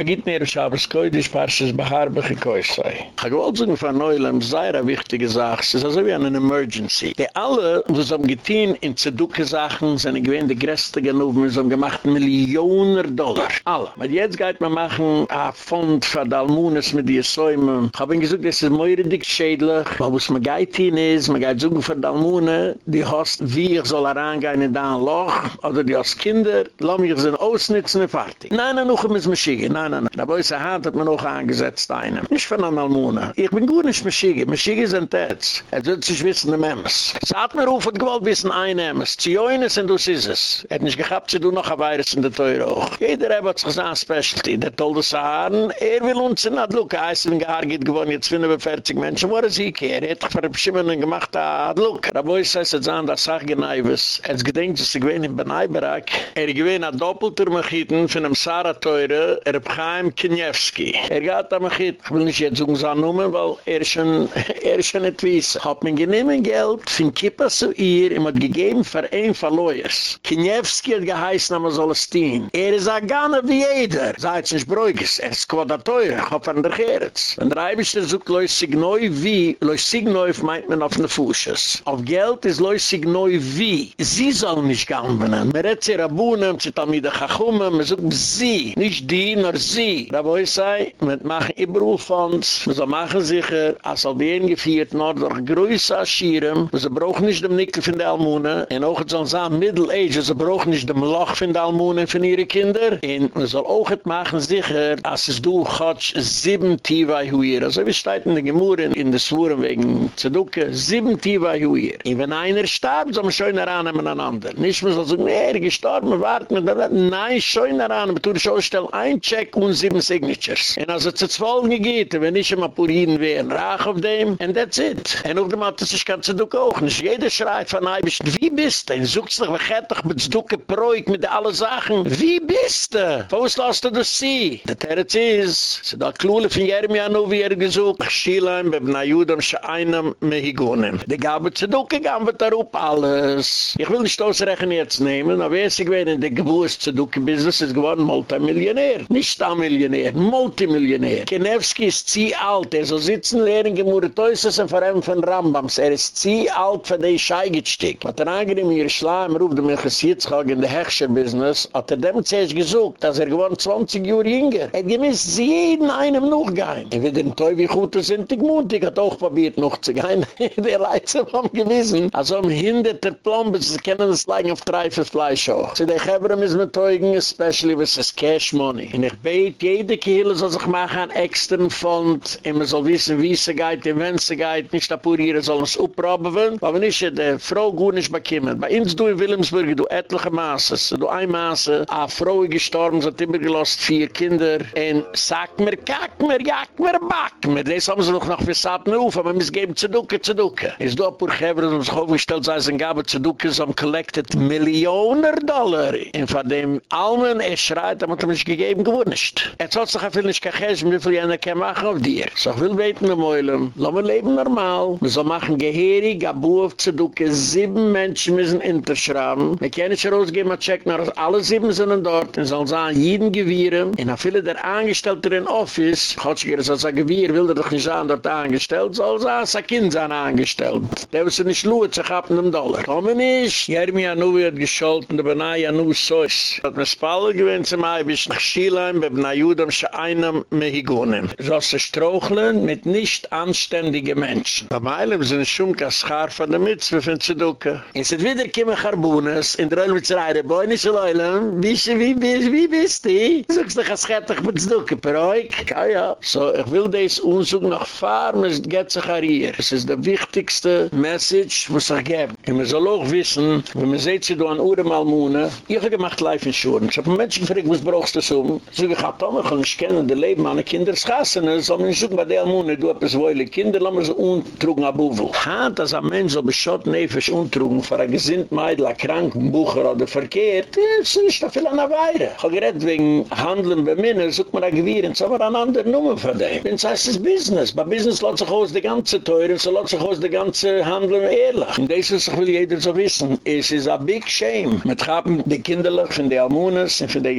a git ner shabes koydish parshes bahar bekhoy sei. A gewaltsung fun neulem zayre wichtige sach es also wie an emergency. De alle zum geteen in zeduke sachen seine gewende greste genommen zum gemachten millioner dollar. Alle. Mit jetzt geit man machen a fond fer dalmunes mit die soime hab ich gesagt is moire dik schädler was man geit in is man geit zum fer dalmune die host wir soll arrange in dan loch oder die as kinder lamm ich sind ausnitzene fertig. Nein nein noch mis machine nein nein. Da bei uns Hand hat man noch angesetzt einen. Nicht von einer Almune. Ich bin gut nicht Maschige. Maschige sind das. Er sollte sich wissen, der Memmes. Es hat mir rufen, gewollt wissen, ein Memmes. Zioines und du siehst es. Er hat nicht gehabt, sie tun noch ein Virus in der Teure auch. Jeder hat sich gesagt, Specialty. Der tolle Saharen, er will uns in Look. Er ist in der Haar geht gewonnen, jetzt finden wir 40 Menschen. Wo ist er hier? Er hat sich verbeschimmern gemacht, der Look. Da bei uns heißt es an, das sag genaiwes. Er hat dass er gewinnt in Benaibarak. Er gewinnt ein doppelter Machiten von einem Sarah Teure, er hat Chaim Kinevski. Er geht am Machit, ich will nicht jetzt so nummer, weil er ist schon, er ist schon nicht wissen. Hat man geniemen Geld von Kippa zu ihr, ihm hat gegeben für ein Verleuers. Kinevski hat geheißen, soll es stehen. Er ist ein Gane wie jeder. Seid es nicht bräugis, er ist quad der Teure, ich hoffe an der Geretz. Wenn der Eibischte sucht, läuft sich neu wie, läuft sich neu, meint man auf den Fusches. Auf Geld ist läuft sich neu wie. Sie sollen nicht gehen, sie Rabunem, sie Chachumem, man sucht sie, nicht die, nur sie. Da wo ich sei, mit machen Ibrufons, man soll machen sicher, als all die gefiert, nur durch größer Aschirem, man soll brauchen nicht dem Nickel von der Almune, und auch so ein Middle Age, man brauchen nicht dem Loch von der Almune von ihren Kinder, und man soll auch machen sicher, als es du Gotsch sieben Tiva huir, also wie steht in der Gemuren, in der Schwuren wegen Zeduke, sieben Tiva huir. Und wenn einer starb, soll man schon daran nehmen einander. Nicht mehr so nee, er gestorben, warten wir, nein, schon daran, man tut schon stellen, ein Check und sieben Signatures. Und als es zu zwölf geht, wenn ich immer Purinen wäre, rach auf dem, and that's it. Und auch dem hat es sich ganz zu ducken auch nicht. Jeder schreit von einem, wie bist du? Und suchst dich, wie geht doch mit ducken Projekt, mit allen Sachen. Wie bist du? Wo das, du das sie? Der Territz ist, sie da klule von Jeremia nur, wie er gesucht, Schielein, bei einer Juden, sie einem Mehigonen. Die gaben zu ducken, gaben wir darauf alles. Ich will nicht ausrechnen jetzt nehmen, aber es ist gewesen, der Geburt zu ducken Business ist geworden, Multimillionär. Nicht ein Millionär, Multimillionär. Kenevski ist zieh alt, er soll sitzen, lehren, gemurret äußerst und vor allem von Rambams. Er ist zieh alt für den Scheigestick. Was er angenehm hier schlaim, ruft er mich jetzt in der Hechscher-Business, hat er dem zuerst gesucht, dass er geworden 20 Jahre jünger. Er gemisst jeden einem noch gehen. Er wird gut, das sind die Gmutig, hat auch probiert noch zu gehen. der Leitze vom Gewissen. Also am Hinder der Plombe, sie kennen das Leigen auf drei für Fleisch auch. Sie denken, Hebra müssen wir teugen, especially was es Cash Money. Und ich bete, jede Kehle soll sich machen an externen Fond, und man soll wissen, wie sie geht, wenn sie geht, nicht apurieren, soll uns upproben. Aber wenn ich die Frau gut nicht bekommen, bei uns du in Wilhelmsburg, du etliche Maßes, du ein Maße, a Frau gestorben, sie hat immer gelost, vier Kinder, und sagt mir, kack mir, jack mir, back mir. Das haben sie noch noch für Saten auf, aber wir geben zu ducken, zu ducken. Ist du apur Hebra, und sich aufgestellt, sei es ein Gabe zu ducken, so haben collected Millionen Dollar. Und von dem Almen, er schreit, aber hat er mich gegeben, gewunscht. Er hat sich einfach nicht gekäst, wie viel jener kann machen auf dir. So ich will beten, wir wollen. Lass mal leben normal. Wir sollen machen Geherig, Abu auf Zeduke, sieben Menschen müssen hinterschrauben. Wir können nicht rausgehen, mal checken, dass alle sieben sind dort. Und sollen sagen, jeden Gewirren. Und auf viele der Angestellten in Office, Gott hier, als ein Gewirr will er doch nicht sein, dort angestellt, soll sagen, als ein Kind sein angestellt. Der sich nicht lohnt, sich ab einem Dollar. Kommen nicht. Jeremia nu wird gescholten, der Benaya nu so ist. Hat mir Spalle gewinnt, zum Eibisch nach Schielein, bei Benayudam, sche einem Mehigonen. So sie straucheln mit nicht anständigen Menschen. Bei Meilem sind schon kein Schaar von der Mitzwe von Zeduke. Es sind wieder Kima Charbunas, in der Ölm mit Zerayre, boi nicht so leulen, wie, wie, wie, bist du? Sogst du, als Schettig mit Zeduke, per euch? Ja, ja. So, ich will des Unzug nach Fahren, es geht sich hier. Es ist der wichtigste Message, was ich gebe. Und man soll auch wissen, wenn man sieht, sie do an Urem Almune, ich habe gemacht Life Insurance. Ich habe Menschen gefragt, was brauchst du so? Ich ich kann nicht kennen, der Leben meiner Kinder schassen. Soll mir suchen bei der Almune, du hast wohle Kinder, lassen wir sie untrugen ab Uwe. Hand, dass ein Mensch so beschott nefisch untrugen, für ein gesinnt Meidl, ein kranken Bucher oder verkehrt, ist nicht so viel an der Weire. Ich wegen Handeln bei Männern, sucht man ein Gewirr, und so war eine andere Nummer von dem. Das heißt, es ist Business. Bei Business lässt sich aus die ganze Teure, so lässt sich aus die ganze Handeln ehrlich. Und das ist, will jeder so wissen, es ist a big shame. Mit haben die Kinderlich von den Almunas und von den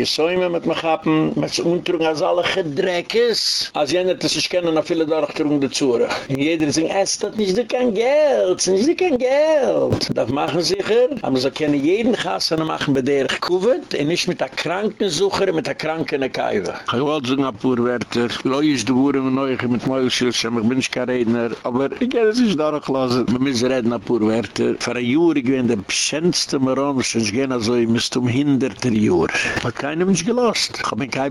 mit mir haben, mit als Untrung, als alle Gedreckes. Als jener, das ich kenne, noch viele Dorftrung dazu. Und jeder sagt, es ist nicht so kein Geld, ist nicht kein Geld. Das machen sicher, aber sie können jeden Kassen machen, bei der ich kuvet, und nicht mit der Krankensucher, mit der Kranken Kaiwe. Ich wollte sagen, ein paar Wörter, Leute, die Wuren, neu, mit Mäuschel, ich bin nicht kein Redner, aber ich es nicht da müssen reden, ein paar Wörter. Vor ein Jahr, ich bin der schönste Maron, ich gehe so, ich muss um hinderter Jahr. Hat keinem nicht gelost. Mich kein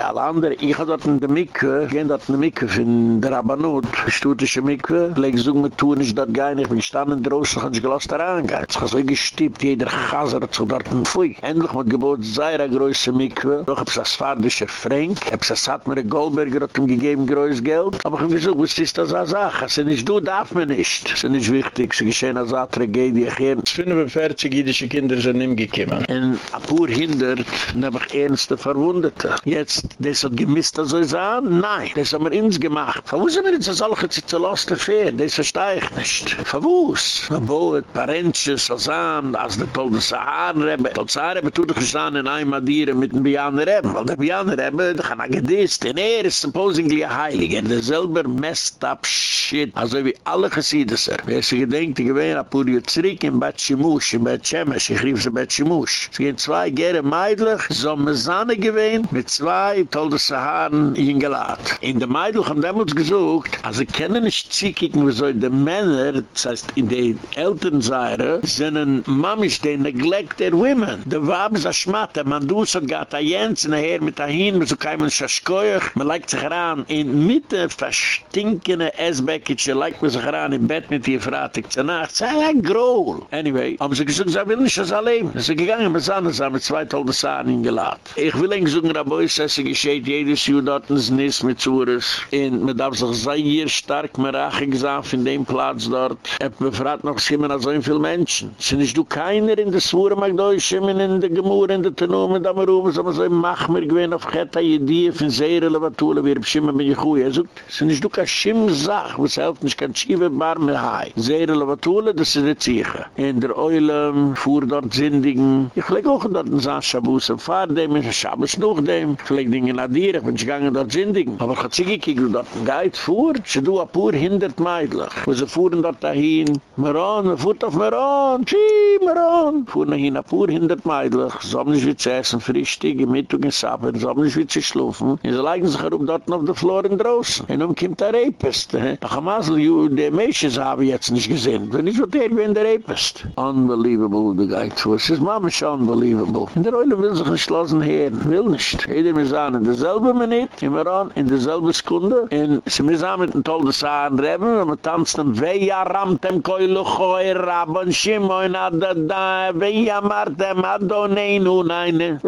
gewesen, alle anderen. Ich habe dort in der Mikke, ich gehe dort in der Mikke, in der Abanut, stutische Mikke, leg so mit tun, ich dort nicht, ich bin gestanden draußen, ich gelost da reingehen. Es hat so gestippt, jeder Chaser hat sich dort ein Pfui. Endlich mit Gebot sehr größer Mikke, doch habe ich das Fahrdische Frank, habe ich das Satmer Goldberger hat ihm gegeben, größtes Geld. Aber ich habe gesagt, was ist das eine Sache? Es ist nicht du, darf man nicht. Es ist nicht wichtig, es ist geschehen als eine Tragedie. Es sind 45 jüdische Kinder sind ihm gekommen. Und ein paar hindert, nämlich ernste Verwundete. Jetzt, das hat gemisst, das soll sagen? Nein, das haben wir uns gemacht. Wo sind wir jetzt solche zu lassen Fähren? Das verstehe ich nicht. Ist? Man baut Parentjes, als an, als der Tolde Saharen-Rebbe. Tolde Saharen-Rebbe tut doch gestanden in einem Madieren mit dem Bianer-Rebbe. Weil der Bianer-Rebbe, der kann ein Gedist. Und er ist supposedly ein Heiliger. Der selber messed up shit. Also wie alle Gesiedeser. Wer sich gedenkt, ich ab Uri zurück in Bad Shimush, in Bad Shemesh. Ich rief sie Bad. Es gehen zwei Gere Meidlich, so me Sanne gewähne, mit zwei Tolde Saharen hingelad. In der Meidlich haben damals gesucht, also kennen nicht zikigen, wie so die Männer, das heißt, in den Elternseire, sind ein Mamisch, die neglect their women. Der Wab ist ein Schmatter, man du so gata Jens, nachher mit dahin, mit so keinem Schaschkoyach, man legt sich ran, in Mitte verstinkene Esbekitsche, legt man sich ran, im Bett mit ihr fratig zur Nacht, sei ein Grohl. Anyway, haben sie gesagt, sie will nicht das allein. Sie gegangen, mit Sanne, sie haben zwei Tolde Sahnen hingeladen. Ich will ihnen sagen, Rabeu, es gescheit, jedes Jahr dort ins Nis mit Zures, und man darf sich sehr stark mehr Rache gesagt, in dem Platz dort, und man fragt noch, es kommen so viele Menschen. Sind nicht du keiner in der Svure, mag Deutsche, in der Gemur, in der Tenum, in der Marum, so man so, mach mir gewinn auf Cheta, Jedie, von Seere, Levatule, wir bestimmen mit Jechuy. Er sagt, sind nicht du kein Schimm-Sach, was helft nicht, kein Schiewe, bar mir hai. Seere, Levatule, das ist die Ziege. In der Eule, fuhr dort Sindigen, ich leg auch dort in Sanchabus, und fahr dem, in Schabus noch dem, ich leg Dinge nach dir, ich bin gegangen dort Sindigen. Aber ich hab sie gekickt, dort ein Geid fuhr, sie du apur hindert meidlich. Wo sie fuhren dort dahin, Meron, man fuhrt auf Meron, tschii, Meron. Fuhren dahin, apur hindert meidlich, so haben nicht wie zu essen, frischtig, im Mittag in Sabber, so haben nicht wie zu schlufen. Und sie legen sich herum dort auf der Flur in draußen. Und nun kommt der Rapist. Ach, am Asel, die Mädchen habe ich jetzt nicht gesehen. Wenn ich so der bin, der Rapist. Unbelievable, der Geid fuhr. Es ist Mama schon unbelievable. In der Eule will sich ein Schlossen hören, will nicht. Jeder muss sagen, in derselbe Minute, in Meron, in derselbe Sekunde, in sie müssen auch mit einem tollen Saaren reben, und man tanzt dem Weja ramtem koilu choi rabon shimoin adada, Weja martem adoneinu neine.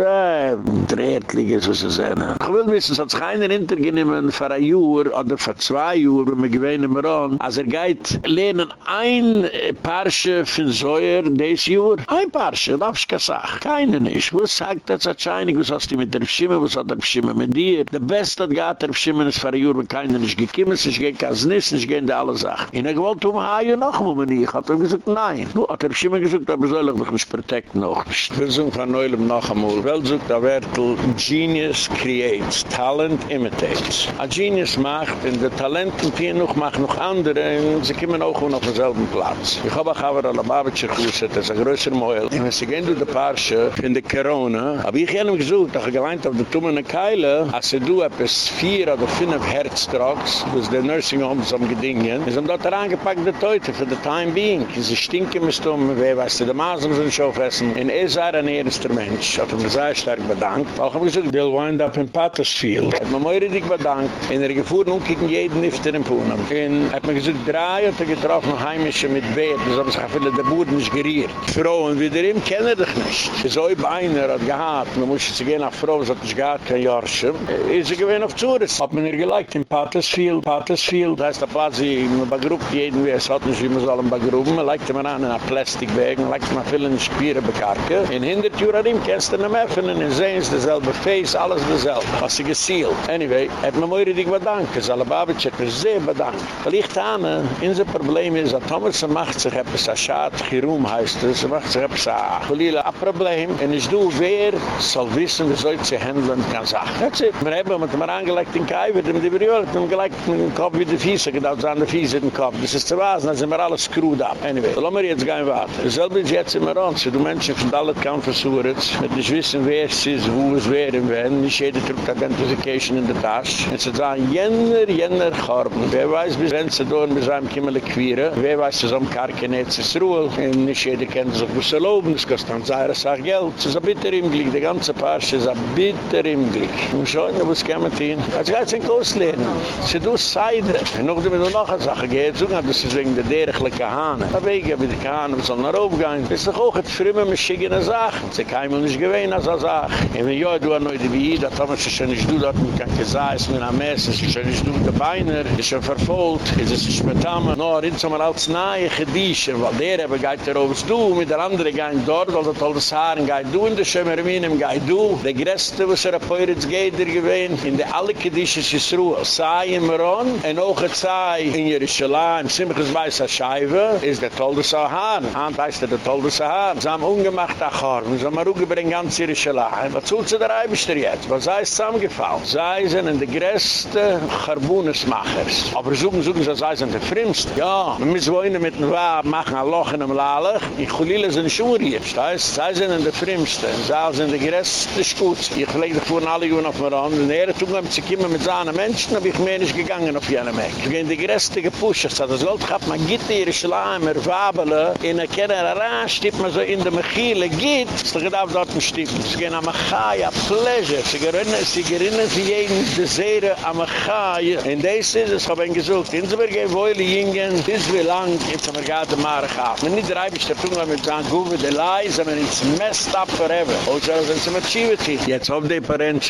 Drehtliges, was sie sehen. Ich will wissen, es hat sich einer hintergenommen für ein oder für zwei Jahre, wenn wir gewähnen in Meron, als er geht lehnen ein Parche von Säuer des Jahr. Ein Parche, darf ich gesagt. Keine nicht. Was sagt das als Scheinig? Was hast du mit der Pschimme? Was hat der Pschimme mit dir? Der Beste hat gehabt, der Pschimme ist für ein Jahr, wenn keiner nicht gekommen ist, nicht gehen kann es gehen die alle Sachen. Und er wollte um Haie noch mal nicht. Hat er gesagt, nein. Nun hat der Pschimme gesagt, aber soll ich mich nicht protecten noch. Wir sind von Neulem noch einmal. Wel sucht der Wertel, Genius creates, Talent imitates. A Genius macht, und der Talenten hier noch macht noch andere, und sie kommen auch auf denselben Platz. Ich habe auch aber alle Babetsche gehuset, das ist ein größer Meul. Und sie gehen durch die Parche, in der Corona, habe ich ihnen gesucht, ich geweint auf der Tumene Keile, als sie du etwas vier oder fünf Herzdrucks, das der Nursing Home zum Gedingen, sie haben dort reingepackt, die Teute, für the time being. Sie stinken mit um, wer weiß, die Masen sind schon fressen. Und er sei ein ernster Mensch, hat er mir sehr stark bedankt. Auch habe ich gesagt, they'll wind up in Pattersfield. Hat mir mir richtig bedankt. In er gefuhren, umkicken jeden Nifter in Poonam. Und hat mir gesagt, drei hat er getroffen, heimische mit Beet, das haben sich auch viele der Boden nicht geriert. Frauen wie der ihm kennen dich nicht. So ein Beiner hat gehad, man muss sich gehen nach Frauen, so hat nicht gehad, kein Jorschen, ist er gewinn auf Zures. Hat man ihr geliked in Pattersfield, Pattersfield, da ist der Platz, der Gruppe, jeden wie es hat, nicht wie man soll in der Gruppe, man legt ihm an in einer Plastikbag, man legt ihm an vielen Spieren bekarken. In hinder Turarim kannst du ihm öffnen, in es derselbe Face, alles derselbe. Was sie gesealt. Anyway, hat man mir richtig bedankt, es alle Babitsch hat mir sehr bedankt. Weil ich tane, unser Problem ist, dass Thomas macht sich etwas, a Schad, Chirum heißt es, er macht sich etwas, a Cholila, a Problem, und ich du, wer soll wissen, wie soll sie handeln, kann sagen. That's it. Wir haben mit dem angelegt in Kai, mit dem die Briol, mit dem gelegt in den Kopf wie die Fiese, gedacht, so an der Fiese den Kopf. Das ist zu was, dann sind wir alle screwed up. Anyway, lassen wir jetzt gehen weiter. Dasselbe ist jetzt immer an, so du Menschen von Dallet kann versuchen, mit nicht wissen, wer es ist, wo es wäre, wenn, nicht jeder drückt Identification in der Tasche. Und sie sagen, jener, jener Korben. Wer weiß, bis wenn sie dort mit seinem Kimmel queeren, wer weiß, dass am Karken jetzt ist Ruhe, und nicht jeder kennt sich, wo sie loben, es kostet dann sehr, Geld. Es ist ein bitter im die ganze Parche ist ein bitter im Glück. Und schon, wo es kommen hin, als geht es in Kost lernen. Sie tun Seide. Und noch, wenn du noch eine Sache geht, so kann das wegen der dergelijke Hane. Da wege ich, wie die Hane, wir sollen nach oben gehen. Das ist doch auch ein Frimme, mit schickene Sachen. Sie ihm nicht gewähnen, als er sagt. Und wenn ja, du an heute wie ich, da man sich schon nicht du, da kann man gesagt, es ist mir am Mess, es ist schon nicht du, der Beiner, es ist schon verfolgt, es ist nicht mehr Tama. No, ist einmal als nahe Gedischen, weil der eben geht er aufs Du, mit der andere gehen dort, weil das all das Haaren geht du, in der Schömerminen geht du. Der Gräste, was er geht, er gewähnt, in der alle Kedisches ist Ruhe. Sei im Ron, en auch Zei in Jerusalem, Simchus weiß a Scheibe, ist der Tolde Sahan. Hand heißt er der Tolde Sahan. Sie haben ungemacht Achor, sie haben Ruge bringen ganz Jerusalem. Was tut sie der Eibischter jetzt? Was sei es zusammengefallen? Sei sind in der größte Charbunesmachers. Aber suchen, suchen sie, sei sind der Frimmste. Ja, wir müssen wohnen mit dem Wab, machen ein Loch in dem Lalech. In Chulile sind Schuri. Das sei sind in der Frimmste. Sie sind der größte Schutz. Ich lege vor alle Jungen auf mir an. Und er tun, wenn sie kommen mit seinen Menschen, habe ich mehr nicht gegangen auf jene Meck. Ich bin die größte gepusht. Ich sage, das Gold hat man gitt ihre Schleimer, Wabele, in der Kenner ran, stippt man so in der Mechile, gitt. Sie darf dort nicht stippen. Sie gehen am Achai, a pleasure. Sie gerinnen, sie gerinnen für jeden Desere am Achai. In des ist es, hab ich gesucht. In Zwerg, Woyle, Jingen, bis wie lang, jetzt haben wir gerade Mare gehabt. Man nicht reibisch, der Tunga mit Zahn, Guwe, der Lai, sondern it's messed up forever. Und so sind sie mit Schiebeti. Jetzt haben die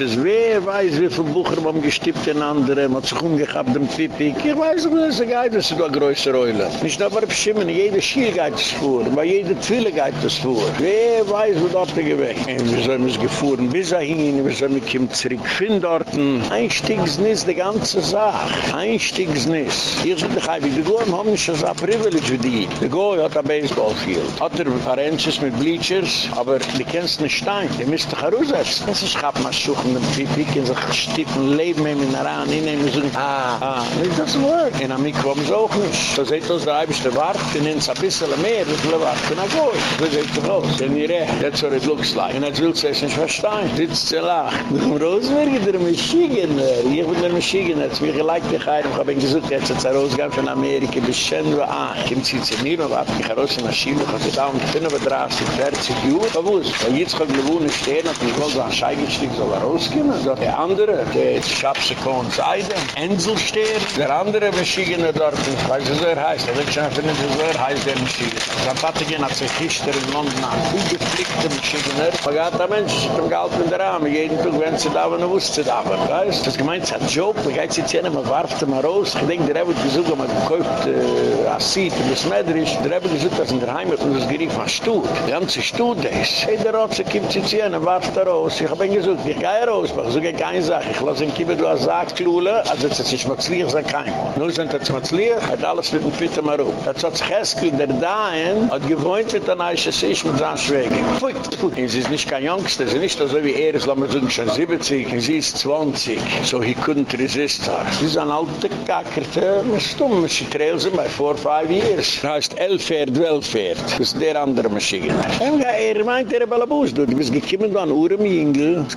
Parentes, wer weiß, wie viele Bucher haben gestippt in andere, man hat sich umgehabt im Pipik. Ich weiß nicht, was es geht, das ist eine größere Reule. Nicht nur bei jede Schiel geht es vor, bei jeder Twille geht es vor. Wer weiß, wo dort die Geweg. Wir sollen uns gefahren bis dahin, wir sollen ihm zurückfinden dort. Einstiegsnis, die ganze Sache. Einstiegsnis. Ich sage, ich habe die Goyen, haben nicht so ein Privilege wie die. Die Goyen hat ein Baseballfield. Hat er Parences mit Bleachers, aber die kennst nicht Stein. Die müsst doch heraussetzen. Das ist, ich suchen, den Pipik in sich stippen, leben mit mir ran, in einem so, ah, ah, it doesn't work. In Mikro haben sie auch nicht. So seht uns, da ich die Wart, in uns ein bisschen mehr, das will Wart, na gut. So seht doch aus. Denn ihr recht, that's what it looks like. Und jetzt willst du es nicht verstehen. Sitzt sie lacht. Rosenberg, der Maschigener. Ich bin der Maschigener. Jetzt bin ich gleich dich ein. Ich habe ihn gesagt, jetzt ist er rausgegangen von Amerika, bis Schenwa an. Kommt sie zu mir, aber ich habe raus in der Schiebe, ich habe da um 35, 40 Uhr. Aber wo ist? Weil jetzt kann ich wohnen stehen, und ich wollte ein Scheigenstück soll er rauskommen. rauskommen. Der andere, der Schabsekon Seiden, Enzelstern, der andere verschiedene dort, ich weiß nicht, wie er heißt, ich weiß nicht, wie er heißt, der Maschiner. Der Patagin hat sich gestern in London an, ungeflickte Maschiner. Man hat der Mensch, ich bin gehalten in der Rahmen, jeden Tag, wenn sie da waren, wusste sie da waren, weißt du? Das gemeint, es hat ein Job, man geht sich hin, man warft ihn raus, ich denke, der Rebbe gesucht, man kauft äh, ein Seed, ein Smedrisch, der Rebbe gesucht, dass in der Heimat und das Gericht war Stutt, die ganze Stutt ist. Hey, der Rotze kommt sich hin, man warft ihn raus, ich hab ihn gesucht, ich gehe raus. Ich sage, keine Sache. Ich lasse ihn kommen, du hast gesagt, Klule. Also, es ist nicht es ist kein. Nur sind es schmutzlich, hat alles mit dem Twitter mal rum. Das hat sich Heskel, der Dain, hat gewohnt mit der Neusche sich mit seinen Schwägen. Pfui, pfui. Sie ist nicht kein Jüngster, sie ist nicht so wie er ist, lassen wir sagen, schon 70, sie ist 20. So he couldn't resist her. Sie ist ein alter Kackerte, man ist stumm, sie trail sie bei 4, 5 years. Das heißt, Elfert, Welfert. Das ist der andere Maschine. Er meint, er Balabus, du bist gekommen an Urem Jingel, hast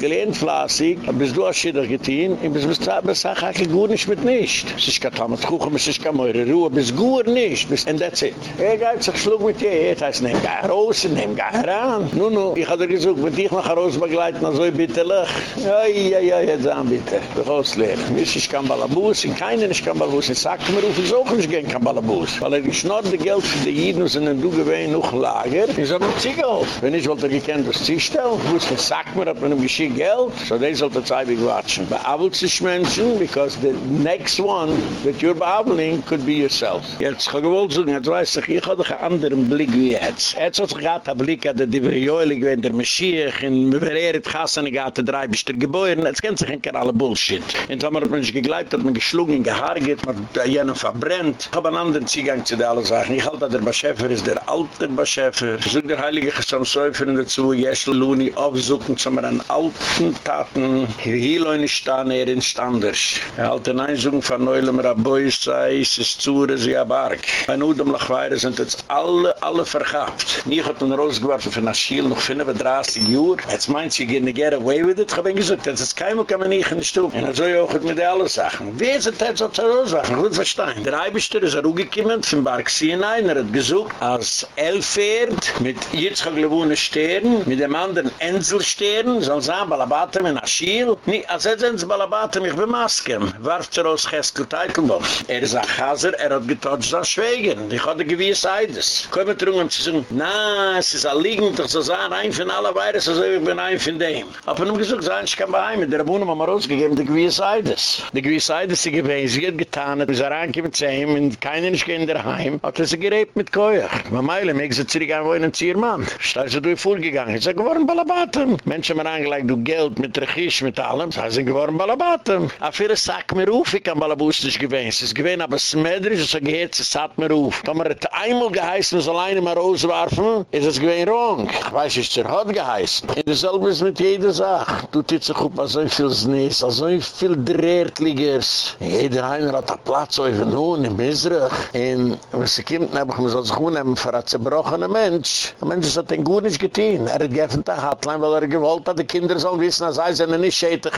flassig, bist du als Schiddach getehen, und bist du aber sag, ich gut nicht mit nicht. Es ist kein Tamat Kuchen, es ist kein Meure Ruhe, bist gut nicht, and that's it. Er geht sich schlug mit dir, er heißt, nehm gar raus, nehm gar ran. Nun, nun, ich hatte gesagt, wenn dich nach Hause begleiten, dann soll ich bitte lach. Ja, ja, ja, jetzt an bitte. Du kannst lernen. Wiss ich kann Balabus, in keinen ich kann Balabus. Ich sag mir, ich auch nicht gehen kann Balabus. Weil er geschnort die Geld für die Jiden, sind in Dugewehen noch lager. Ich sag mir, zieh Geld. Wenn ich wollte gekannt, das Ziehstell, wusste, sag mir, hat man ihm geschickt Geld. So they sollte zeibig watschen. Beabelt sich Menschen, because the next one that you're beabeling could be yourself. Jetzt, habe gewollt sagen, jetzt weiß ich, ich doch einen anderen Blick wie jetzt. Jetzt hat sich gerade ein Blick, dass die Verjohlig, wenn der Mashiach, in Verehret Chassan, ich hatte drei bis der Gebäude, jetzt kennt sich nicht alle Bullshit. Und hat man sich gegleibt, hat man geschlungen, gehargert, man hat jenen verbrennt. Ich habe einen anderen Zugang zu den alle Sachen. Ich halte, der Beschäfer ist der alte Beschäfer. Ich suche der Heilige Gesam Säufer dazu, Jeschel Luni, aufsuchen, zu mir an alten Taten, hier leu nicht stehen, er in Standers. Er halte eine Einsung von Neulem Raboi, sei es ist Zure, sie abarg. Bei Nudem Lachweire sind jetzt alle, alle vergabt. Nie hat man rausgeworfen von Aschiel, noch 35 Uhr. Jetzt meint sie, gehen get away with it? Ich hab ihn gesagt, das ist kein, kann man nicht in die Stube. Und ich auch mit allen Sachen. Ist es jetzt so zu rauswachen? Gut verstehen. Der Eibischter ist er auch gekommen, von Barg Sinai, er hat gesucht, als Elferd, mit Jitzchak Lewune Stern, mit dem anderen Ensel Stern, soll sagen, Balabatem in Aschiel. Nie, als er sind Balabatem, ich bin Masken. Warft er aus Cheskel Teitelbof. Er ist ein Chaser, er hat getotcht das Schweigen. Ich hatte gewiss Eides. Kommen wir um zu sagen, na, es ist ein Liegen, doch so sagen, ein von aller Weihres, also ich bin ein von dem. Aber nun gesagt, sagen, ich kann bei einem, der Abunnen haben wir rausgegeben, die gewiss Eides. Die gewiss Eides, die gewesen, sie hat getan, hat, bis er angekommen zu ihm, und keiner ist gehen daheim, hat er sie gerebt mit Koyach. Man meile, mich ist zurück an, wo ein Ziermann. Statt sie durch vorgegangen, ich sage, geworden Balabatem. Menschen haben angelegt, du Geld mit Rechisch, mit allem, sie sind geworden Balabatem. A viele sagen mir auf, ich kann Balabus nicht gewesen. Es ist gewesen, aber Smedrisch, so geht es, hat mir auf. Wenn man es einmal geheißen, so alleine mal rauswerfen, ist es gewesen wrong. Ich weiß, es ist hat geheißen. Und dasselbe ist mit jeder Sache. Du tut sich auf so viel Snees, so viel Drehtligers. Jeder einer hat einen Platz auf den Hohn in Misrach. Und wenn sie kommt, dann habe ich mir so ein Hohn für einen zerbrochenen Mensch. Der Mensch hat den nicht getan. Er hat geöffnet eine Hotline, weil er gewollt hat, die Kinder sollen wissen, dass sie sind nicht schädig.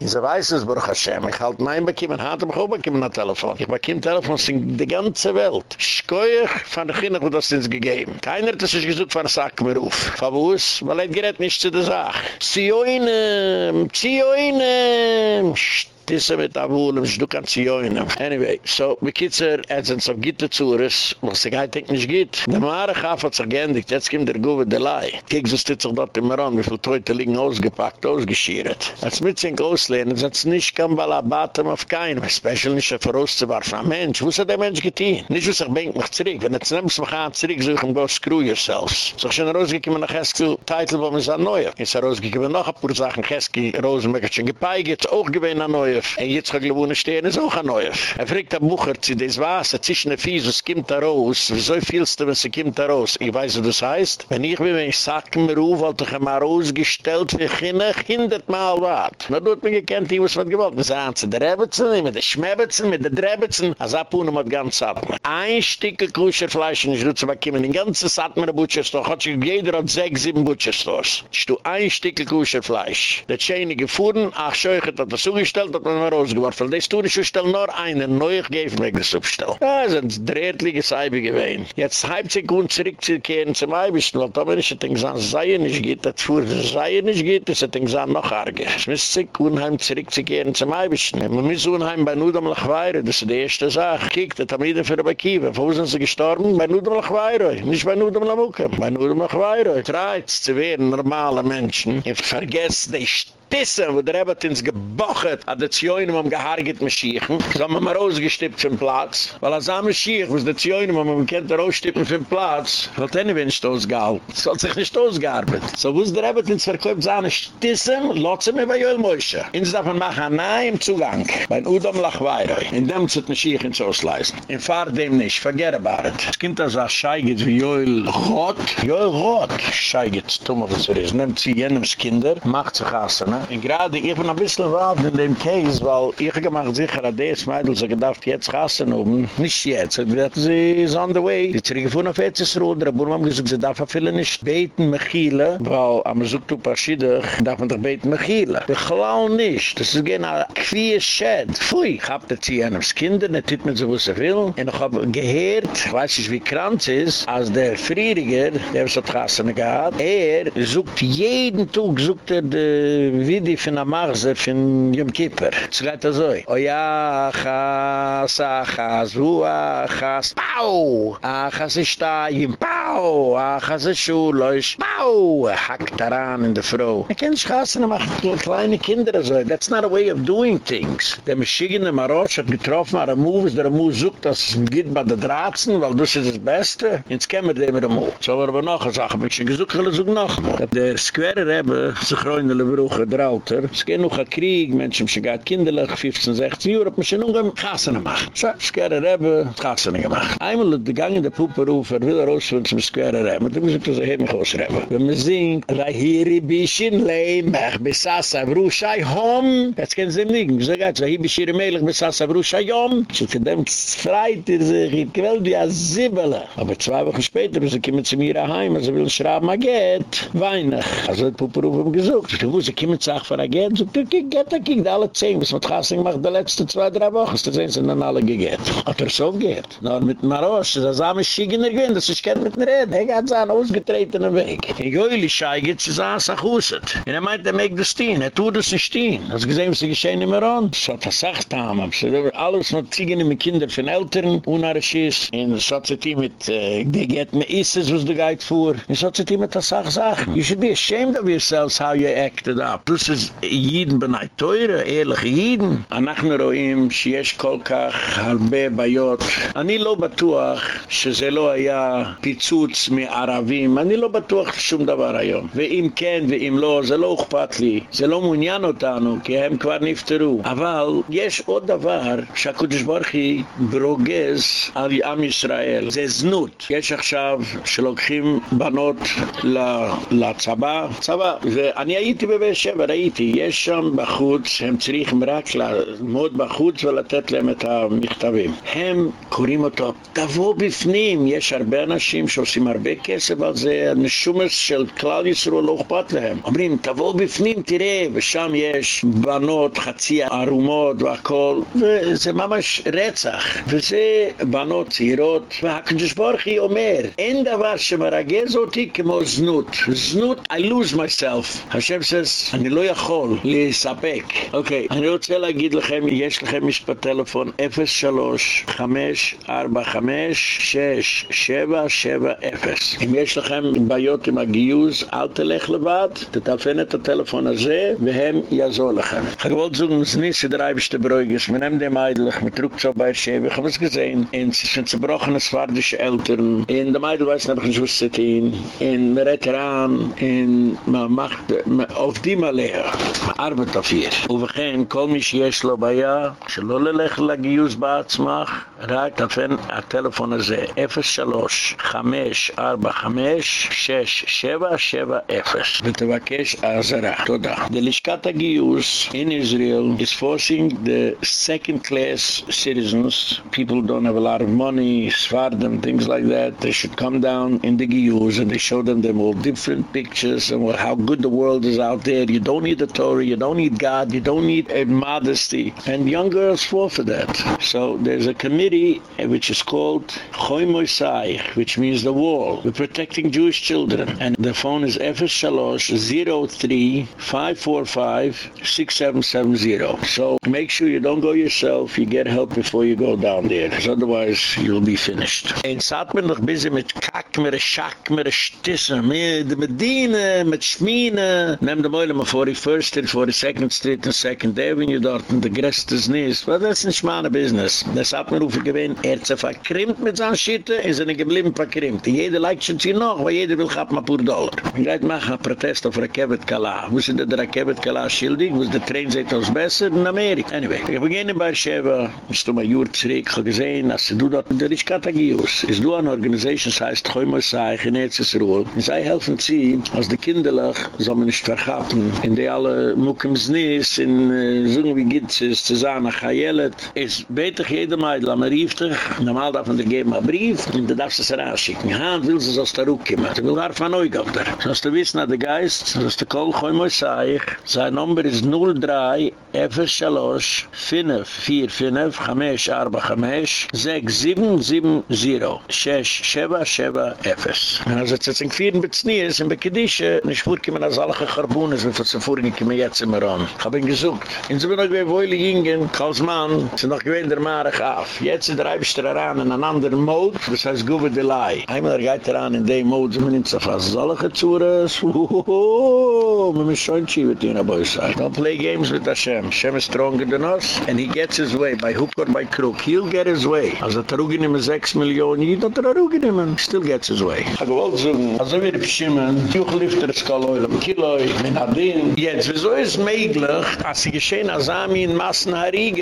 Und sie weiß es, Baruch Hashem. Ich halte mein Bekim, hat er mich auch bekommen ein Telefon. Ich bekomme Telefon in die ganze Welt. Schkoiig von der Kinder, wo das sind gegeben. Keiner hat sich gesagt, von der Sack mir auf. Von wo ist? Weil er gerät nicht zu der Sache. Zioinem! Zioinem! Tisse mit Abulem, du kannst sie joinen. Anyway, so, wie kitzer, er sind so gitte Zures, was sich eigentlich nicht geht. Der Mare Gaf hat sich geendigt, jetzt kommt der Gouwe de Lai. Kijk, so steht sich dort immer an, wie viel Teute liegen ausgepackt, ausgeschiert. Als mit sich auslehnen, sind sie nicht kein Balabatum auf keinem, especially nicht auf rauszuwerfen. Ein Mensch, wo ist der Mensch getan? Nicht, was ich bringt mich zurück. Wenn jetzt du mich an zurück, so ich ihm go screw yourselves. So ich schon rausgekommen nach Heskel, Titel, wo man es an Neue. Jetzt rausgekommen noch ein paar Sachen, Heskel, Rosenberg hat schon gepeigert, auch gewähnt an Neue. Neuf. Und jetzt kann ich wohnen stehen, ist auch ein. Er fragt der Bucher, sie das Wasser zwischen den Fies, was kommt da raus? Wieso fühlst du, sie kommt da raus? Ich weiß, was das heißt. Wenn ich will, wenn ich sage mir auf, weil ich mal rausgestellt für Kinder, hindert mal was. Na, du hast mir gekannt, die was man gewollt. Wir sagen, sie drebetzen, mit den Schmebetzen, mit den Drebetzen. Also abhunen wir ganz satt. Ein Stück Kuscherfleisch, und ich würde zu bekommen, den ganzen satt mit der Butcherstore. Hat sich jeder hat sechs, sieben Butcherstores. Ich tue ein Stück Kuscherfleisch. Der Schäne gefuhren, ach, scheuchert hat er zugestellt, hat man mal rausgeworfen. Das tun ich schon nur einen, neu geben wir das aufstellen. Ja, ein drehtliche Seibe gewesen. Jetzt halb sich gut zurückzukehren zum Eibischen, weil da bin ich denke, es sei nicht geht, das fuhr, es sei nicht geht, das denke ich, noch arger. Es müsste sich unheim zurückzukehren zum Eibischen. Man muss unheim bei Nudam Lachweire, das ist die erste Sache. Kiek, das haben für die Bakiwe. Wo sind sie gestorben? Bei Nudam Lachweire. Nicht bei Nudam Lamukke. Bei Nudam Lachweire. Treiz zu werden, normale Menschen. Ich vergesse die Tissen, wo der Rebbe ins gebochert, hat der Zioinem am gehargit Mashiach. So haben wir mal rausgestippt vom Platz. Weil als am Mashiach, wo der Zioinem am kennt rausstippen vom Platz, hat er nicht nicht ausgehalten. Es hat sich nicht ausgearbeitet. So wo der Rebbe ins verkauft seine Tissen, lotze mir bei Joel Moshe. Ins darf man machen, nein, im Zugang. Bei Udom Lachweiroi. In dem zut Mashiach ins Ausleisen. In Fahr dem nicht, vergehrbaret. Es kommt also ein Scheigit wie Joel Rot. Joel Rot. Scheigit, Toma, was er ist. Nehmt sie jenems Kinder, macht sich ne? Und gerade, ich bin ein bisschen wald in dem Case, weil ich gemacht sicher, dass das Mädel so gedacht, jetzt gassen oben. Nicht jetzt. Und wir sie ist on the way. Die zurückgefuhren auf Etzesruhe, der Burm haben gesagt, sie darf auf viele nicht beten Mechile, weil am Zugtu Paschidig darf man doch beten Mechile. Ich glaube nicht. Das ist gerne ein queer Shed. Pfui, ich hab das hier an das Kinder, nicht tut mir so, was er will. Und ich hab gehört, ich weiß nicht, wie krank ist, als der Friediger, der so gassen gehabt, er sucht jeden Tag, sucht er die die von der Marse von Yom Kippur. Es geht so. O ja, achas, achas, hu achas, pau! Achas ist da, jim, pau! Achas ist schulisch, pau! Er hackt daran in der Frau. Er kennt sich Kassen, er macht kleine Kinder so. That's not a way of doing things. Der Maschinen, der Marosch hat getroffen, er move, der move sucht, dass es geht bei der Dratzen, weil das ist das Beste. Jetzt kämmer dem er move. So war aber noch eine Sache, ein bisschen gesucht, ich such noch mal. Der Square Rebbe, sich reunele Brüche, der Alter, es geht noch ein Krieg, Menschen, die gehen kinderlich, 15, 16 Uhr, hat man schon noch Kassen gemacht. So, Square Rebbe, Kassen gemacht. Einmal hat der Gang in der Puppe rufen, will er rausfinden zum Square Rebbe, da muss ich das hier nicht ausreben. Wenn man singt, Rahiri Bishin Leim, Ach, Besasa, Brushai, Hom, jetzt können sie nicht, wieso geht's, Rahiri Bishin Leim, Besasa, Brushai, Hom, so für dem freit er sich, ich will die Azibele. Aber zwei Wochen später, sie kommen zu mir heim, also will schrauben, er geht, weinig. Also hat Puppe rufen gesucht. Du wusste, kommen sagen, er geht, so, du, geht, er geht, alle zehn, was mit Kassing macht, die letzten zwei, drei Wochen, das sind sie dann alle gegett. Hat er so geht. Na, mit Marosch, das ist ein Schigener gewinn, das ist kein mit mir reden. Er hat seinen ausgetretenen Weg. In Joili schei geht sie sagen, sag husset. Und er meint, er mag das stehen, er tut das nicht stehen. Du gesehen, was geschehen im Iran? So hat er sagt, haben, so alles mit Ziegen mit Kindern von Eltern, unarisch Und so hat sie mit, äh, die geht mir Isses, was du gehit vor. Und so mit der Sache sagen. You should be ashamed of yourselves how you acted up. Das ist jeden benai teure, ehrliche jeden. Anachne roim, שיש כל כך הרבה בעיות. אני לא בטוח שזה לא היה פיצוץ מערבים. אני לא בטוח שום דבר היום. ואם כן ואם לא, זה לא אוכפת לי. זה לא מעוניין אותנו, כי הם כבר נפטרו. אבל יש עוד דבר שהקודש ברוך היא ברוגז על עם ישראל. זה זנות. יש עכשיו שלוקחים בנות לצבא. צבא. ואני הייתי בבאר שבע, ראיתי. יש שם בחוץ, הם צריכים רק לעמוד בחוץ ולתת להם את המכתבים. הם קוראים אותו, תבוא בפנים. יש הרבה אנשים שעושים הרבה כסף על זה, הנשומס של כלל ישראל לא אכפת להם. אומרים, תבוא בפנים, תראה, ושם יש בנות חצי ערומות והכל, וזה ממש רצח. וזה בנות צעירות, והקדוש ברוך היא אומר, אין דבר שמרגז אותי כמו זנות. זנות, I lose myself. השם says, אני לא יכול להספק. אוקיי, אני רוצה להגיד לכם, יש לכם משפט טלפון 03-545-6770. אם יש לכם בעיות עם הגיוס, אל תלך לבד, תתאפן את הטלפון הזה, והם יעזור לכם. חגבות זוג מזני סדרי בשתי ברויגס, מנהם די מיידלך, מטרוק צו בי שבי, חמס גזיין, אין סשן צברוכן הספרדיש אלטרן, אין די מיידל וייס נבכן שווסטטין, אין מרטרן, macht, auf die עליה, arbeit auf ihr. ובכן, כל מי שיש לו בעיה, שלא ללך לגיוס בעצמך, רק תפן הטלפון הזה, 03-545-6770, ותבקש עזרה. תודה. דלשכת הגיוס in Israel is forcing the second class citizens, people who don't have a lot of money, Svardim, things like that, they should come down in the gius and they show them them all different pictures and how good the world is out there. You don't need the Torah, you don't need God, you don't need a modesty. And young girls fall for that. So there's a committee committee which is called Choymoy which means the wall. We're protecting Jewish children. And the phone is 03-545-6770. So make sure you don't go yourself. You get help before you go down there. Because otherwise you'll be finished. And zat men nog busy met kakmere, schakmere, stissen, met Medina, met Schmine. Neem de moeilijk maar voor die 1st en voor die 2nd Street en 2nd Avenue dort. En the rest is niets. Maar dat is niet mijn business. Dat zat men hoeven gewinn, er hat sich verkrimmt mit seinen Schitte, er ist eine geblieben verkrimmt. Jeder liked schon sie noch, weil jeder will gehabt mal pur Dollar. Ich gleich machen ein Protest auf Rakebet Kala. Wo sind der Rakebet Kala schildig? Wo ist der Train seht aus besser? In Amerika. Anyway, ich beginne bei Sheva, ist um ein Jahr zurück, gesehen, als du dort in der Rischkatagius. Ist du eine Organisation, das heißt, Choymo Sai, Genetzes Ruhl. Und sie helfen sie, als die Kinderlach, soll man nicht vergappen, in die alle Mukems Nis, in so wie gibt es, zu sagen, nach Hayelet, ist beter jeder Meidl, aber rief sich, normal darf man dir geben einen Brief, und du darfst es herausschicken. Hand will sie aus der Ruhe kommen. Sie will gar von neu gehen. So du wissen, dass der Geist, hast du kohl, kohl, kohl, kohl, sein Nummer ist 03 F3 5 4 5 5 4 5 6 7 7 0 6 7 7 F Und als es jetzt in vielen Beznieren sind, bei Kedische, nicht vorkommen als alle Gekarbunen sind, was sie vorhin kommen immer an. Ich der Marek auf. Jetzt ist der Eibisch der Aran in einen anderen Mode, das heißt Gube de Lai. Einmal er geht daran in dem Mode, sind wir nicht so fast. Solche Zures, hohoho, wir müssen schon schieben, die in der Beuys sein. Don't play games with Hashem. Hashem is stronger than us, and he gets his way, by hook or by crook. He'll get his way. Als er tarugi nehmen 6 Millionen, jid hat er tarugi nehmen, still gets his way. Ich wollte sagen, also wir beschimmen, Juchlifter ist kalloil, am Kiloi, min Adin. Jetzt, wieso ist möglich, als sie geschehen, als Ami in Massen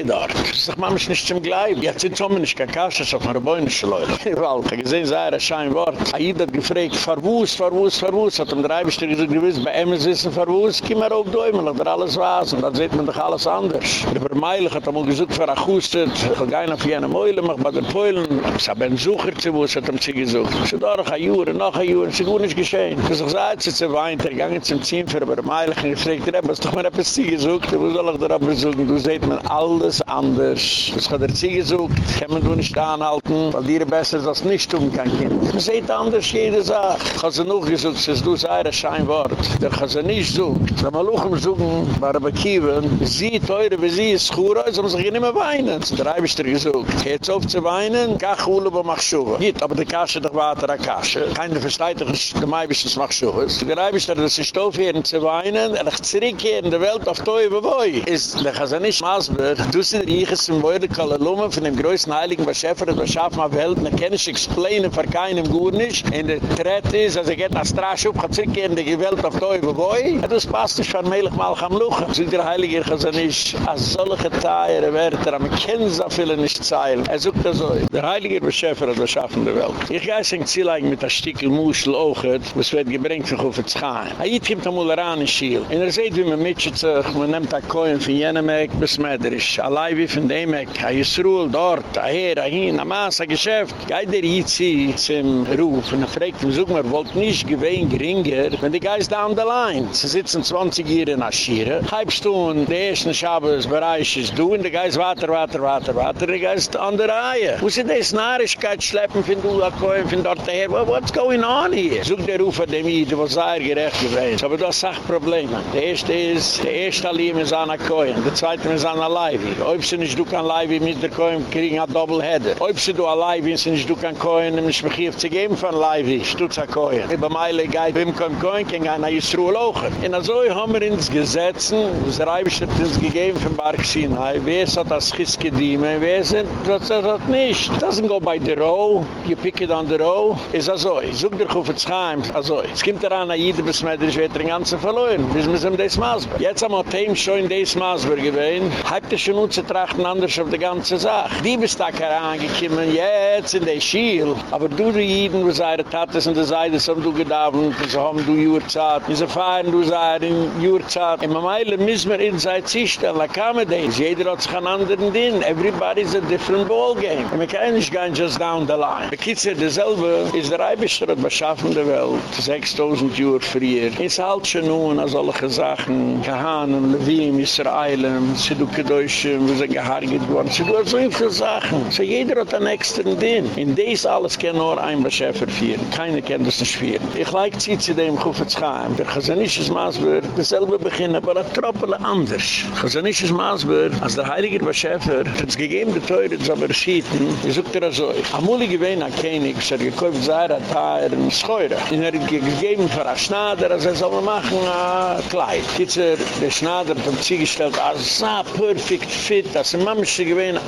dort? Das ist doch manchmal nicht zum Gleib. Jetzt sind so nicht kakasches auf einer Beunische Leule. Ich wollte, ich gesehen, sei er ein Scheinwort. Aid hat gefragt, verwus, verwus, verwus, hat ihm drei bestimmt gesagt, gewiss, bei Emmes ist ein verwus, komm mal auf Däumel, hat er alles was, und dann sieht man doch alles anders. Der Vermeilig hat einmal gesagt, für Achustet, ich will gehen auf jene Meule, mach bei den Peulen, ich habe einen Sucher zu wuss, hat er sie gesucht. Sie da noch ein Jahr, noch ein Jahr, es ist gut nicht geschehen. Ich sage, sie zu weint, er ging zum Zinn für Vermeilig, und ich fragte, er hast doch mal etwas sie gesucht, wo soll ich da besuchen? Du seht man alles anders. Das hat er sie gesucht, kann man nicht anhalten, weil dir besser als nicht tun kann, Kind. Man sieht anders jede Sache. Ich habe sie noch gesucht, es ist sei ein Scheinwort. Der kann sie nicht sucht. Wenn man auch Suchen, bei der Bekieven, sie teure, wie sie ist, Chura, soll man sich nicht mehr weinen. Der habe ich dir gesucht. Jetzt auf zu weinen, kach hule, wo mach Schuhe. Nicht, aber die Kasche doch weiter an Kasche. Keiner versteht doch, der Mai bis das mach Schuhe. Der habe ich dir, dass sie stoff hier zu weinen, er ich zurückkehren in der Welt auf Teube, wo ich. Ist, der kann sie nicht maßbar. Du sind die Eiches im Wöde, kalle Lumme von dem größten Heiligen, was Schäfer ist, was schaffen wir Welt, dann kann ich explainen für keinem gut nicht. In der Tret ist, als er geht nach Strasch auf, kann zurückkehren in die Welt auf Teube, wo ich. Das passt nicht von Melech mal am Luchen. So der Heilige, ich kann nicht, als solche Teile, Wörter, aber kennen sie viele nicht zeilen. Er sucht das so. Der Heilige, was Schäfer ist, was schaffen der Welt. Ich gehe in Zielein mit der Stickel Muschel auch, was wird gebringt sich Schaim. Er geht ihm zum Uleran in Schiel. Und er sieht, wie man mitschert sich, man nimmt ein Koin von jenem bis Mäderisch. Allein wie von dem Eck, ist Ruhl dort, er hier, er hin, er maß, er geschäft. Geht der Izi zum Ruf und er fragt ihm, such mal, wollt nicht geringer, wenn die Geist down the line. Sie sitzen 20 Jahre in Aschire, halbstunden, der erste Schabesbereich ist du, und der Geist weiter, weiter, weiter, weiter, der Geist an der Reihe. Wo sie das Nahrigkeit schleppen, von du, der Koin, von dort her, what's going on here? Such der Ruf an dem Izi, was sei gerecht gewesen. Aber das sagt Probleme. Der erste ist, der erste Alim ist an Koin, der zweite ist an Leivi. Ob sie nicht du kann Leivi mit der Koin kriegen, ein Doppelheader. Ob sie du an Leivi sind, nicht du kann Koin, nimm ich mich hier zu geben von Leivi, stutz an Koin. Über Meile geht, wem kommt Koin, kann gehen nach Yisroel auch. Und so haben wir ins Gesetzen, das Reibisch hat uns gegeben von Barg Sinai, wer hat das Schiss gediemen, wer sind, das hat nicht. Das go by the row, you pick it on the row, ist also, such dir auf das Heim, also, es kommt daran, dass jeder besmetter ist, wird den ganzen verloren, wir sind das Maasberg. Jetzt wir Themen schon in das Maasberg gewesen, habt ihr schon uns trachten anders auf die ganze Sache. Die bist da herangekommen, jetzt in der Schiel, aber du die Jiden, wo seine Tates und die Seide, so haben du gedauert, so haben du Jurzat, diese Feiern, du sei in Jurzat. In Meile müssen wir in Zeit zustellen, da kamen die, jeder hat sich an anderen Ding, everybody's a different ballgame. Und wir können nicht gehen just down the line. Die Kitzel derselbe ist der Eibischter, das Beschaffen der Welt, 6000 Jahre früher. Es halt schon nun, als alle Sachen, Kahanen, Levim, Israelen, Siduke Deutschen, wir sind gehargert worden, sie tun so viele Sachen. So jeder hat einen extra Ding. In dies alles kann nur ein Beschäfer führen. Keiner kann das nicht führen. Ich like zieht sie dem Kufetzchaim. Der Chazanisches Maasbeur, dasselbe beginnen, aber ein Troppele anders. Chazanisches Maasbeur, als der Heilige Beschäfer, hat es gegeben, der Teure, das aber schieten, ich suchte er so. Amuli gewähne ein König, es hat gekauft, sei er, Taer, ein Scheure. Und er hat gegeben für ein Schnader, also er soll man machen, ein Kleid. Kitzer, der Schnader hat ihm zugestellt, als so perfekt fit, als ein Mammische gewähne,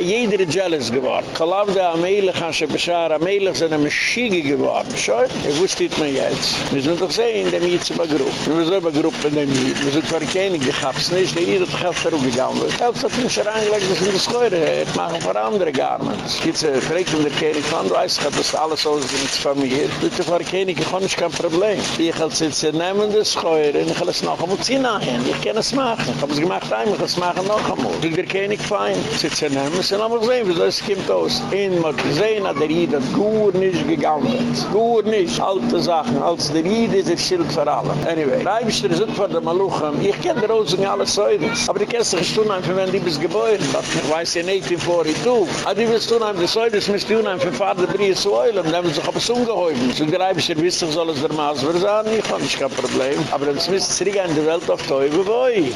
jeder jeder jealous geworden. Kalam der Amelich an Shebeshar, Amelich sind ein Maschige geworden. Schau, ich wusste nicht mehr jetzt. Wir sind doch sehen, in der Mietze begrüppt. Wir sind Gruppe in dem Mietze. Wir sind zwar keine gehabt, es nicht, dass jeder das Geld zurückgegangen wird. Helft hat mich schon angelegt, dass wir das Geure hat. Machen für andere Garments. Jetzt äh, fragt mir der König von, du weißt, hat das alles aus dem Zfamilien. Du hast zwar keine gehabt, ich kein Problem. Ich halte es jetzt, nehmen das Geure, ich halte es noch einmal ziehen nachhin. Ich kann es machen. Ich habe es gemacht, ich kann es machen noch einmal. Du hast der König von, sitze nehmen, sie nehmen wir gesehen, wieso es kommt aus. In man gesehen hat der Ried hat gut nicht gegangen. Gut nicht. Alte Sachen. Als der Ried ist er Schild für alle. Anyway. Reibisch der Süd von der Maluchem. Ich kenne der Rosen alle Säudes. Aber die kennst du gestern einfach, wenn die bis Gebäude. Ich weiß ja nicht, wie vor ich tue. Aber die willst du einfach, die Säudes müsst du einfach Vater Brie zu heulen. Dann haben sie sich aber so ungeheuben. So die der Wissen soll es der Maas versagen. Ich habe nicht kein Problem. Aber dann müsst zurück in die Welt auf Teufel.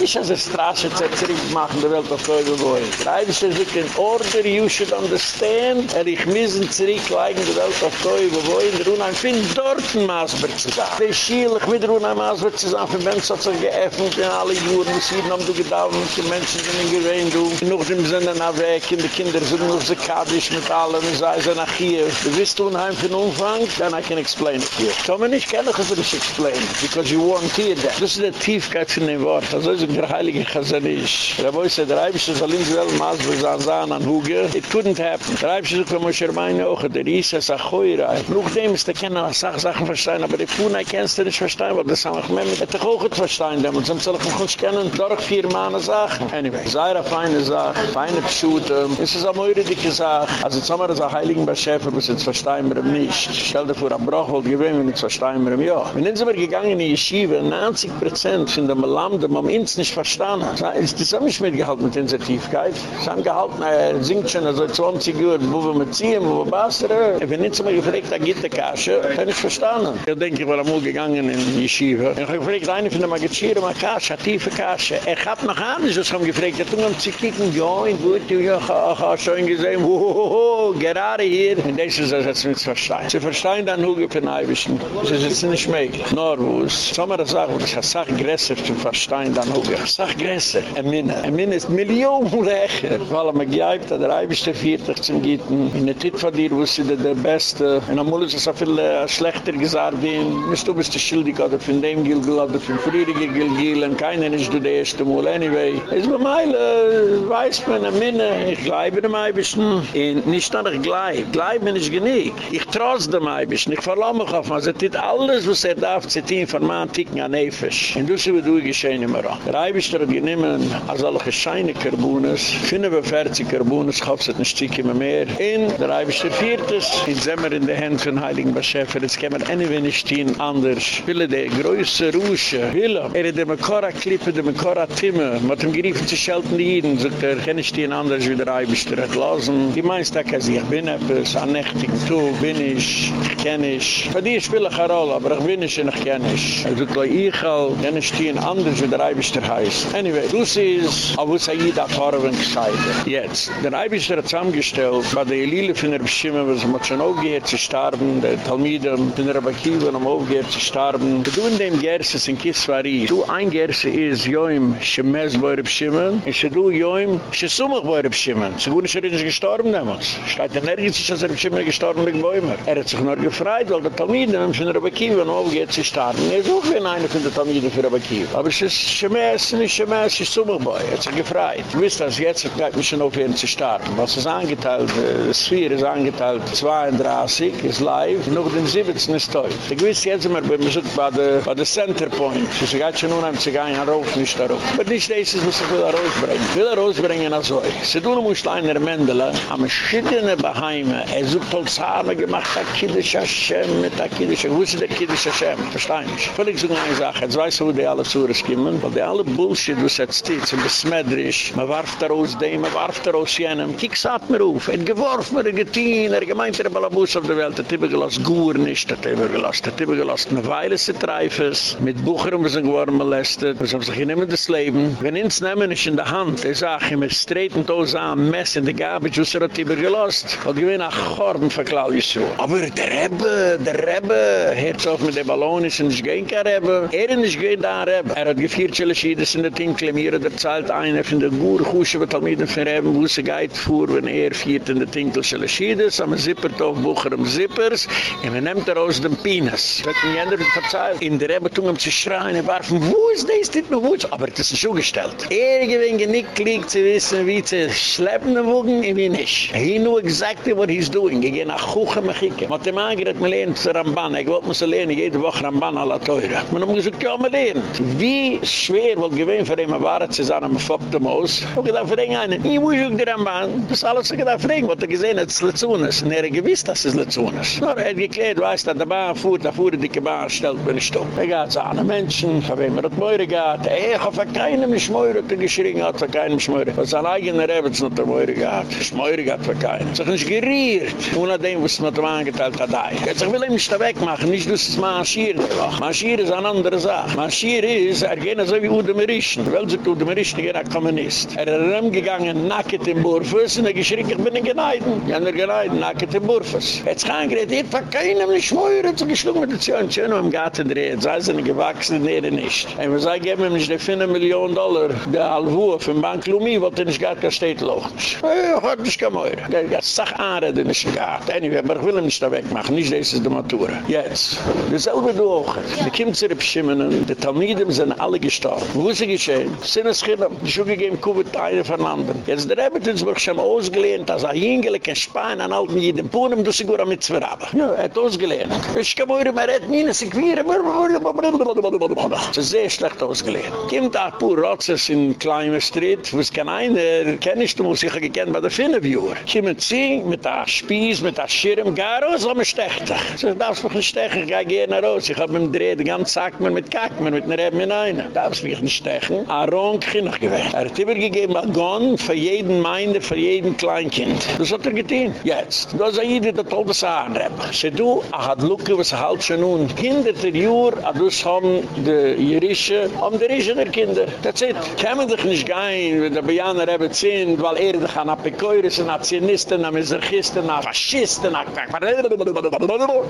Ich habe eine Straße zurück machen, die Welt auf Teufel boi. Reibisch der Süd in Order, you should understand. Er ich müssen zurück in die Welt auf Teufel boi. In der Unheim finden dort ein Maasberg zu sagen. Der Schielig mit der Unheim Maasberg zu sagen. Für Menschen hat sich geöffnet in alle Juren. Sie haben du gedauert. Die Menschen sind in gewähnt. Und noch sind sie dann weg. Die Kinder sind noch so kadisch mit allem. Und sie sind nach hier. Du wirst unheim für den Umfang. Then I can explain it here. Kenne ich für dich explain. Because you weren't here then. Das ist der Tiefkeit von dem Wort. Also ist der Heilige Chazanisch. Der Boy said, der Eibisch ist allein zu welchem Maas, wo sie an an Huge. It couldn't happen. Der Eibisch ist, wenn man sich meine Augen, der Ries ist ein Geurei. Nachdem ist der Kenner, was Sachen Sachen verstehen, aber die Puna kennst du nicht verstehen, weil das haben wir gemeint, mit der Augen zu verstehen, denn sonst soll ich mich kennen, durch vier Mane Sachen. Anyway, sei eine feine Sache, feine Pschute, es ist eine meure dicke Sache. Also jetzt haben wir das Heiligen Beschäfer, was jetzt verstehen wir nicht. Stell dir vor, ein Bruch wollte gewinnen, wenn jetzt verstehen wir ja. Wenn sind wir gegangen in die Yeshiva, 90% von dem Land, haben uns nicht verstanden. Das ist nicht mitgehalten mit Insertivkeit. Sie haben gehalten, er singt schon also 20 Uhr, wo wir mit ziehen, wo wir bassere. Wenn nicht so mal gefragt, da geht die Kasche, kann ich verstanden. Ich denke, ich war einmal gegangen in die Yeshiva. Ich habe gefragt, eine von der Magazine, eine Kasche, eine tiefe Kasche. Er hat noch anders, was haben gefragt, er tun zu kicken, ja, in gut, ja, ich habe schon gesehen, wo, gerade hier. Und das ist das jetzt mit Verstehen. Sie verstehen dann nur für Neibischen. Das ist jetzt nicht möglich. Nur wo es, so mal sagen, ich habe Sachen größer zu verstehen dann nur. Sachen größer. Ein Minne. Ein Minne ist Millionen Lecher. Weil er mir gehypt hat, der Eibischte viertig zum Gitten. In der Tit von dir wusste der der Beste. Und am Mullis ist er viel äh, schlechter gesagt, wie nicht du bist der Schildig oder von dem Gilgul oder von Friediger Gilgul und keiner ist du der erste Mal. Anyway. Es war meil, äh, weiß man, ein Minne. Ich glaube dem Eibischten. Und nicht nur ich glaube. Glaube mir nicht genieg. Ich trots dem Eibischten. Ich verlasse mich auf. Also das alles, was er darf, zitieren von meinem Ticken an Eifesh. Und das ist, wie geschehen immer auch. Der Eibischter hat genommen, als alle gescheine Karbunas, 45 Karbunas, ich hoffe, es hat ein Stück immer mehr. Und der Eibischter viertes, sind wir in der Hand von Heiligen Beschäfer, jetzt können wir eine wenig stehen anders. Wille der größte Rusche, Wille, er hat die Mekora-Klippe, die Mekora-Timme, mit dem Griff zu schelten die Jiden, sagt er, kann ich stehen anders wie der Eibischter hat lassen. Die meinst, da kann sie, ich bin etwas, an nächtigen Tug, bin ich, ich kenne ich. Für die spiele ich eine Rolle, aber ich bin nicht, ich kenne ich. Er sagt, ich kann ich stehen anders wie der Eibischter heißt. Anyway, du siehst, auf was er jeder Farben gescheide. Jetzt, der Eibischter hat zusammengestellt, bei der Elile von der Beschimmel, was man schon aufgehört zu starben, der Talmiden von der Abakiva haben aufgehört zu starben. Du in dem Gerses in Kiswari, du ein Gerse ist, joim, schemes bei der Beschimmel, und sie du, joim, schesumach bei der Beschimmel. Sie wurden schon gestorben damals. Steht er nirgends, dass er Beschimmel gestorben wegen Bäumer. Er hat sich nur gefreit, weil der Talmiden von der Abakiva haben aufgehört zu starben. Er ist auch wie einer von der Talmiden für Abakiva. Aber es ist schemes, nicht schemes, schesumach bei. Er hat sich gefreit. Du wisst, dass jetzt geht mich schon aufhören zu starten. Was ist angeteilt, äh, Sphäre ist angeteilt, 32 ist live, noch den 17 ist toll. Ich weiß jetzt immer, wenn man so bei der, Center Point, so sie geht schon unheim zu gehen, rauf, nicht darauf. Aber nicht das ist, was ich will rausbringen. Ich will rausbringen als euch. Sie tun muss einer Mendele, am schittene Beheime, er sucht uns Hame gemacht, der Kiddisch Hashem, mit der Kiddisch, wo ist der Kiddisch Hashem? Verstehe ich. Völlig so eine Sache, jetzt weiß ich, wo die alle Zures kommen, weil die alle Bullshit, was jetzt steht, so besmetterisch, man warf da raus dem, man warf da raus jenem, kiek satt mir auf, er geworfen mir, er getien, er gemeint, er Balabus auf der Welt, er tibbe gelost, guur nicht, er tibbe gelost, er tibbe gelost, eine Weile sie treifes, mit Bucher, wir sind geworden molestet, wir haben sich genommen das Leben, wenn ins Nehmen ist in der Hand, er sagt, ich muss treten, da am Mess in was er hat tibbe gelost, und ich bin nach Chorben verklau ich so. Aber der Rebbe, der Rebbe, hört auf mit der Ballon, ist nicht gehen kein Rebbe, er ist nicht gehen da Rebbe, er hat gefeiert, Schiedes in der Tinkle, mir der zahlt einer von der Gure, Kusche, was halt mit dem Verreben, wo sie geht vor, wenn er feiert in der Tinkle, Schiedes, am Zippert auf Bucher am Zippers, und man nimmt er aus dem Penis. Wird mir jender verzeiht. In der Rebbe tun ihm zu schreien, er warfen, wo ist das, dit mir wo Aber das ist schon gestellt. Er gewinnt liegt zu wissen, wie zu schleppen den Wogen, und wie nicht. He knew exactly what he's doing. Ich gehe nach Kuchen, mich hicke. Man hat ihm angerät, man lehnt zu Ramban. Ich wollte mir so lehnen, jede Woche Ramban à Teure. Man hat gesagt, ja, man lehnt. Wie schwer wohl gewinnt für ihn, war es zu sein, am Fopp dem Haus. Ich habe gedacht, für ihn einen, ich muss auch die Ramban. Das ist alles, was ich da fragen, was er gesehen hat, es ist Lezunas. Und er hat gewiss, dass es Lezunas. Nur er hat geklärt, weißt du, der Bahn fuhrt, der fuhrt, dicke Bahn, stellt mir nicht um. Er geht zu anderen Menschen, von wem er hat Meure gehabt. Er hat für keinem Schmöre hat er geschrien, hat für keinem Schmöre. Was sein eigener Rebens hat er Meure gehabt. Schmöre gehabt für keinen. Sich nicht geriert. Ohne dem, was man ihm angeteilt hat. Jetzt, ich will ihm nicht wegmachen, nicht, dass es Maschir ist. Maschir ist eine andere Sache. Maschir ist, er geht so wie Udemerischen. Weil sie Udemerischen, er ist Kommunist. Er ist rumgegangen, nackt im Burfus, und er geschrien, ich bin ein Geneiden. Ja, er geneiden, nackt im Burfus. Jetzt kann ich gerade, ich keinem nicht schmöre, zu geschlungen mit der Zion, schön um Garten drehen, sei sie nicht gewachsen, nee, nicht. Und wir sagen, geben wir nicht die 5 Millionen Dollar, der Alwurf im Bank Lumi, wo der nicht gar kein Städte locht. Ja, ich hab nicht kein Meurer. Der hat sich anreden, nicht gehabt. Anyway, aber ich will ihn nicht da wegmachen, nicht das ist die Matura. Jetzt, dasselbe du auch. Die kommt zu den Pschimmenen, die Talmiden sind alle gestorben. Wo ist sie geschehen? Sind es Kinder, die schon gegeben, Kuvit, eine von anderen. Jetzt der Rebetensburg schon ausgelehnt, als er hingelegt, in Spanien, an alten Jiden, Puhnen, du sie gut mit zwei Raben. Ja, er hat ausgelehnt. Ich kann mir immer retten, Mine, sie quieren, das ist sehr schlecht ausgelehnt. Kommt auch pur Rotzes in Kleiner Street, wo es kein einer, kenne ich, du musst sich gekannt bei der Finneviewer. Kommen sie mit der Spieß, mit der Schirm, gar raus, aber stecht dich. Sie darfst mich nicht stechen, ich gehe gerne raus. Ich hab mir gedreht, den ganzen Sack mit Kack, mir mit einer Reben in einen. Darfst mich nicht stechen. Aaron ich. Er hat übergegeben, ein Gon für jeden Meinde, für jeden Kleinkind. Das hat er getan. Jetzt. Da ist ein Jede, der toll das Aanreb. Se du, er hat Luke, was er halt schon nun. Kinder der Jür, er dus haben die Jirische, haben die Rische der Kinder. That's it. Kämen dich nicht gehen, wenn der Bejaner eben sind, weil er dich an Apikoiris, an Zionisten, an Miserchisten, an Faschisten, an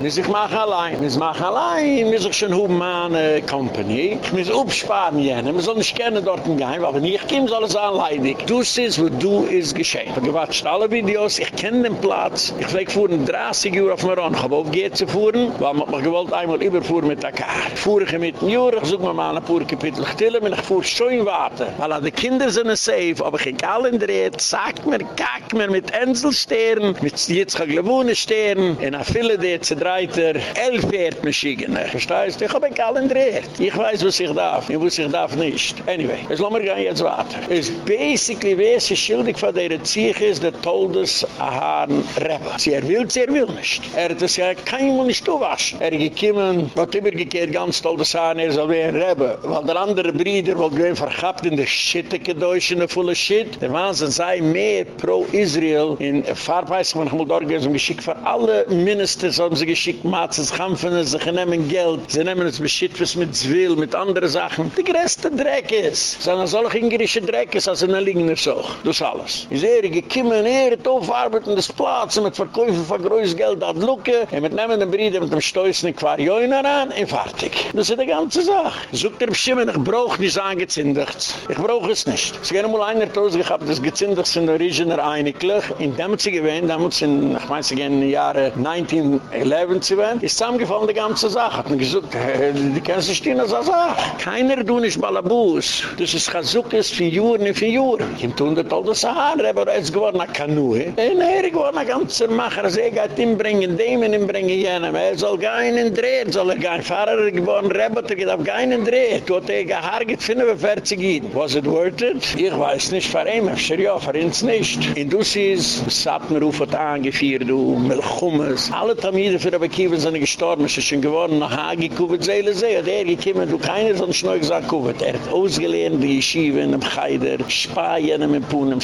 Nis ich mach allein. Nis mach allein. Nis ich schon hoben meine Company. Nis upsparen jene. Nis soll nicht gerne dort gehen, weil wenn ich komme, soll es anleidig. Du siehst, wo du ist geschehen. Ich gewatscht alle Videos, ich kenne den Platz. Ich flieg fuhren 30 Uhr auf mir an. Ich hab aufgeht zu fuhren, weil man gewollt einmal überfuhren mit der Kar. Fuhr ich mit dem Jura, ich such mir mal ein paar Kapitel Chtillen, und ich fuhr schon warten. Weil alle Kinder sind safe, aber ich ging alle in der sagt mir, kack mir mit Enselstern, mit Jitzchaglewohne Stern, in a viele der Zedreiter, elf Erdmaschinen. Verstehst du? Ich hab alle in der Rede. Ich weiß, was ich darf, und was ich darf nicht. Anyway, es lassen wir gehen jetzt warten. Es basically, wer ist schildig von der Ziech ist, der Toldes Ahaan Rebbe. Sie er will, sie er will nicht. Er hat es ja kein Mal nicht waschen. Er gekommen, hat übergekehrt ganz das Haar, er soll wie ein Rebbe. Weil der andere Brüder, wo gewinn verkappt in der Schitteke Deutsch, in der volle Shit, der Wahnsinn sei mehr pro-Israel in Fahrpreis, man hat mal dort gehen, geschickt für alle Ministers, haben sie geschickt, Matzes, Kampfen, sie nehmen Geld, sie nehmen es beschitt, was mit Zwill, mit anderen Sachen. Die größte Dreck ist. Sie sagen, solche ingerische Dreck ist, als in der Liegner so. Das alles. Sehe, er gekommen, er hat aufarbeiten des Platz, mit Verkäufen von größtes Geld, hat Lucke, und mit nehmen den Brüder, mit dem Stoissen, in Quarioiner an, und fertig. Das ist die ganze Sache. Sogt er bestimmt, ich brauche nicht angezündigt. Ich brauche es nicht. Es gibt einmal einer Tose gehabt, das gezündigt sind Originer einiglich. In dem sie gewähnt, damals in, ich sie in den Jahren 1911 zu werden, ist zusammengefallen die ganze Sache. Hat gesagt, die können sich stehen eine Sache. Keiner tun ist Balabus. Das ist Chazukes für Juren und für Juren. Ich tun das all das Haare, er ist geworden eine Kanue. Ein Herr geworden ein ganzer Macher. Er geht ihm bringen, dem ihm bringen jenem. Er soll keinen drehen, soll er kein Fahrer geworden, Rebeter geht auf keinen drehen. Du hat er gehargert 45 Jahre. Was it worth it? Ich weiß nicht, für ihn, für ja, für uns nicht. In Dussis, Satmeruf hat angeführt, du, Melchummes. Alle Tamide für die Kiewen sind gestorben, sie sind geworden, nach Hagi, Kuvit, Seele, See. Und er gekommen, du, keiner nicht neu gesagt, Kuvit. Er hat ausgelehnt, die Yeshiva in dem Chaider, Spaien, im Puhn,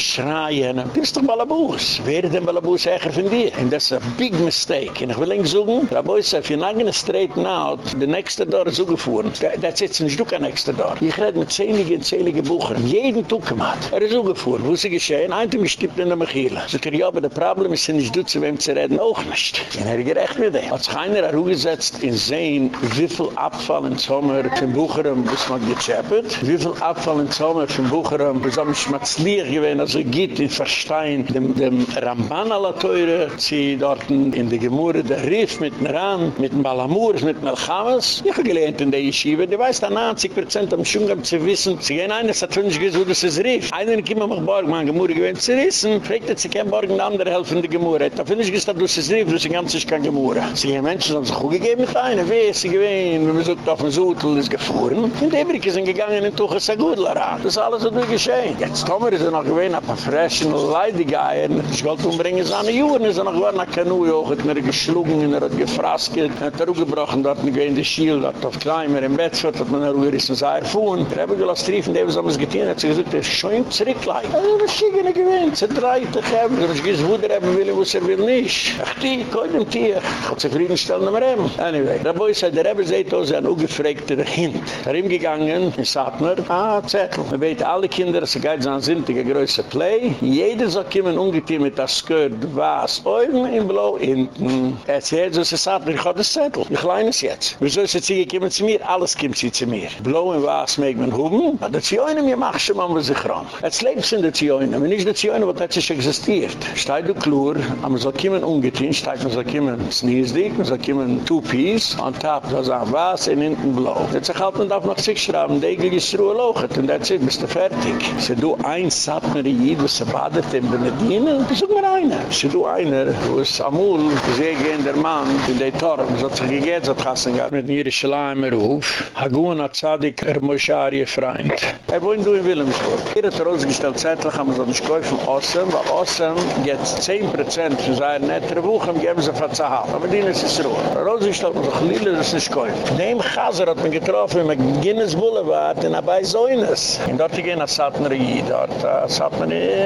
im Schreien. Du bist doch Balabus. Wer ist denn Balabus eher von dir? Und das ein big mistake. Und ich will ihn sagen, Rabeu sagt, if you're not gonna straighten out, the next door ist zugefuhren. That's it, nicht du kein nächster door. Ich rede mit zählige und zählige Bucher. Jeden Tag gemacht. Er ist zugefuhren. Wo ist er geschehen? Ein Tag ist in der Mechila. So kann aber, der Problem ist, nicht du zu wem zu reden, auch nicht. Und er gerecht mit dem. Hat sich einer herumgesetzt in sehen, wie viel Abfall in Sommer von Bucherem, bis man gechappet. Wie viel Abfall in Sommer von Bucherem, bis man schmatzlier gewesen, also geht in Verstein, dem, dem Ramban aller Teure, sie dort in die Gemurre, der Riff mit dem Ran, mit dem Balamur, mit dem Elchamas. Ich habe gelernt in der Yeshiva, die weiß da 90% am Schungam zu wissen, sie gehen eines, hat fünf gesagt, das ist Riff. Einer kommt mir Borg, man Gemurre gewinnt zu rissen, fragt jetzt, sie kein Borg, ein anderer helfen in der Gemurre. Da finde ich gesagt, das ist Riff, das ist ganz kein Gemurre. Sie gehen Menschen, haben sich gut gegeben mit einer, wer ist sie gewinnt, wenn man sagt, auf dem Sotel ist gefahren. Und die Brücke sind gegangen in Tuches Agudlara. Das ist alles, was geschehen. Jetzt Tomer ist er noch gewinnt, ein Professional leidige Eier, ich wollte umbringen seine Juren, ist er noch war nach Kanu, auch hat mir geschlungen, er hat gefrasket, er hat er gebrochen, dort nicht in die Schiel, dort auf Kleimer, im Bettfurt, hat man er gerissen, sei er fuhren. Er habe gelost riefen, der haben es getan, hat sie gesagt, er ist zurückleid. Er hat er schicken gewinnt, sie dreht dich haben, er hat gesagt, wo der haben will, wo er will nicht. Ach die, koi dem Tier, hat zufriedenstellen am Rem. Anyway, der Boy sagt, der Rebbe seht aus, ein ungefrägter Hint. Er ihm gegangen, in Satmer, ah, Zettel. Man weet, alle Kinder, sie geht an Sintige größer Play, jeder soll kommen ungetein mit der Skirt, was, oben im Blau, hinten. Er zählt so, sie sagt, ich habe das Zettel. Ich leine es jetzt. Wieso ist sie gekommen zu mir? Alles kommt sie zu mir. Blau und was, mag man hoben? Aber die Zioinen, mir mach schon mal, wo sich ran. Jetzt lebst in der Zioinen, wenn nicht die Zioinen, wo das sich existiert. Steigt du klur, aber man soll kommen ungetein, steigt man soll kommen sneezdig, man soll kommen two-piece, on top, so sagen, was, in hinten Blau. Jetzt sagt halt, man darf noch sich schrauben, Degel ist Ruhe lochet, und that's it, bist du fertig. Se du ein Satmeri Jid, was se badet in Benedine, besuch mir einer. Se du einer, wo es Amul, sehr gehen der Mann, in der Torb, so hat sich gegett, so hat Hassan gehabt, mit mir Schleim erhof, Hagun hat Zadig, er Moschari, Freund. Er wohnt du in Wilhelmsburg. Er hat rausgestellt, zeitlich haben wir so einen Schäu von Ossem, weil Ossem jetzt 10% für seine nettere Wochen, geben sie für Zahal. Aber die ist es Ruhe. Er hat rausgestellt, man sagt, Lille, das ist ein Schäu. Dem Chaser hat man getroffen, mit Guinness Boulevard, in Abai Zoynes. In dort gehen, als Satner Jid, dort, als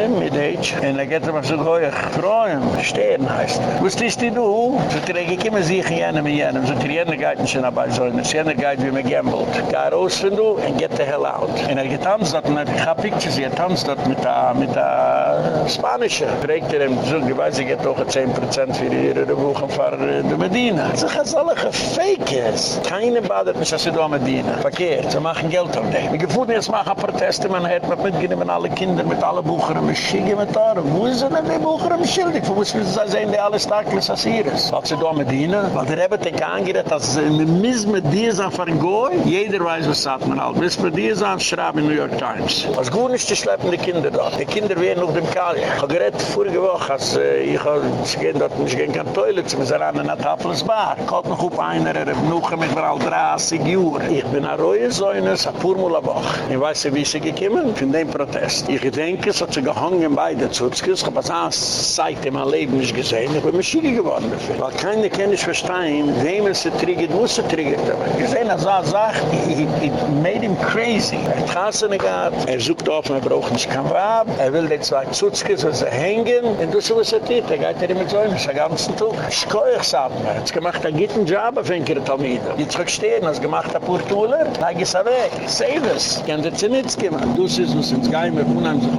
Mit Age. Und er geht immer so, freue mich, Stern heißt er. Wo ist die du? So träge ich immer sich jenem, in jenem. So träge ich geht nicht in Abai Zoynes. Jener geht, wie man gambelt. Geh raus von du, and get the hell out. Und er getanzt dort, und ich hab Pictures, er tanzt dort mit der, mit der Spanische. Trägt er ihm so, ich weiß, ich hätte auch 10% für ihre Wochen für die Medina. So, das alle gefakes. Keine badet mich, als sie da Medina. Verkehrt, sie machen Geld auf dem. Ich gefuhr jetzt machen Proteste, man hat mit mitgenommen alle Kinder, mit alle Buchern, mit Schiege, mit da. Wo ist denn die Buchern im Schildig? Wo müssen sie sehen, die alle Stakles als ist? Was sie da Medina? Weil der Rebbe denk angerät, dass sie mis mit dir sind von Goy, jeder weiß, was sagt man halt. Mis mit dir sind, schraub in New York Times. Was gut ist, die schleppen die Kinder da. Die Kinder werden auf dem Kalje. Ich habe gerät vorige Woche, als ich habe, sie gehen dort, ich gehe in kein Toilet, sie sind an einer Tafels Bar. Habe noch auf einer, er noch mit mir all 30 Jahre. Ich bin ein Reue Säunes, ein Purmula Woche. Ich weiß wie sie gekommen Protest. Ich denke, gehangen bei der Zutzkes. Ich habe es auch seit in meinem Leben nicht gesehen. Ich bin mir schiege geworden dafür. Weil keiner kann nicht verstehen, wem es triggert, wo es triggert. Ich sehe, als er sagt, it made him crazy. Er hat Hasen gehabt, er sucht auf, er braucht nicht kein Wab, er will die zwei Zutzkes, was er hängen, und du so was er tut, er geht er mit so einem, den ganzen Tag. Ich kann euch sagen, er hat gemacht, er gibt einen Job auf einen Talmide. Die zurückstehen, er hat gemacht, er Purtuler, er ist er weg. Save us. Ich kann dir zu nichts geben. Du siehst uns ins Geimer, unheim sich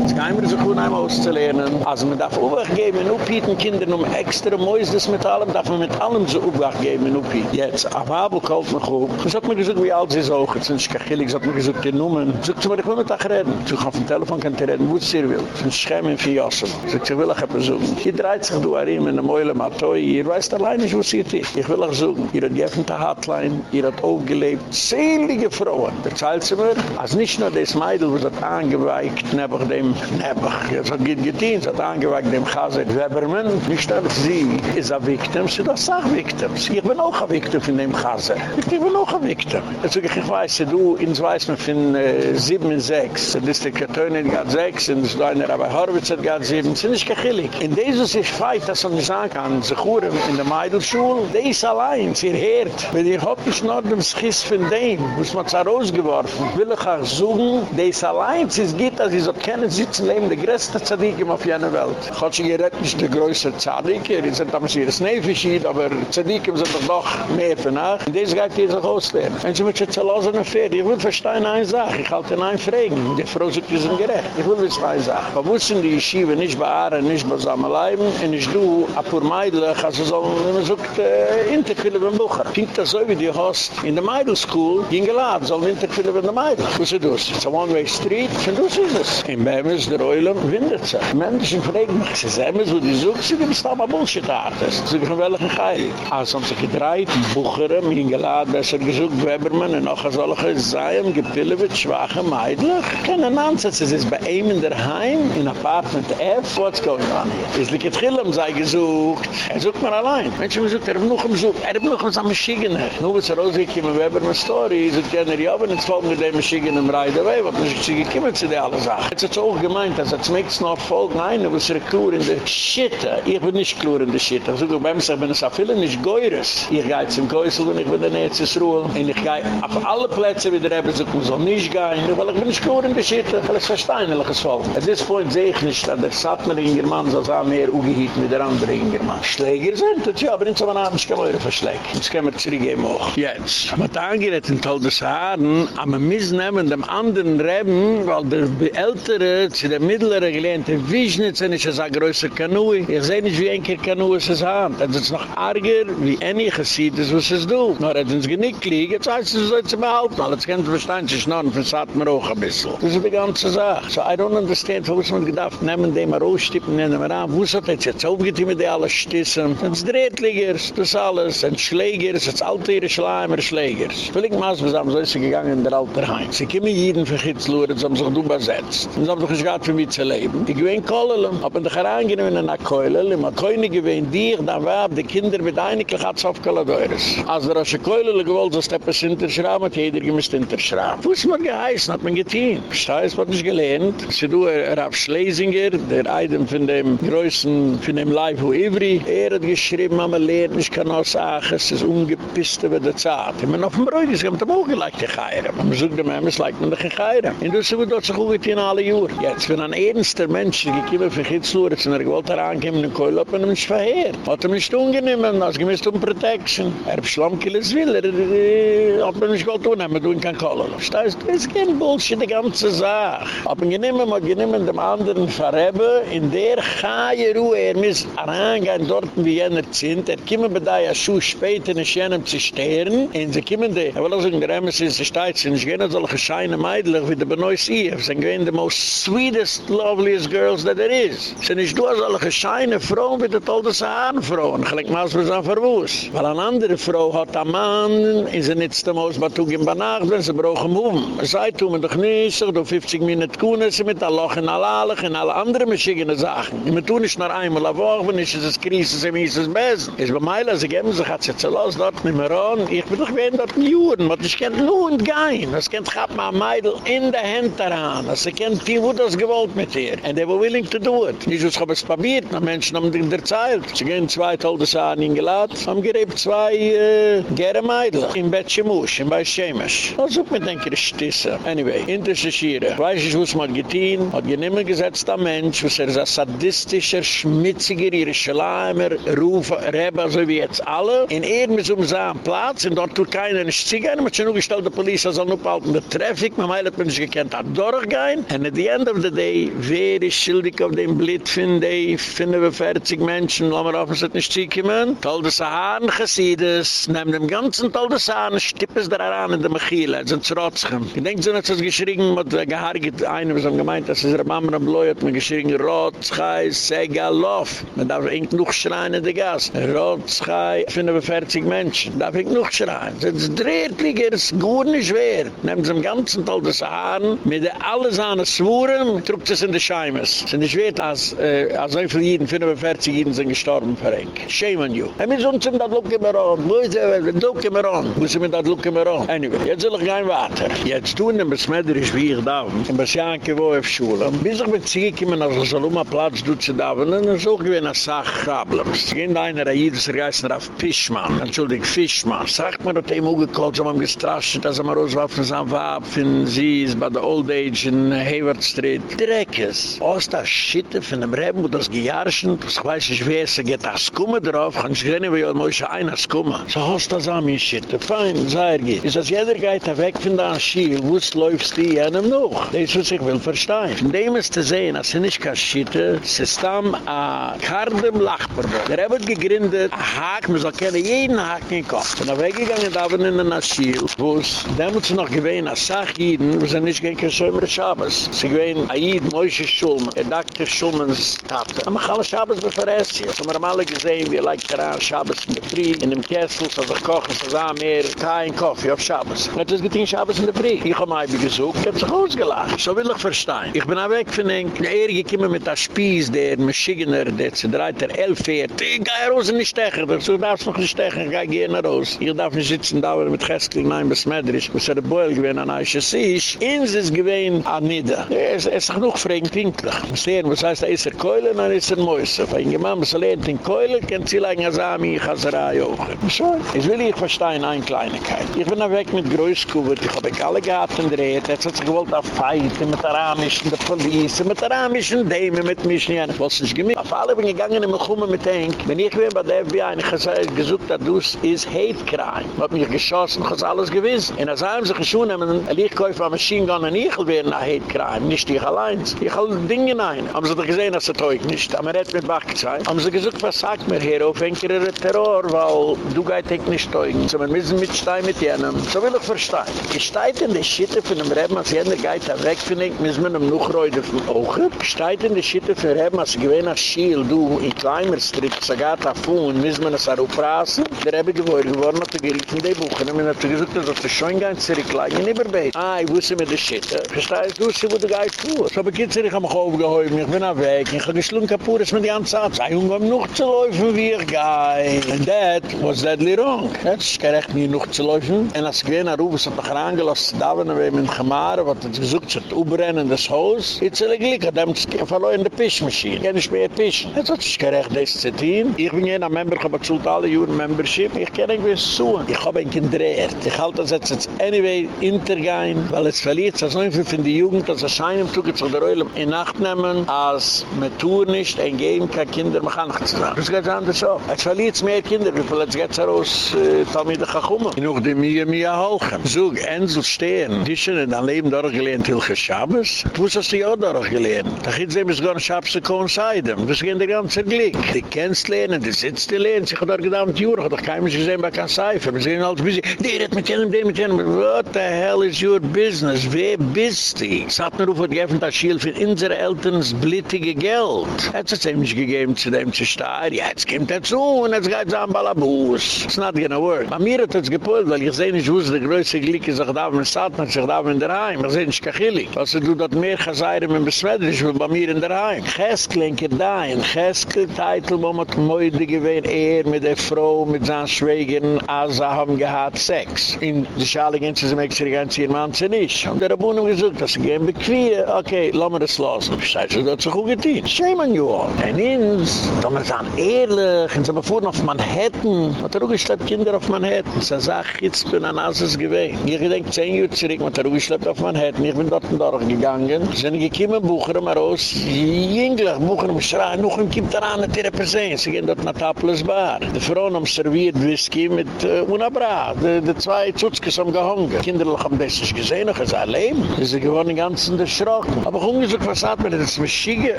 auszulernen. Ins Geimer sich unheim auszulernen. Also man darf Obacht geben, nur Pieten Kindern um extra Mäuses mit allem, darf man mit allem so Obacht geben, nur Pieten. Jetzt, Ababel kalt mich hoch. Ich hab mir gesagt, wie alt sie auch. Jetzt sind ich kachillig, ich hab mir gesagt, die Nummern. Ich sag, ich will mit euch reden. Ich auf dem Telefon kann ich reden, wo es dir will. Ich bin schämen für Jossen. Ich sag, ich will euch etwas suchen. Hier dreht sich du Arim in der Meule Matoi. Ihr weißt allein nicht, wo sie ist. Ich will euch suchen. Ihr hat geöffnete Hotline. Ihr hat auch gelebt. Zählige Frauen. Sie mir. Als nicht nur das Mädel, was hat angeweigt, nebach dem, nebach. Es hat geht getehen, es hat angeweigt dem Chaser Weberman. Nicht nur sie ist ein Victim, sie ist auch Victim. Ich bin auch ein Victim von dem Chaser. Ich bin auch ein Victim. Also ich weiß, du, ins weiß man von äh, sieben und sechs. Das ist der Katönin hat sechs, und das ist einer, aber Horwitz hat gerade sieben. Das ist nicht gechillig. In Jesus ist feit, dass man sagen kann, sie kuren in der Meidelschule, der ist allein, sie hört. Wenn ich hab nicht nur dem Schiss von dem, muss man es rausgeworfen. Will ich auch suchen, der ist allein, es geht, dass ich so kennen, sitzen neben der größte Zadikim auf jener Welt. Gott sei gerett nicht der größte Zadikim, die sind damals ihres Nefischid, aber Zadikim sind doch noch mehr von nach. Und das geht hier so auslernen. Wenn sie mich jetzt erlassen und fährt, ich will verstehen eine Sache, ich halte ihn ein Fragen. Die Frau sagt, die sind gerecht. Ich will wissen eine Sache. Aber wussten die Yeshiva nicht bei Ahren, nicht bei Sameleiben, und ich du, apur Meidlich, also so, wenn man sagt, äh, Interkille beim Bucher. Klingt das so, wie die hast in der Meidl School, ging geladen, soll Interkille beim Meidl. Wo sie das? It's a one-way street, und du siehst es. In Bemis, der Eulam, windet sie. Menschen fragen mich, sie sagen mir, wo die sucht, sie gibt es da mal Bullshit-Artes. Sie sagen, welchen Heilig. Also haben sie gedreht, Bucher, mich geladen, besser gesucht, Webermann, und auch solche Seien, gepillewit, schwache Meidlich. Keine Nonsense, es ist bei ihm in der Heim, in Apartment F, what's going on here? Es liegt jetzt Chillam, sei gesucht. Er sucht mir allein. Menschen gesagt, er hat noch im Such, er noch im Schigener. Nur was er rausgekommen, Webermann Story, ist es gerne, ja, wenn es folgt mit dem Schigener im Reide, weil man sich gekommen zu der alle Sachen. Jetzt hat es auch gemeint, dass er zunächst noch folgen, eine, was er klur in der Schitte. Ich bin nicht klur in der Schitte. Sage, bei mir bin es auch viele nicht geures. Ich gehe zum Geusel, wenn ich bin der Nezisruhe. Und ich gehe auf alle Plätze, wie der Rebbe sagt, man soll nicht gehen. Weil ich bin nicht klur in der Schitte. Weil es verstehen, welches Volk. At this point sehe ich nicht, dass der Satmer Ingerman so sah mehr ugehit mit der andere Ingerman. Schläger sind das, ja, aber in so einem Abend kann man eure verschlägen. Jetzt können wir zurückgehen auch. Jetzt. Man hat angerät in Toldes Haaren, aber wir müssen nehmen dem anderen Reben, weil der Ältere, zu der Mittlere gelehnte Wischnitz, ist es ein größer Kanui. Ich sehe nicht, wie ein Kier Kanui ist es an. Das ist noch arger, wie eine gesieht ist, was es du. Nur hat uns genick liegen, jetzt heißt es, soll es behalten. Alles kennt verstehen, sich noch, von Satmer auch ein bisschen. Das ist die ganze Sache. So, I don't understand, wo ist man gedacht, nehmen die mal rausstippen, nehmen wir an, wo ist das jetzt jetzt aufgetein mit den alle Stissen? Das ist Drehtligers, das alles, ein Schlägers, das alte ihre Schleimer Schlägers. Völlig maßlos haben sie gegangen in der Alter Heim. Sie kommen jeden für Hitzluren, sie haben sich du besetzt. Sie haben nicht gehabt für mich zu leben. Ich gewinne Kollelem, hab in der Gerangene in einer Keulel, im Akoine gewinne dich, dann war die Kinder mit einiglich hat es auf Kaladeures. Als der Keulel gewollt, dass etwas hinterschrauben, hat jeder gemisst hinterschrauben. Wo ist man geheißen, hat man getein. Steiß hat nicht gelernt. Sie du, er Schlesinger, der Eidem von dem größten, von dem Leib, wo Ivri, er hat geschrieben, man lernt, ich kann auch sagen, es ist ungepisst über die Zeit. Ich bin auf dem Bräuch, ich habe mir auch gleich die Geirem. Man sucht dem Emmes, leicht man die Geirem. Und das ist so, dass sich auch in alle Jahren. Jetzt, wenn ein ernster Mensch, die gekommen für Hitzlur, jetzt in der Gewalt herankommen, in Keul, hat man ihm nicht verheert. Hat er nicht ungenehmen, als gemisst um Protection. Er hat Schlammkilles will, er äh, hat man nicht gewollt tun, aber du kann Kollel. Das ist kein Bullshit, die ganze Sache. Aber genehmen, man genehmen dem anderen Verrebe, in der Chaie Ruhe, er muss herangehen, dort wie jener Zint, er kommen bei der Schuh später, in jenem zu stehren, und sie kommen die, er will also in der Emes in der Stadt, sind nicht gerne solche scheine Meidlich, wie der Benoist hier, sie sind gewähnt die most sweetest, loveliest girls that there is. Sie sind nicht du als alle scheine Frauen, wie der tolle Saharenfrauen, gleich mal so ein Verwurz. Weil eine andere Frau hat einen Mann, in sie nicht der Maus, was tun in Banach, wenn sie brauchen um. Sie tun mir doch nicht, so du 50 Minuten kuhnen sie mit, Allah in Allah, in alle anderen verschiedene Sachen. Und wir tun nicht nur einmal eine Woche, wenn ich es Krise, sie ist es besser. Es bei Meila, sie geben sich, hat sie zu los, dort nicht mehr an. Ich bin doch gewähnt dort in Juren, ich kennt nur und gehen. Das kennt, hab mal Meidl in der Hand daran. Das kennt, die wo das gewollt mit ihr. And they were willing to do it. Nicht, was hab es probiert, na Menschen haben der Zeit. Sie gehen zwei tolle Sachen hingeladen, haben gerebt zwei, äh, gere Meidl. In Betschemusch, in Beischemesch. Was auch mit denke, ich stisse. Anyway, interessiere. Weiß ich, was man getan, hat genümmen gesetzt am Mensch, was er ist ein sadistischer, schmitziger, ihre Schleimer, Ruf, Reba, so wie jetzt alle. In Eden ist um seinen Platz, und dort tut keiner nicht ziehen. Man hat schon nur die Polizei soll nur behalten, der Traffic, man hat mich gekannt, hat durchgehen. And at the end of the day, wer ist schildig auf dem Blit von den 45 Menschen, lassen wir auf, hat nicht können. Toll des Haaren gesiedes, neben dem ganzen Toll des Haaren, stippen es da ran in der Mechile, es sind zrotzchen. Ich denke, so hat es geschrien, mit der Gehaarget, einer, was haben gemeint, dass es der Mama am Bläu hat, man geschrien, Rotzchai, Segaloff. Man darf eigentlich noch schreien in der Gas. Rotzchai, 45 Menschen, darf ich noch schreien. Es ist drehtlich, ist gut nicht schwer. Neben dem ganzen Toll des Haaren, mit der alle seine Schwuren, trugt es in die Scheimes. Es ist nicht schwer, als, äh, als so viele Jeden, 45 Jeden sind gestorben, verrenk. Shame on you. Er muss uns in das Look immer an. Wo ist er? Look immer an. Muss er mit das Look immer an. Anyway, jetzt soll ich gehen weiter. Jetzt tun wir es mäderisch wie ich da. In Basianke, wo auf Schule. Bis ich mit Ziege kommen, als um Platz du zu da. Und dann so gewinn eine Sache Problems. Es gibt einer, der Jidus ergeißen auf Fischmann. Entschuldig, Fischmann. Sagt mir, dass er ihm ungekalt, so man gestrascht, dass er mal rauswaffen, so ein Waffen, sie ist bei der Old Age in Hayward Street. Dreckes. Aus der Schitte von dem Reben, wo das gejarschen, das weiß ich, wer es geht, das Kumme drauf, kann ich sehen, wie man sich einer Kumme. So hast das an mir. Fein, sei er geht. Ist das jeder geht da weg von der Schiel, wo es läufst die einem noch? Das ist, was ich will verstehen. Von dem ist zu sehen, als er nicht kann Schitte, es ist dann ein Kardem Lachbarbo. Der hat gegründet, ein Haak, man soll jeden Haak in den Kopf. Und er weggegangen, da in den Schiel, wo es damals noch gewesen, als Sachjiden, wo sie nicht gehen so Schabes. Sie gewesen, Aid, Moishe Schulm, er dachte Schulmens Tate. Aber alle Schabes beferessen. So wir haben alle gesehen, wie er leicht daran, Schabes in der Frie, in dem Kessel, so sich kochen, so sah mehr, kein Kaffee auf Schabes. Er hat es getein Schabes in der Frie. Ich habe mich gesucht, ich habe sich ausgelacht. So will ich verstehen. Ich bin auch weg von den, der Ehre gekommen mit der Spieß, der Maschigener, der zu dreiter Elf fährt. Ich gehe raus in die Stecher, du darfst noch nicht stechen, ich gehe nach raus. Ich darf nicht sitzen, da mit Cheskel, nein, bis Medrisch, bis er der Beul gewinnt an Eiche Sisch. Ins ist gewinnt an Nida. Es ist noch fragen, pinklich. Ich sehe, was heißt, ist er Keule, dann ist er Mäuse. Weil ich meine, was er lehnt in Keule, kennt sie lang als Ami, ich habe es auch. So, ich will nicht verstehen, eine Kleinigkeit. Ich bin weg mit Größkubert, ich habe alle Gaten dreht, jetzt hat gewollt auf Feiten, mit der Amischen, der Polizei, mit der Amischen, Dämen, mit mich, ja, was ist gemischt. Auf alle bin ich gegangen, in mich mit Henk. Wenn ich bin bei der FBI, ich habe gesagt, dass das ist Hate Crime. Ich habe mich geschossen, ich habe alles gewiss. Und als haben sich schon, wenn ein Lichtkäufer an Maschinen gehen, und ich will nach Hate Crime, nicht ich allein. Ich habe Dinge nein. Haben sie doch gesehen, dass sie teug nicht. Aber er hat mit Wachzeit. Haben sie gesagt, was sagt mir hier, auf ein Kere Terror, weil du gehit nicht teug. So, wir müssen mitstehen mit jenem. So will ich verstehen. Stehe in der Schitte von einem Reben, als jener geht da weg, finde ich, müssen wir ihm noch reuden vom Auge. Stehe in der Schitte von Reben, als gewähne als Schiel, du, in Kleimerstrick, so geht da fuhren, müssen wir uns auch aufrasen. Der Rebe geworden, geworden hat er geriet in die Buchen. Und wir haben gesagt, dass er schon ganz zurücklein in Überbeet. Ah, ich wusste mir die Schitte. Verstehe, du, sie wurde gehit fuhr. So, geht's ich habe mich aufgehäubt, ich bin weg, ich habe geschlungen kaputt, ist mir die ganze Zeit. Sei, um noch zu laufen, wie ich gehe. And that was deadly wrong. Jetzt ist gerecht, mir noch zu laufen. Und als ich gewähne, Rufus hat mich reingelost, da waren wir mit Gemaren, was hat gesucht, zu überrennen das Haus. Jetzt will ich glick, hat er verloren die Pischmaschine. Ich kann nicht mehr pischen. Jetzt hat sich gerecht, das zu tun. Ich bin jener Member, ich habe bezahlt alle Juren Membership. Ich kann nicht mehr so. Ich habe ihn gedreht. Ich halte das jetzt anyway intergehen, weil es verliert sich so viel von der Jugend, dass es scheinen, dass es der Reulung in Nacht nehmen, als man tun nicht, ein Gehen kann Kinder machen nicht zu sagen. Das geht anders so. Es verliert mehr Kinder, wie viel jetzt geht es raus, da mit der Chachumme. Ich noch die Mühe, Mühe halchen. So, Ensel stehen. Die sind in dein Leben durchgelehnt, Hilke Schabes. Du hast sie auch durchgelehnt. Da geht es eben, es gar nicht Schabes zu coinciden. Das geht der ganze Glück. Die kennst lehnen, die sitzt die lehnen. Sie hat dort gedacht, Jura, hat doch kein Mensch gesehen, bei kein Seifer. Wir sehen alles busy. Die redt mit jenem, die mit jenem. What the hell is your business? Wer bist du? Es hat mir und geöffnet, das Schild für unsere Elterns blittige Geld. Hat es ihm nicht gegeben, zu dem zu. Ja, jetzt kommt er zu und jetzt geht es an Balabus. It's not gonna work. Bei mir hat es gepult, weil ich sehe nicht, wo es der größte Glück ist, ich darf mit Satan, ich darf in der Heim. Ich sehe nicht, kachillig. Also du dort mehr Chazayram in Besmeidrisch, wie bei mir in der Heim. Cheskel in Kedain, Cheskel Teitel, wo man die Mäude gewähnt, er mit der Frau, mit seinen Schwägen, er haben gehad Sex. In der Schale gehen sie, sie mögen sich ganz ihr Mann zu nicht. Und der Rabunum gesagt, dass sie gehen bequie, okay, lassen wir das los. Ich sage, so hat sich gut getan. Shame on you all. Und ins, da man sagen, ehrlich, und sie befuhren auf Manhattan, hat er auch geschleppt Kinder auf Manhattan. Sie sagt, jetzt bin ein Asses gewesen. Ich denke, zehn Jahre zurück, hat er geschleppt auf Manhattan. Ich bin dort und dort gegangen. Sie sind gekommen, Bucher, mal raus, jünglich, Bucher, mich schreien, noch ein Kind daran, hat er präsent. Sie gehen dort nach Tapless Bar. Die Frauen haben serviert Whisky mit uh, Unabra. Die zwei Zutskes haben gehangen. Kinder haben das nicht gesehen, noch ist ein Leben. Sie sind gewonnen ganz in der Schrock. Aber ich gesagt, was hat man? Das ist Maschige,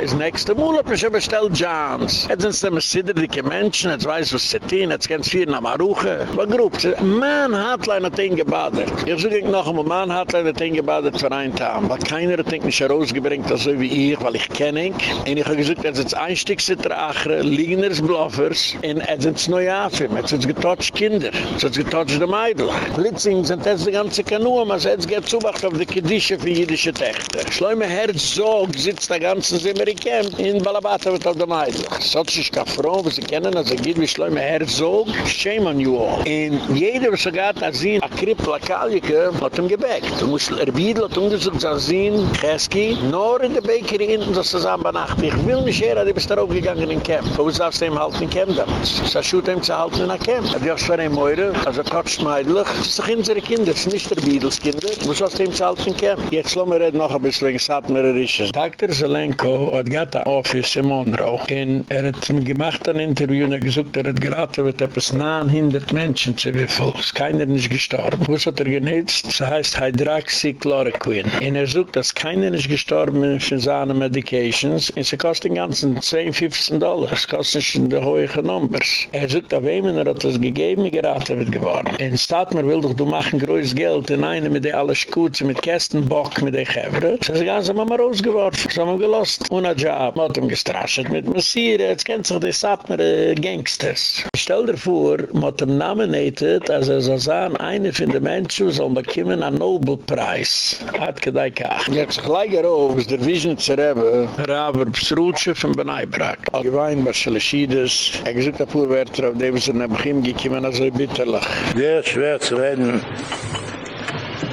das nächste Mal, ob ich schon bestellt Jans. Jetzt sind es immer sidderdicke Menschen, jetzt weiß was sie tun, jetzt können sie nach Maruche. Aber grob, man hat leider den gebadert. Ich sage noch einmal, man hat leider den gebadert für einen Tag. Weil keiner hat mich herausgebringt, so wie ich, weil ich kenne ihn. Und ich habe gesagt, jetzt ist ein Stück zu tragen, Ligners, Bluffers, und jetzt sind es neue Afim, jetzt sind es getotcht Kinder, jetzt sind es getotcht die Meidl. Blitzing sind jetzt die ganze Kanu, aber jetzt geht es zubacht auf die Kedische für jüdische Tächter. Schleume Herzog sitzt der ganze Zimmer in Camp, in Balabata wird auf der Meidl. So hat sich Frau, wo sie kennen, also geht wie Schleume Herzog, shame on you all. Und jeder, was sogar hat sie, a Krippel, a Kaljike, hat ihm gebackt. Du musst erbiedel, hat umgesucht, dass sie, Cheski, nur in der Bakery hinten, dass sie sagen, Nacht, ich will nicht her, die bist da gegangen in Camp. Wo ist das dem halten in Camp damals? Das ist ihm zu halten in Camp. Er ja schon ein Meure, also toucht meidlich. Das doch unsere Kinder, das ist nicht der Beatles Kinder. Wo ist das dem zu halten in Camp? Jetzt lassen wir noch ein bisschen, es hat mir erischen. Dr. Zelenko hat gatt ein Office in Monroe. Und er hat mir gemacht ein Interview und er gesagt, er hat geraten mit etwas 900 Menschen zu wieviel. Es ist keiner nicht gestorben. Wo hat er genetzt? Das heißt Hydroxychloroquine. Und er sagt, dass keiner nicht gestorben ist für seine Medications. Und sie kosten ganzen 10, 15 Dollar. Es kostet nicht in der hohe Numbers. Er sagt, auf wem er hat das gegeben, geraten wird geworden. Und Statmer will doch, du machen größtes Geld in einem mit der alles Kutze, mit Kästenbock, mit der Chevre. Ist ganz einmal rausgeworfen. Das haben gelost. Ohne Job. Man hat ihm gestrascht mit Messire. Jetzt kennt sich die äh, Gangsters. Stell dir vor, man hat ihm nominated, als er so sagen, eine von den Menschen soll bekommen einen Nobelpreis. Hat gedei kach. Jetzt gleich auf, ist der Vision zu haben, Raber Psrutsche von Benaibrak. Allgemein, Barcelaschides, er gesagt, der Purwärter, auf dem sie nach ihm gekommen, also bitterlich. Sehr schwer zu reden.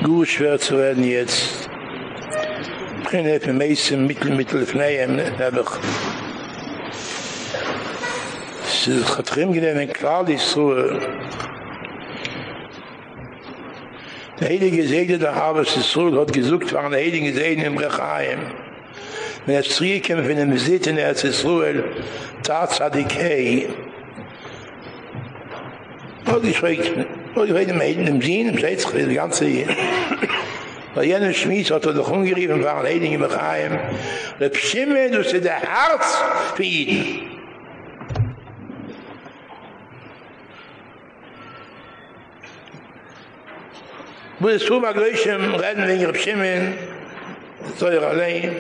Gut schwer zu reden jetzt. מבחינה פמייסם מיטל Fneien, hab ich. Sie hat drin genommen, klar die Sruhe. Der Heilige Seide der Habers des Sruhe hat gesucht waren der Heilige Seide im Rechaim. Wenn er zurückkam von dem Besitz in Erz des Sruhe, tat Sadikei. Und ich schreckte, und ich weiß, im Heiden im Sinn, im Seitz, die ganze Weil jener Schmied hat er doch umgeriefen, war ein Heiding im Chaim. Der Pschimme, du sie der Herz für ihn. Wo es Tuma Gröschem reden wegen der Pschimme, so er allein.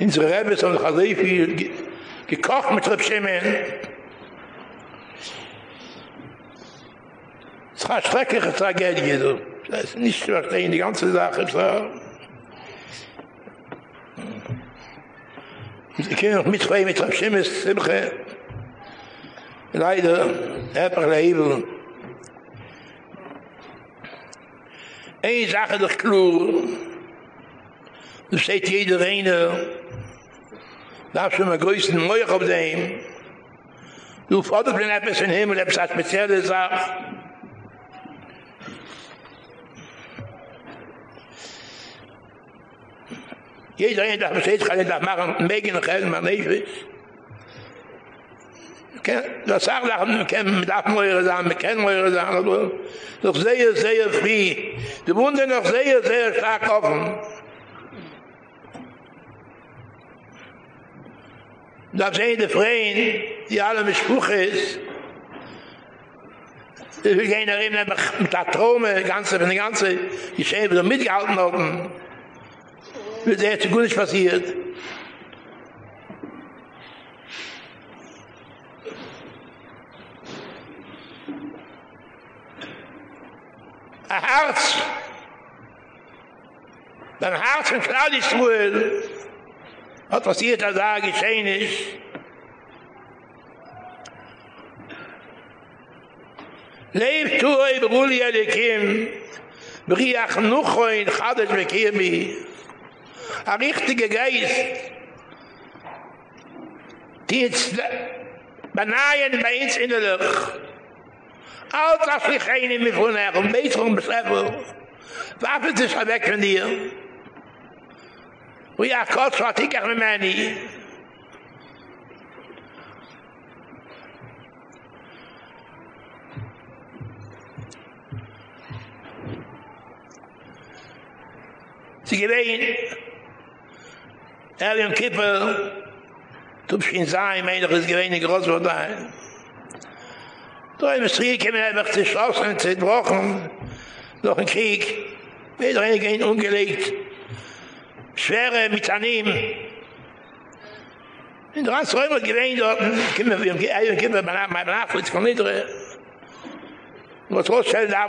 Unsere Rebbe ist auch sehr viel gekocht mit der Pschimme. Es eine schreckliche Tragedie, du. Das ist nicht zu verstehen, die ganze Sache. So. Ich kann noch mitfrei mit Rav Shimmes Simche. Leider, einfach leben. Eén Sache doch klar. Du steht jeder eine. Darf schon mal größten Moich auf dem. Du forderst mir etwas in Himmel, etwas als spezielle Sache. jeder ein darf seit kann da machen megen rein man nicht kein da sag da kein da moire da kein moire da doch sehr sehr frei die wunde noch sehr sehr stark offen. Da sehen die freien die alle mit spruch ist. Ich gehe nach ihm, mit der Trome, ganze, mit die ganze, ich schäbe so mitgehalten worden. wird er zu gut nicht passiert. Ein Herz, dein Herz in Kladisruel, hat passiert, als er geschehen ist, Leib tu oi beruli alikim, Briach nuchoin chadet bekir mihi, a richtige geist. Dit banayn beits in der luch All das ich eine mir von her und beits rum beschreibe was ist es weg von dir. Wie a kotz hat ich mir meine Sie gewähnt, Elion Kippel, tupsch in Zai, meinig ist gewähne groß von dein. Da im Strie kämen einfach zu schlossen, zu entbrochen, noch ein Krieg, weder eine gehen umgelegt, schwere mit Anim. In der ganzen Römer gewähne dort, kommen wir, Elion Kippel, mein Nachwitz von Nidre, wo es Rost stellen da,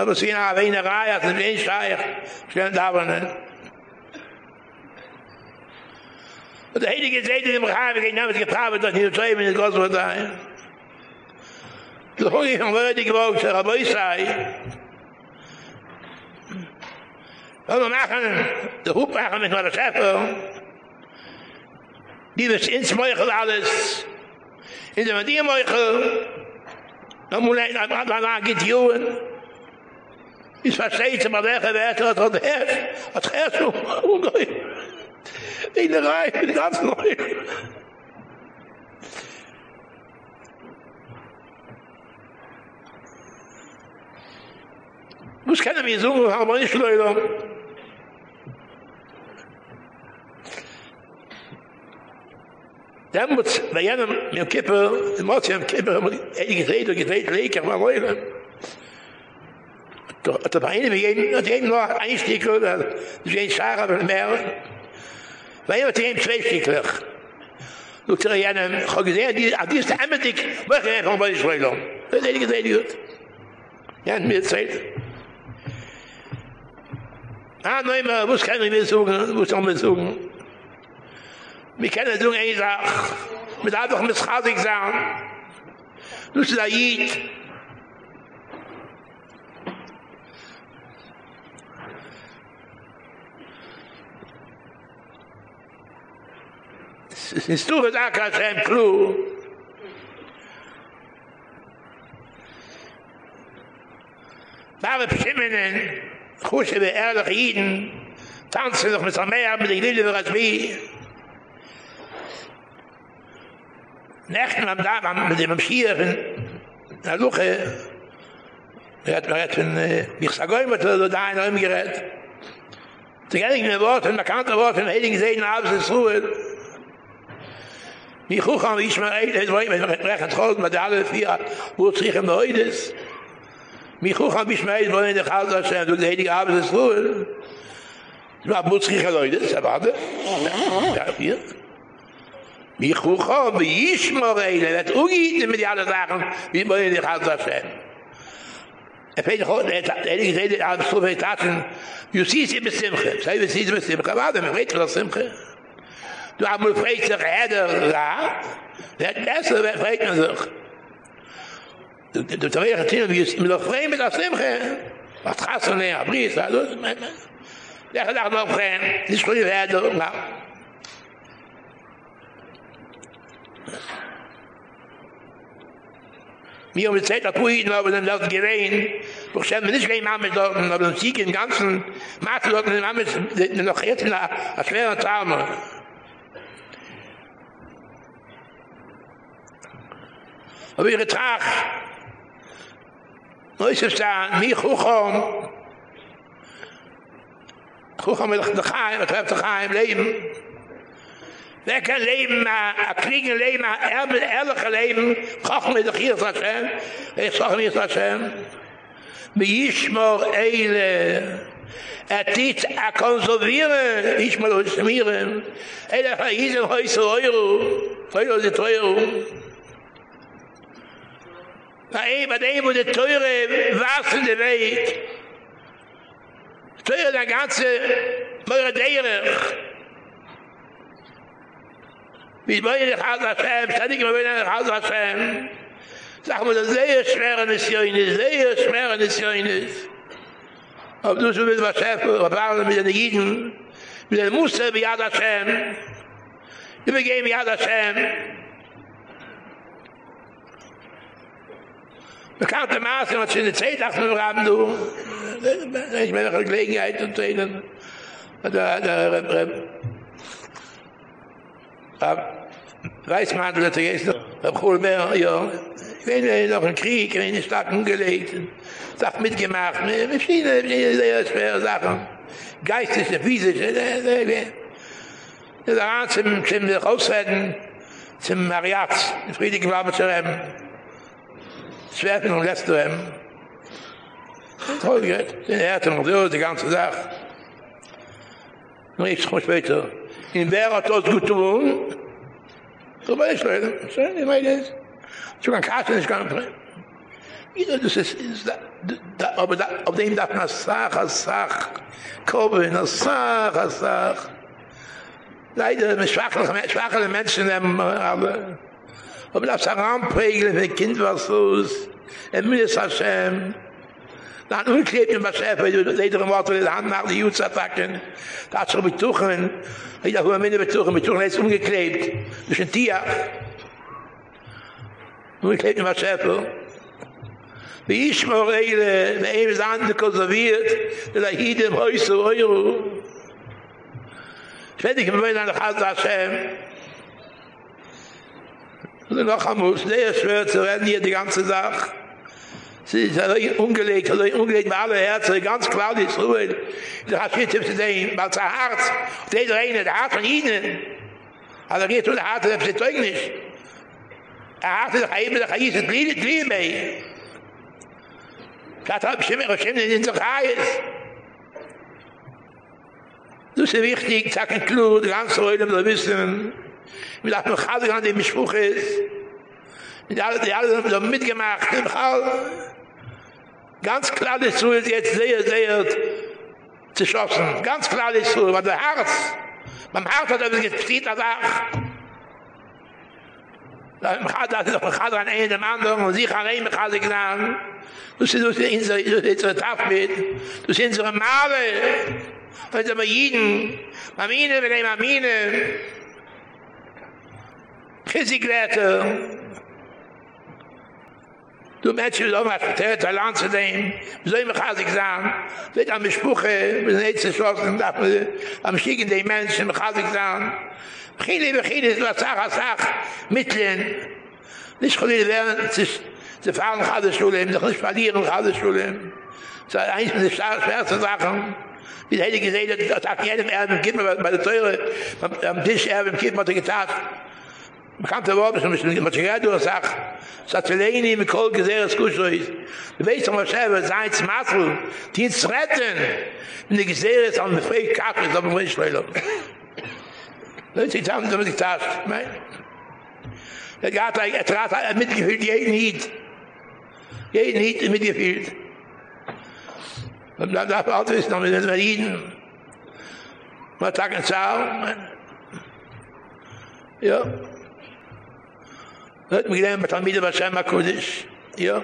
aber sie in einer Reihe, als ein Mensch da, stellen da, aber Und der Heilige Zeit in dem Rahmen, kein Name ist getrabe, dass ich nicht so eben in Gott so da. So habe ich am Wörde gewollt, der Rabbi sei. Wenn wir machen, der Hup machen mit meiner Schäfer, die wir ins Meuchel alles, in der Medien Meuchel, da muss ich nicht mehr lange geht jungen, Ich verstehe, aber welche Werte hat er? Hat er so? Oh mit in Reihe, das neue. Was kann er mir so nicht leider? Dann Demut, bei jenem, mir kippe, im Motsi am kippe, haben wir die gedreht und gedreht, leke, aber leule. Doch, hat er bei einem, hat er eben noch ein Stück, hat er sich ein Schaar, aber mehr, weil er ihm zweifiglich. Du tre jenen, ich habe gesehen, die hat dies der Emmetik, wo ich einfach mal die Schreilung. Das ist einiges gut. Ja, in mir Zeit. Ah, nein, immer, muss keine mehr suchen, wo es auch mehr suchen. Wir können so eine Sache, mit einfach mit Schadig sagen. Du sagst, Ist du gesagt, dass er im Klu? Bare Pschimmenen, kushe wie ehrlich Jiden, tanzen noch mit Samea, mit der Lille, wie Rasbi. wie. Nächten am Dab, mit dem Schier, in der Luche, er hat mir von, äh, wenn ich sage, oh, ich da in Räum gerät, Sie gehen in den Worten, in der Kante-Worten, in Heiligen Seiden, in der Absatz-Ruhe, Mi khukh am ich mal ey weil wenn wir rechnen trog mit alle vier wo sich im heides mi khukh am ich mal ey weil der haus das du ledig abend ist wohl ma muss ich leute sabade ja hier mi khukh am ich mal ey dat ungit mit alle sachen wie wollen der haus das Er fehlt heute, er hat ehrlich gesagt, er hat so viel Taten. Du siehst es im Simche. Sei, wir sehen es im Simche. Warte, wir reden das Simche. du am sich, heder ra der besser wer freit man sich du du tawer tin wie mit der frei mit aslem was hast du ne abris also der hat noch frei nicht gut heder ra Mir um gesagt, dass wir ihn aber dann wir das. Doch schämen wir nicht gleich mal mit dort, aber dann sieg im Ganzen. Maße dort, dass wir noch jetzt in einer schweren Zahme. aber ihre Trach. No ist es da, mi Chuchom. Chuchom mit der Chaim, mit der Chaim, Leben. Wer kann leben, ein kriegen leben, ein erbe, ehrliche leben, koch mit der Chias Hashem, ich sage mir Hashem, mi Ischmor Eile, Er tit a konservieren, ich mal uns schmieren, eile ha Yisem heus Euro, Euro, Euro, Bei ihm, bei dem, wo die Teure warst in der Weg. Teure, der ganze Meure Derech. Mit Meure der Chaz Hashem, ständig Meure der Chaz Hashem. Sag mal, das ist sehr schwer in des Jönes, sehr schwer in des Ob du schon mit dem Chef, ob du mit den Giden, mit dem Muster, mit Yad Hashem, übergeben Yad Hashem, bekannte Maße, was in der Zeit nach dem Rahmen, du, ich meine, eine Gelegenheit zu treten, der, der, der, der, weiß man, dass er jetzt noch, der Kohlmeer, ja, ich bin noch ein Krieg, in den Stadt umgelegt, Sachen mitgemacht, verschiedene, sehr schwere Sachen, geistige, physische, der, der, der, zum, zum Rausretten, zum Mariat, Friedrich Wabenschirem, Zwerfen und du ihm. Toll geht. Den Erd und so die ganze Tag. Nur ich komme später. In wer hat das gut tun? So weiß ich leider. Ich meine das. So kann Kassen nicht gar nicht. Jeder, das ist, ist da, da, aber da, auf dem darf man Sach, Sach, Kobe, Sach, Sach. Leider, schwachere, schwachere Menschen haben alle, Aber das Aram prägle für Kind was los. Er muss Hashem. Dann unklebt ihm was er, weil du leider Worte in der Hand nach die Jutz attacken. Da hat sich betuchen. Ich dachte, wenn wir betuchen, betuchen ist umgeklebt. Das ist ein Tier. Unklebt ihm was er. Wie ich mir reile, wenn er ist andere konserviert, der hier im Häuser Euro. Ich werde dich immer wieder nach Hause Hashem. Und dann noch einmal, sehr schwer zu rennen hier, die ganze Sache. Sie ist also ungelegt, also ungelegt mit aller Herzen, ganz klar, die ist ruhig. Die Raschitze ist ein, weil es ein Herz, der ist ein, der Herz von Ihnen. Also geht zu der Herz, das ist ein Zeugnis. Er hat sich eben, der Herz ist ein Glied, ein Glied, ein Glied, ein Glied, ein Glied, ein Glied, Das ist wichtig, sagen klug, ganz ruhig, um zu wissen, mit der Khade an dem Spruch ist mit alle die alle so mitgemacht ganz klar ist so jetzt sehr sehr zu schaffen ganz klar ist so was der Herz beim Herz hat er gesagt das auch dann hat er doch Khade an einem anderen und sie rein mit Khade genommen Du sind uns in so so Tag mit. Du sind so Male. Weil da jeden, Mamine, wenn ich Mamine, Kisi Grete. Ähm, du Menschen, so was vertört, ein Land zu dem, so immer kann sich sagen, wird am Spuche, bis nicht zu schlossen, darf man am Schicken den Menschen, man kann sich sagen, Chile, Chile, ist was Sach, was Sach, mitteln, nicht Chile werden, zu fahren nach der Schule, nicht verlieren nach der Schule. Das ist eins der schwersten Sachen, wie der Heilige Seele, das hat jedem Erben, gibt mir bei der Teure, am Tisch Erben, gibt mir die Getat, Man kann der Wort schon nicht mehr gehört, was sag. Sagt mit Kohl gesehen, es gut so ist. Du weißt doch mal er selber, sein Smasel, die zu retten. Wenn ich sehe, es haben eine freie Karte, das haben ich nicht. Leute, ich habe damit getascht, getan, mein. Er hat er trat, er mitgefühlt, jeden Hiet. Jeden Hiet ist mitgefühlt. Man bleibt da, man weiß noch, wir sind bei Ihnen. Man hat Tag und Zahl, mein. Ja, Hört mir gern mit Amida was HaKudish. Ja.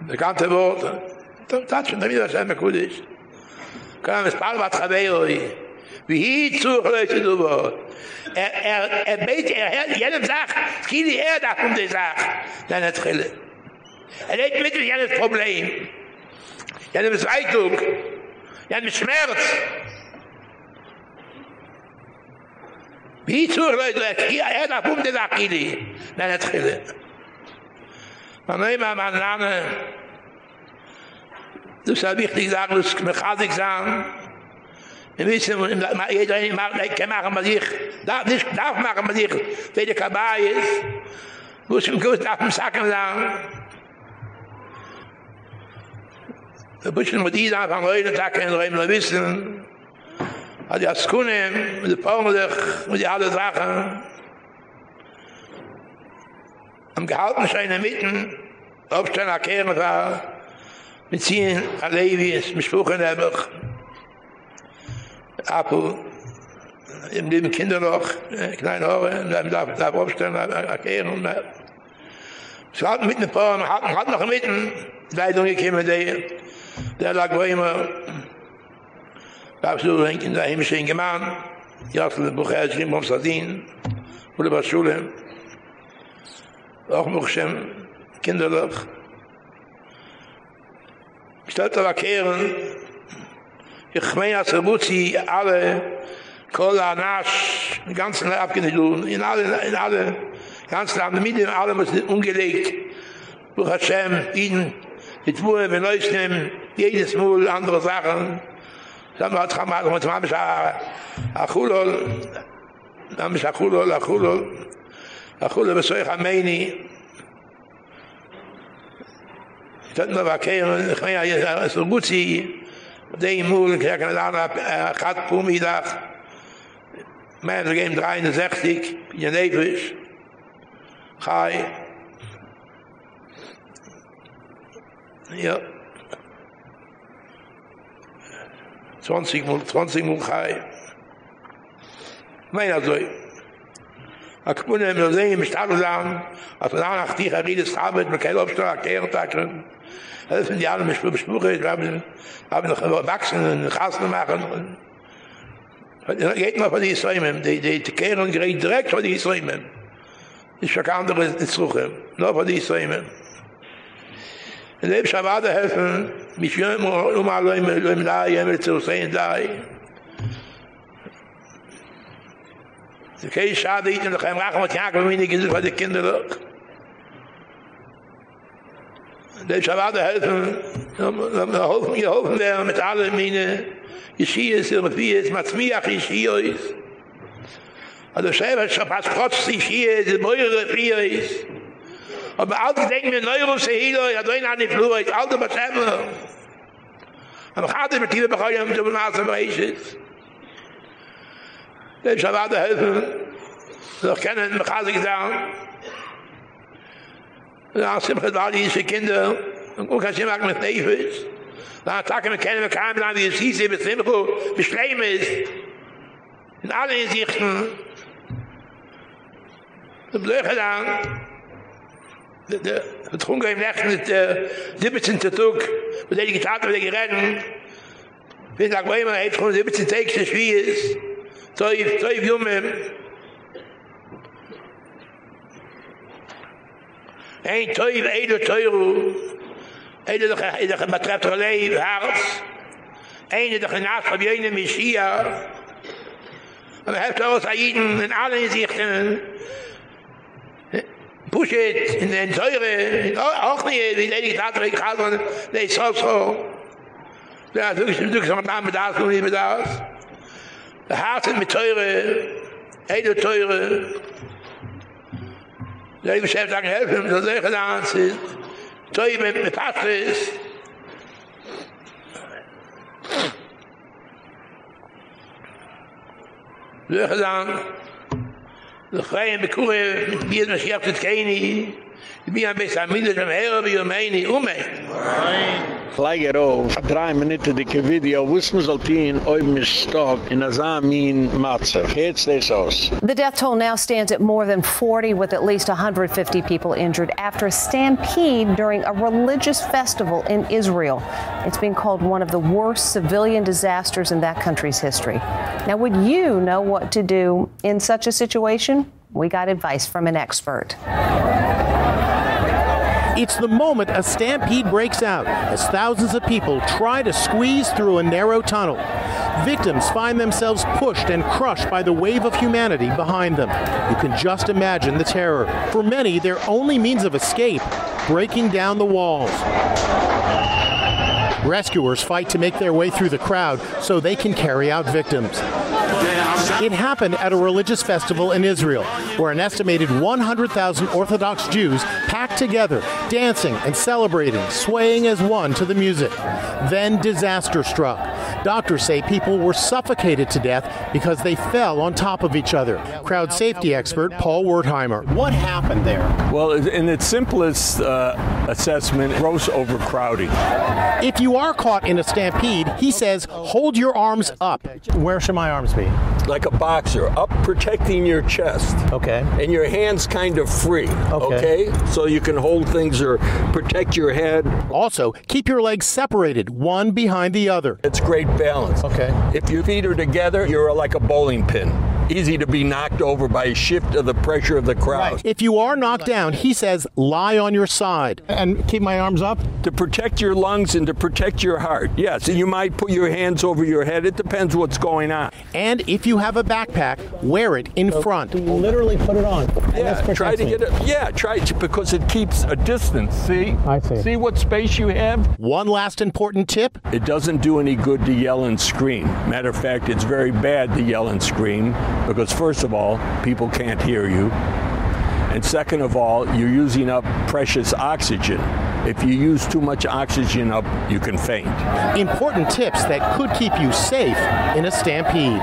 Bekannte ganze Wort. Da tat schon Amida was einmal. Kann es bald was. Wie hier zu heute du war. Er er er meint er hat jedem sagt, kriegt die Erde und um die Sach. Dann hat Trille. Er hat mit jedem Problem. Ja, das Eindruck. Ja, mit Schmerz. Wie zur Leute, hier er da bumde da kili. Na net khile. Na nei ma man lane. Du sag ich dich sagen, es mir gas ich sagen. Wir wissen, ma jeder nicht mag, ich kann machen, was sich, Darf nicht, darf machen, was sich, Wie der Kabai ist. Muss ich mir auf dem Sacken sagen. Wir müssen mit dieser Anfang heute Tag in Räumen wissen, hat die Askune, mit der Pommelich, mit die alle Sachen, am gehalten schein in der Mitte, aufstehen, erkehren war, mit ziehen, Alevis, mit Spruchen der Buch, Apel, im leben Kinder noch, kleine Haare, und dann darf ich aufstellen, erkehren und mehr. Sie hatten mitten ein paar, man hat, hat noch mitten, Leidung gekommen, der, der lag wo immer, Gabs du denk in der himmlischen Gemahn, ja zu dem Buch Herzchen vom Sadin, Ule bei Schule. Auch noch Kinderloch. Ich stellte aber kehren, ich meine als er Rebuzi alle, Kola, Nasch, den ganzen Leute abgenehmt in alle, in alle, die ganzen Leute, mit dem Allem ist umgelegt. Buch Hashem, Iden, die Tvue, wenn wir nehmen, jedes Mal andere Sachen, da ma tkh ma ma ma sha akhulol da ma sha akhulol akhulol akhulol be shaykh amaini tat ma ba kay khay ya ya sulguti de imul ke kana da na khat je khay ja. 20 mol 20 mol hay mei also a kpunen mir zein mit tag zam a tag nach dich rid es arbeit mit kein obstark der tag drin es sind jahre mich für spuche ich habe habe noch wachsen und rasen machen. Und geht mal von die soim die die te kern direkt von die soim ich sag andere zu nur von die soim Und ich habe Schabbat helfen, mich ja immer mal im im da im zu sein da Okay, schade ich noch einmal nach mit Jakob in die Gesicht die kinder Kindern. Der Schwade hat noch hoffen wir hoffen wir mit alle meine ich hier ist und wie ist macht mir ich hier ist. Also selber schon fast trotz ich hier die Bürger hier ist. aber all die denken mir neuro se hilo ja doin an die flur ich alte batema aber gerade mit dir begoy am zu nase weis ist der shabad helfen doch kennen mir gerade gedan Ja, sie hat alle diese Kinder und guck, was sie mag mit Neves. Da tag mir kennen wir kein Plan, wie sie sie mit Simcho beschleim ist. In alle Sichten. Du blöch dann. der trunk im nächsten äh, der bitte zu tug mit der gitarre der geren wir sag mal immer hat schon bitte zeigt sich schwie ist. So ich so ich jume ein toy ein toy ru ein der hat der hat der leib hart ein der genas von jene messia aber hat er was eigentlich in allen sichten. pushet in den teure auch nie die lady latre kalon nei so so. Da du du so da mit das und mit das. Der hart mit teure hele teure. Da ich selbst sagen helfen so sehr gelernt ist toi mit mit patris Lech Wir gehen mit Kuhre, mit Bier, mit Schiaf. Bier, mit Schiach, mit Keini. Wie ein bisschen Herr, wie um eine, um Fleiger auf, drei Minuten dicke Video, wuss man soll tien, oi mis stock, in Azamin Matze. Geht's des aus. The death toll now stands at more than 40, with at least 150 people injured after a stampede during a religious festival in Israel. It's been called one of the worst civilian disasters in that country's history. Now, would you know what to do in such a situation? We got advice from an expert. It's the moment a stampede breaks out as thousands of people try to squeeze through a narrow tunnel. Victims find themselves pushed and crushed by the wave of humanity behind them. You can just imagine the terror. For many, their only means of escape breaking down the walls. Rescuers fight to make their way through the crowd so they can carry out victims. It happened at a religious festival in Israel, where an estimated 100,000 Orthodox Jews packed together, dancing and celebrating, swaying as one to the music. Then disaster struck. Doctors say people were suffocated to death because they fell on top of each other. Crowd safety expert Paul Wertheimer. What happened there? Well, in its simplest uh, assessment, gross overcrowding. If you are caught in a stampede, he says, hold your arms up. Where should my arms be? Like a boxer, up protecting your chest. Okay. And your hands kind of free. Okay. okay? So you can hold things or protect your head. Also, keep your legs separated, one behind the other. It's great balance. Okay. If your feet are together, you're like a bowling pin. Easy to be knocked over by a shift of the pressure of the crowd. If you are knocked down, he says, lie on your side. And keep my arms up? To protect your lungs and to protect your heart. Yes, and you might put your hands over your head. It depends what's going on. And if you have a backpack, wear it in front. Literally put it on. Yeah, try to me. get it. Yeah, try to because it keeps a distance. See? I see. See what space you have? One last important tip It doesn't do any good to yell and scream. Matter of fact, it's very bad to yell and scream because first of all, people can't hear you. And second of all, you're using up precious oxygen. If you use too much oxygen up, you can faint. important tips that could keep you safe in a stampede.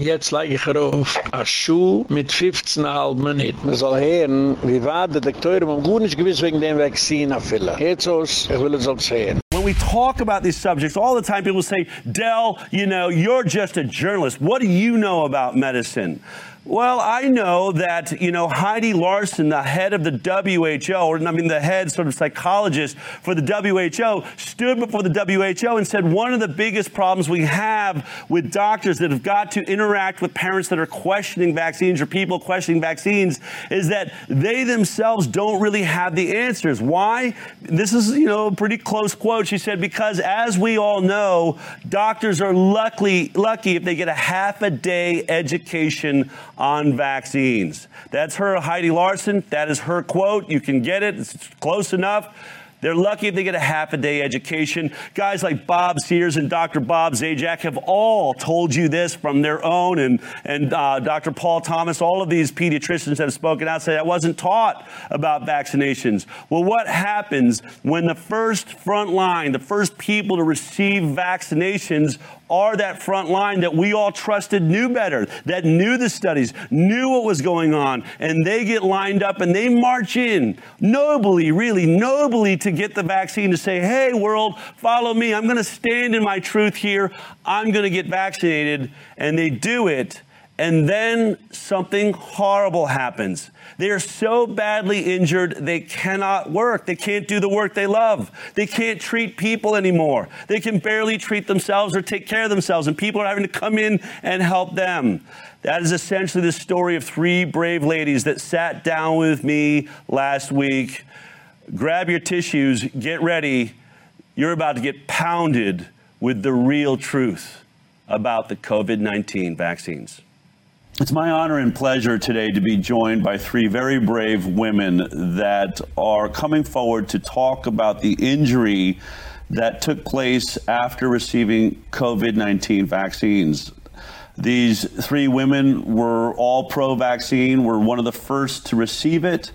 Jetzt lege ich er auf a Schuh mit 15,5 Minuten. Man soll hören, wie war der Doktor, man gut nicht gewiss wegen dem Vaccine afüllen. Jetzt aus, ich will es auch sehen. When we talk about these subjects, all the time people say, Del, you know, you're just a journalist. What do you know about medicine? Well, I know that, you know, Heidi Larson, the head of the WHO, or I mean, the head sort of psychologist for the WHO, stood before the WHO and said one of the biggest problems we have with doctors that have got to interact with parents that are questioning vaccines or people questioning vaccines is that they themselves don't really have the answers. Why? This is, you know, a pretty close quote. She said, because as we all know, doctors are lucky, lucky if they get a half a day education on vaccines. That's her, Heidi Larson. That is her quote. You can get it. It's close enough. They're lucky if they get a half a day education. Guys like Bob Sears and Dr. Bob Zajac have all told you this from their own, and, and uh, Dr. Paul Thomas, all of these pediatricians have spoken out say I wasn't taught about vaccinations. Well, what happens when the first front line, the first people to receive vaccinations are that front line that we all trusted knew better, that knew the studies, knew what was going on, and they get lined up and they march in nobly, really nobly to get the vaccine to say, hey, world, follow me. I'm going to stand in my truth here. I'm going to get vaccinated. And they do it. And then something horrible happens. They are so badly injured, they cannot work. They can't do the work they love. They can't treat people anymore. They can barely treat themselves or take care of themselves, and people are having to come in and help them. That is essentially the story of three brave ladies that sat down with me last week. Grab your tissues, get ready. You're about to get pounded with the real truth about the COVID 19 vaccines. It's my honor and pleasure today to be joined by three very brave women that are coming forward to talk about the injury that took place after receiving COVID 19 vaccines. These three women were all pro vaccine, were one of the first to receive it.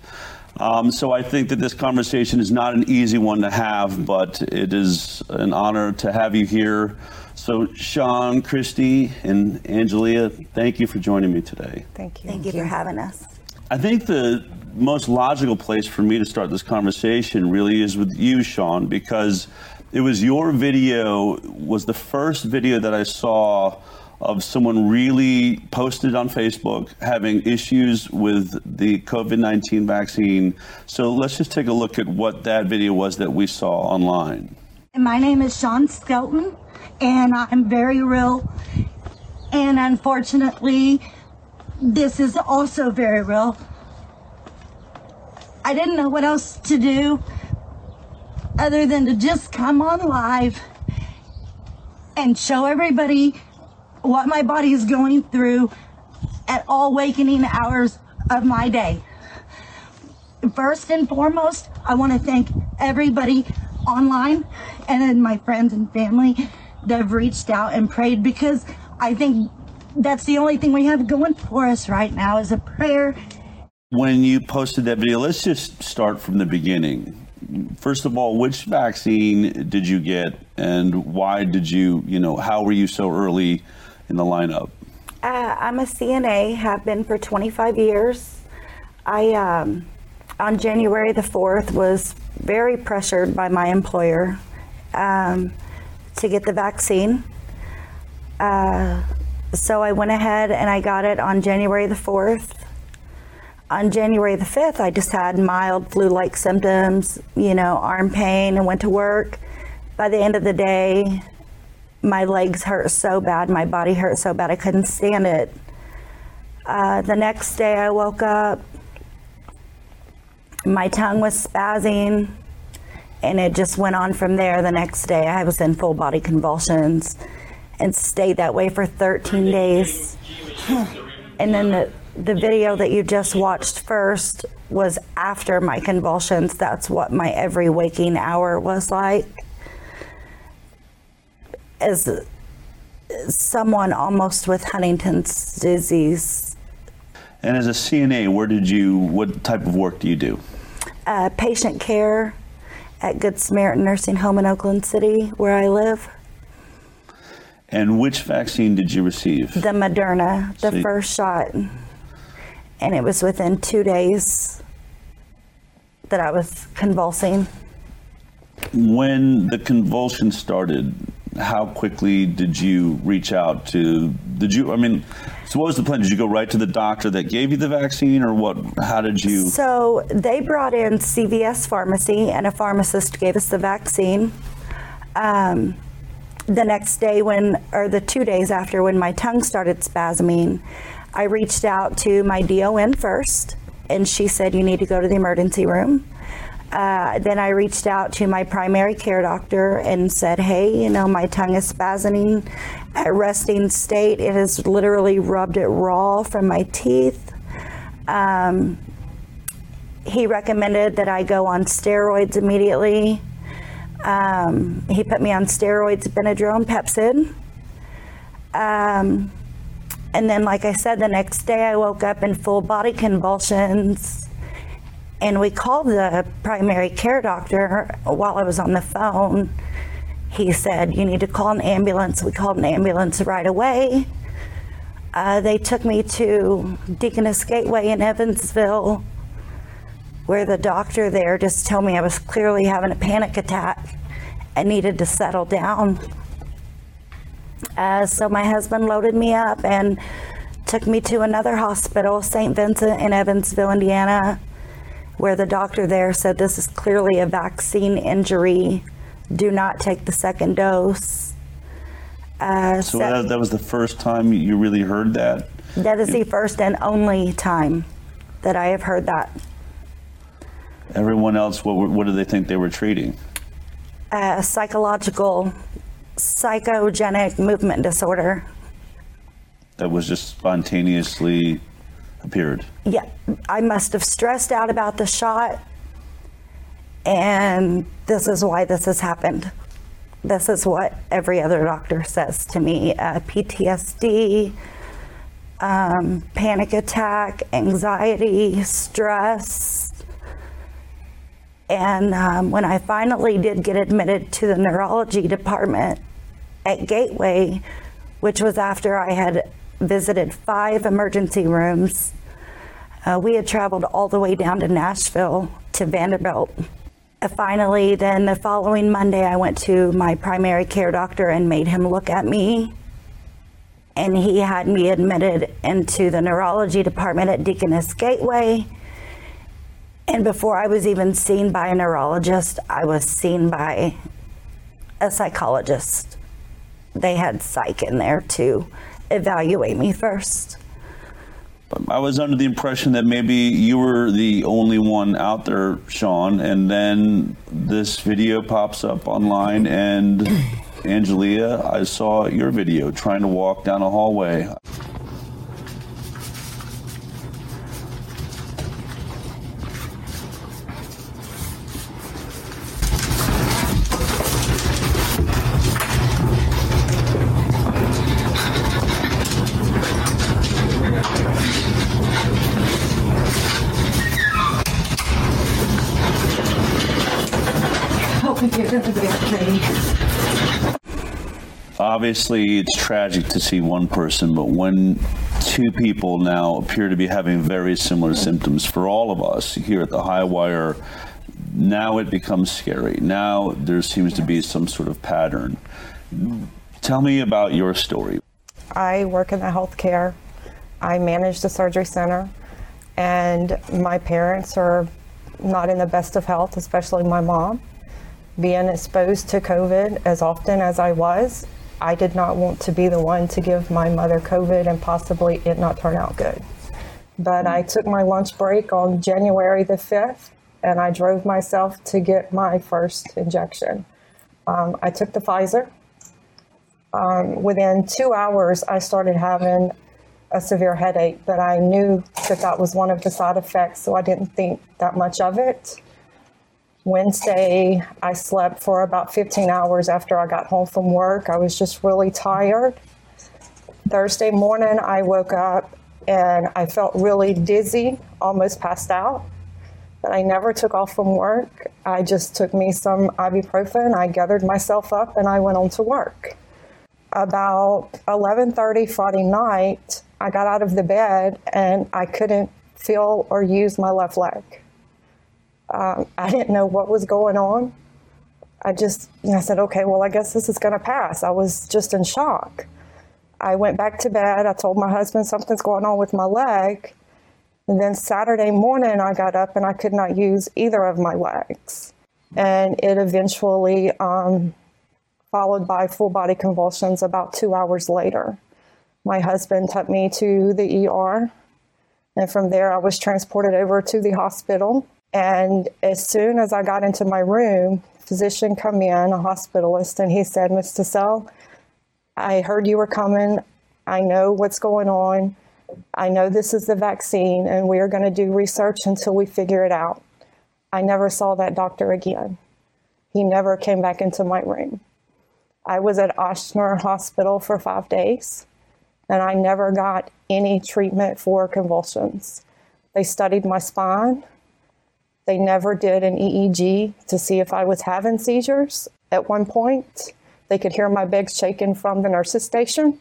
Um, so I think that this conversation is not an easy one to have, but it is an honor to have you here so, Sean, Christy, and Angelia, thank you for joining me today. Thank you. Thank you for having us. I think the most logical place for me to start this conversation really is with you, Sean, because it was your video was the first video that I saw of someone really posted on Facebook having issues with the COVID 19 vaccine. So let's just take a look at what that video was that we saw online. My name is Sean Skelton and I'm very real. And unfortunately, this is also very real. I didn't know what else to do other than to just come on live and show everybody what my body is going through at all wakening hours of my day. First and foremost, I want to thank everybody online and my friends and family that have reached out and prayed because I think that's the only thing we have going for us right now is a prayer. When you posted that video, let's just start from the beginning. First of all, which vaccine did you get and why did you, you know, how were you so early in the lineup? Uh, I'm a CNA, have been for 25 years. I, um, on January the 4th, was very pressured by my employer. Um, to get the vaccine. Uh, so I went ahead and I got it on January the 4th. On January the 5th, I just had mild flu like symptoms, you know, arm pain, and went to work. By the end of the day, my legs hurt so bad, my body hurt so bad, I couldn't stand it. Uh, the next day, I woke up, my tongue was spazzing and it just went on from there the next day. I was in full body convulsions and stayed that way for 13 days. And then the the video that you just watched first was after my convulsions. That's what my every waking hour was like. As someone almost with huntington's disease. And as a cna where did you what type of work do you do? Uh, patient care at Good Samaritan Nursing Home in Oakland City, where I live. And which vaccine did you receive? The Moderna, the first shot. And it was within two days that I was convulsing. When the convulsion started, how quickly did you reach out to did you i mean so what was the plan? Did you go right to the doctor that gave you the vaccine or what how did you so they brought in cvs pharmacy and a pharmacist gave us the vaccine. Um, the next day when or the two days after when my tongue started spasming i reached out to my don first and she said you need to go to the emergency room. Uh, then I reached out to my primary care doctor and said, hey, you know, my tongue is spasming at resting state. It has literally rubbed it raw from my teeth. Um, he recommended that I go on steroids immediately. Um, he put me on steroids, Benadryl, and. Um, and then, like I said, the next day I woke up in full body convulsions and we called the primary care doctor while I was on the phone. He said, You need to call an ambulance. We called an ambulance right away. Uh, they took me to Deaconess Gateway in Evansville, where the doctor there just told me I was clearly having a panic attack and needed to settle down. Uh, so my husband loaded me up and took me to another hospital, St. Vincent in Evansville, Indiana, where the doctor there said this is clearly a vaccine injury. Do not take the second dose. Uh, so that, that was the first time you really heard that? That is the first and only time that I have heard that. Everyone else, what, what do they think they were treating? Uh, psychological, psychogenic movement disorder. That was just spontaneously appeared? Yeah, I must have stressed out about the shot, and this is why this has happened. This is what every other doctor says to me uh, PTSD, um, panic attack, anxiety, stress. And um, when I finally did get admitted to the neurology department at Gateway, which was after I had visited five emergency rooms. Uh, we had traveled all the way down to Nashville to Vanderbilt. Uh, finally, then the following Monday, I went to my primary care doctor and made him look at me. And he had me admitted into the neurology department at Deaconess Gateway. And before I was even seen by a neurologist, I was seen by a psychologist. They had psych in there to evaluate me first. I was under the impression that maybe you were the only one out there, Sean, and then this video pops up online and Angelia, I saw your video trying to walk down a hallway. Obviously, it's tragic to see one person, but when two people now appear to be having very similar symptoms for all of us here at the High Wire, now it becomes scary. Now there seems to be some sort of pattern. Tell me about your story. I work in the healthcare. I manage the surgery center, and my parents are not in the best of health, especially my mom being exposed to COVID as often as I was, I did not want to be the one to give my mother COVID and possibly it not turn out good. But I took my lunch break on January the 5th and I drove myself to get my first injection. Um, I took the Pfizer. Um, within two hours, I started having a severe headache, but I knew that that was one of the side effects, so I didn't think that much of it. Wednesday, I slept for about 15 hours after I got home from work. I was just really tired. Thursday morning, I woke up and I felt really dizzy, almost passed out. But I never took off from work. I just took me some ibuprofen. I gathered myself up and I went on to work. About 11:30 Friday night, I got out of the bed and I couldn't feel or use my left leg. Um, I didn't know what was going on. I just, you know, I said, okay, well, I guess this is going to pass. I was just in shock. I went back to bed. I told my husband something's going on with my leg. And then Saturday morning, I got up and I could not use either of my legs. And it eventually um, followed by full body convulsions about two hours later. My husband took me to the ER. And from there, I was transported over to the hospital. And as soon as I got into my room, physician come in, a hospitalist, and he said, "Mr. Desselle, I heard you were coming. I know what's going on. I know this is the vaccine, and we are going to do research until we figure it out. I never saw that doctor again. He never came back into my room. I was at Ochsner Hospital for five days, and I never got any treatment for convulsions. They studied my spine. They never did an EEG to see if I was having seizures. At one point, they could hear my bed shaking from the nurse's station.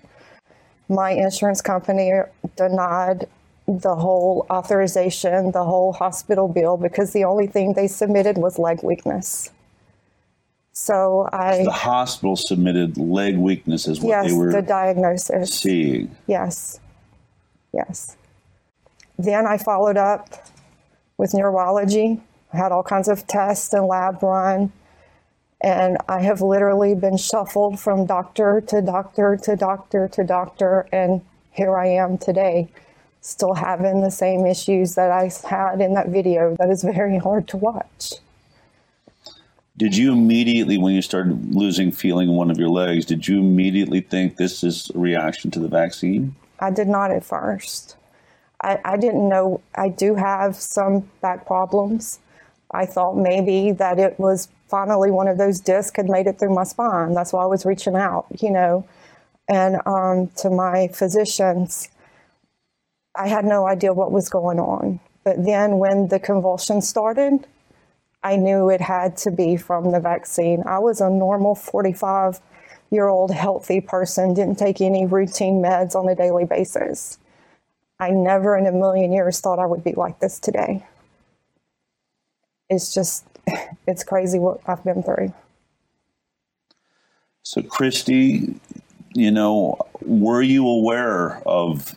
My insurance company denied the whole authorization, the whole hospital bill, because the only thing they submitted was leg weakness. So I. The hospital submitted leg weakness as what yes, they were the diagnosis. seeing. Yes. Yes. Then I followed up with neurology, I had all kinds of tests and lab run. And I have literally been shuffled from doctor to doctor to doctor to doctor. And here I am today, still having the same issues that I had in that video that is very hard to watch. Did you immediately, when you started losing feeling in one of your legs, did you immediately think this is a reaction to the vaccine? I did not at first. I, I didn't know I do have some back problems. I thought maybe that it was finally one of those discs had made it through my spine. That's why I was reaching out, you know. And um, to my physicians, I had no idea what was going on. But then when the convulsions started, I knew it had to be from the vaccine. I was a normal 45 year old healthy person, didn't take any routine meds on a daily basis. I never in a million years thought I would be like this today. It's just, it's crazy what I've been through. So, Christy, you know, were you aware of,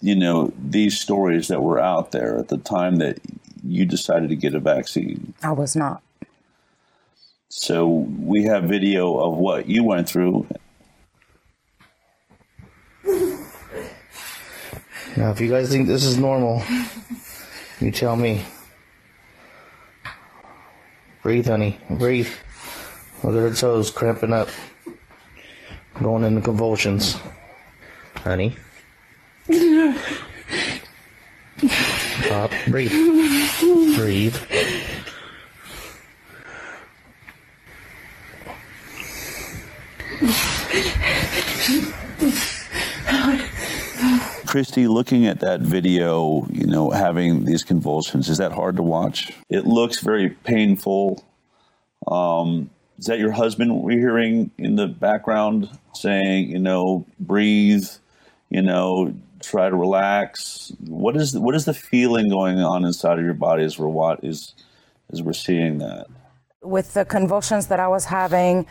you know, these stories that were out there at the time that you decided to get a vaccine? I was not. So, we have video of what you went through. Now, if you guys think this is normal, you tell me. Breathe, honey. Breathe. Look at her toes cramping up. Going into convulsions. Honey. Pop. Breathe. Breathe. Christy, looking at that video, you know, having these convulsions, is that hard to watch? It looks very painful. Um, is that your husband we're hearing in the background saying, you know, breathe, you know, try to relax? What is what is the feeling going on inside of your body as we're what is as we're seeing that? With the convulsions that I was having,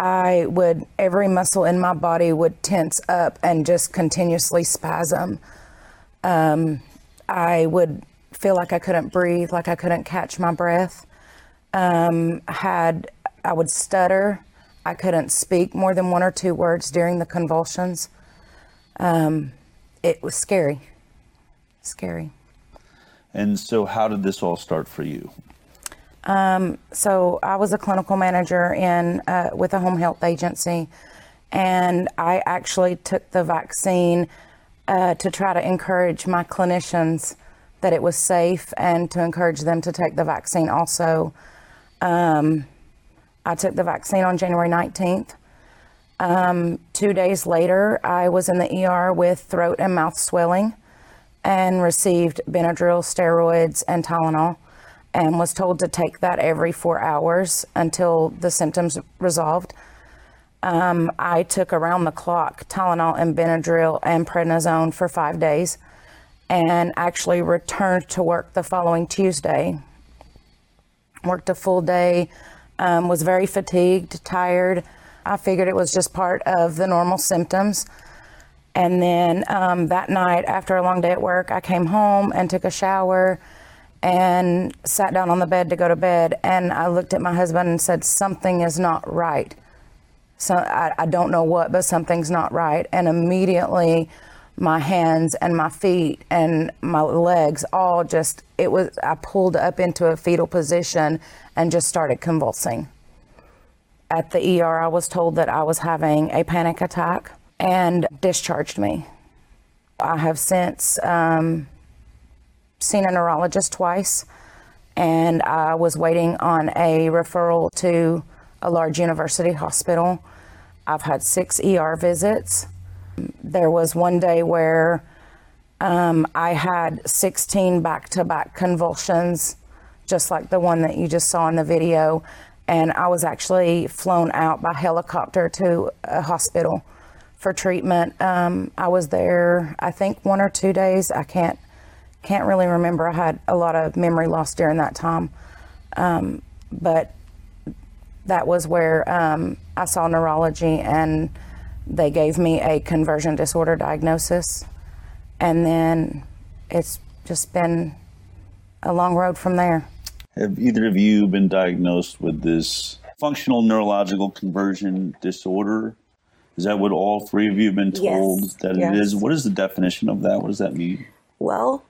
I would, every muscle in my body would tense up and just continuously spasm. Um, I would feel like I couldn't breathe, like I couldn't catch my breath. Um, had, I would stutter. I couldn't speak more than one or two words during the convulsions. Um, it was scary. Scary. And so, how did this all start for you? Um, so I was a clinical manager in uh, with a home health agency, and I actually took the vaccine uh, to try to encourage my clinicians that it was safe and to encourage them to take the vaccine also. Um, I took the vaccine on January 19th. Um, two days later, I was in the ER with throat and mouth swelling and received Benadryl, steroids, and Tylenol and was told to take that every four hours until the symptoms resolved. Um, I took around the clock Tylenol and Benadryl and prednisone for five days and actually returned to work the following Tuesday. Worked a full day, um, was very fatigued, tired. I figured it was just part of the normal symptoms. And then um, that night, after a long day at work, I came home and took a shower and sat down on the bed to go to bed. And I looked at my husband and said, Something is not right. So I, I don't know what, but something's not right. And immediately, my hands and my feet and my legs all just, it was, I pulled up into a fetal position and just started convulsing. At the ER, I was told that I was having a panic attack and discharged me. I have since um, seen a neurologist twice, and I was waiting on a referral to a large university hospital. I've had six ER visits. There was one day where um, I had 16 back to back convulsions, just like the one that you just saw in the video. And I was actually flown out by helicopter to a hospital for treatment. Um, I was there, I think, one or two days. I can't can't really remember. I had a lot of memory loss during that time. Um, but that was where um, I saw neurology and they gave me a conversion disorder diagnosis. And then it's just been a long road from there. Have either of you been diagnosed with this functional neurological conversion disorder? Is that what all three of you have been told Yes. that Yes. it is? What is the definition of that? What does that mean? Well,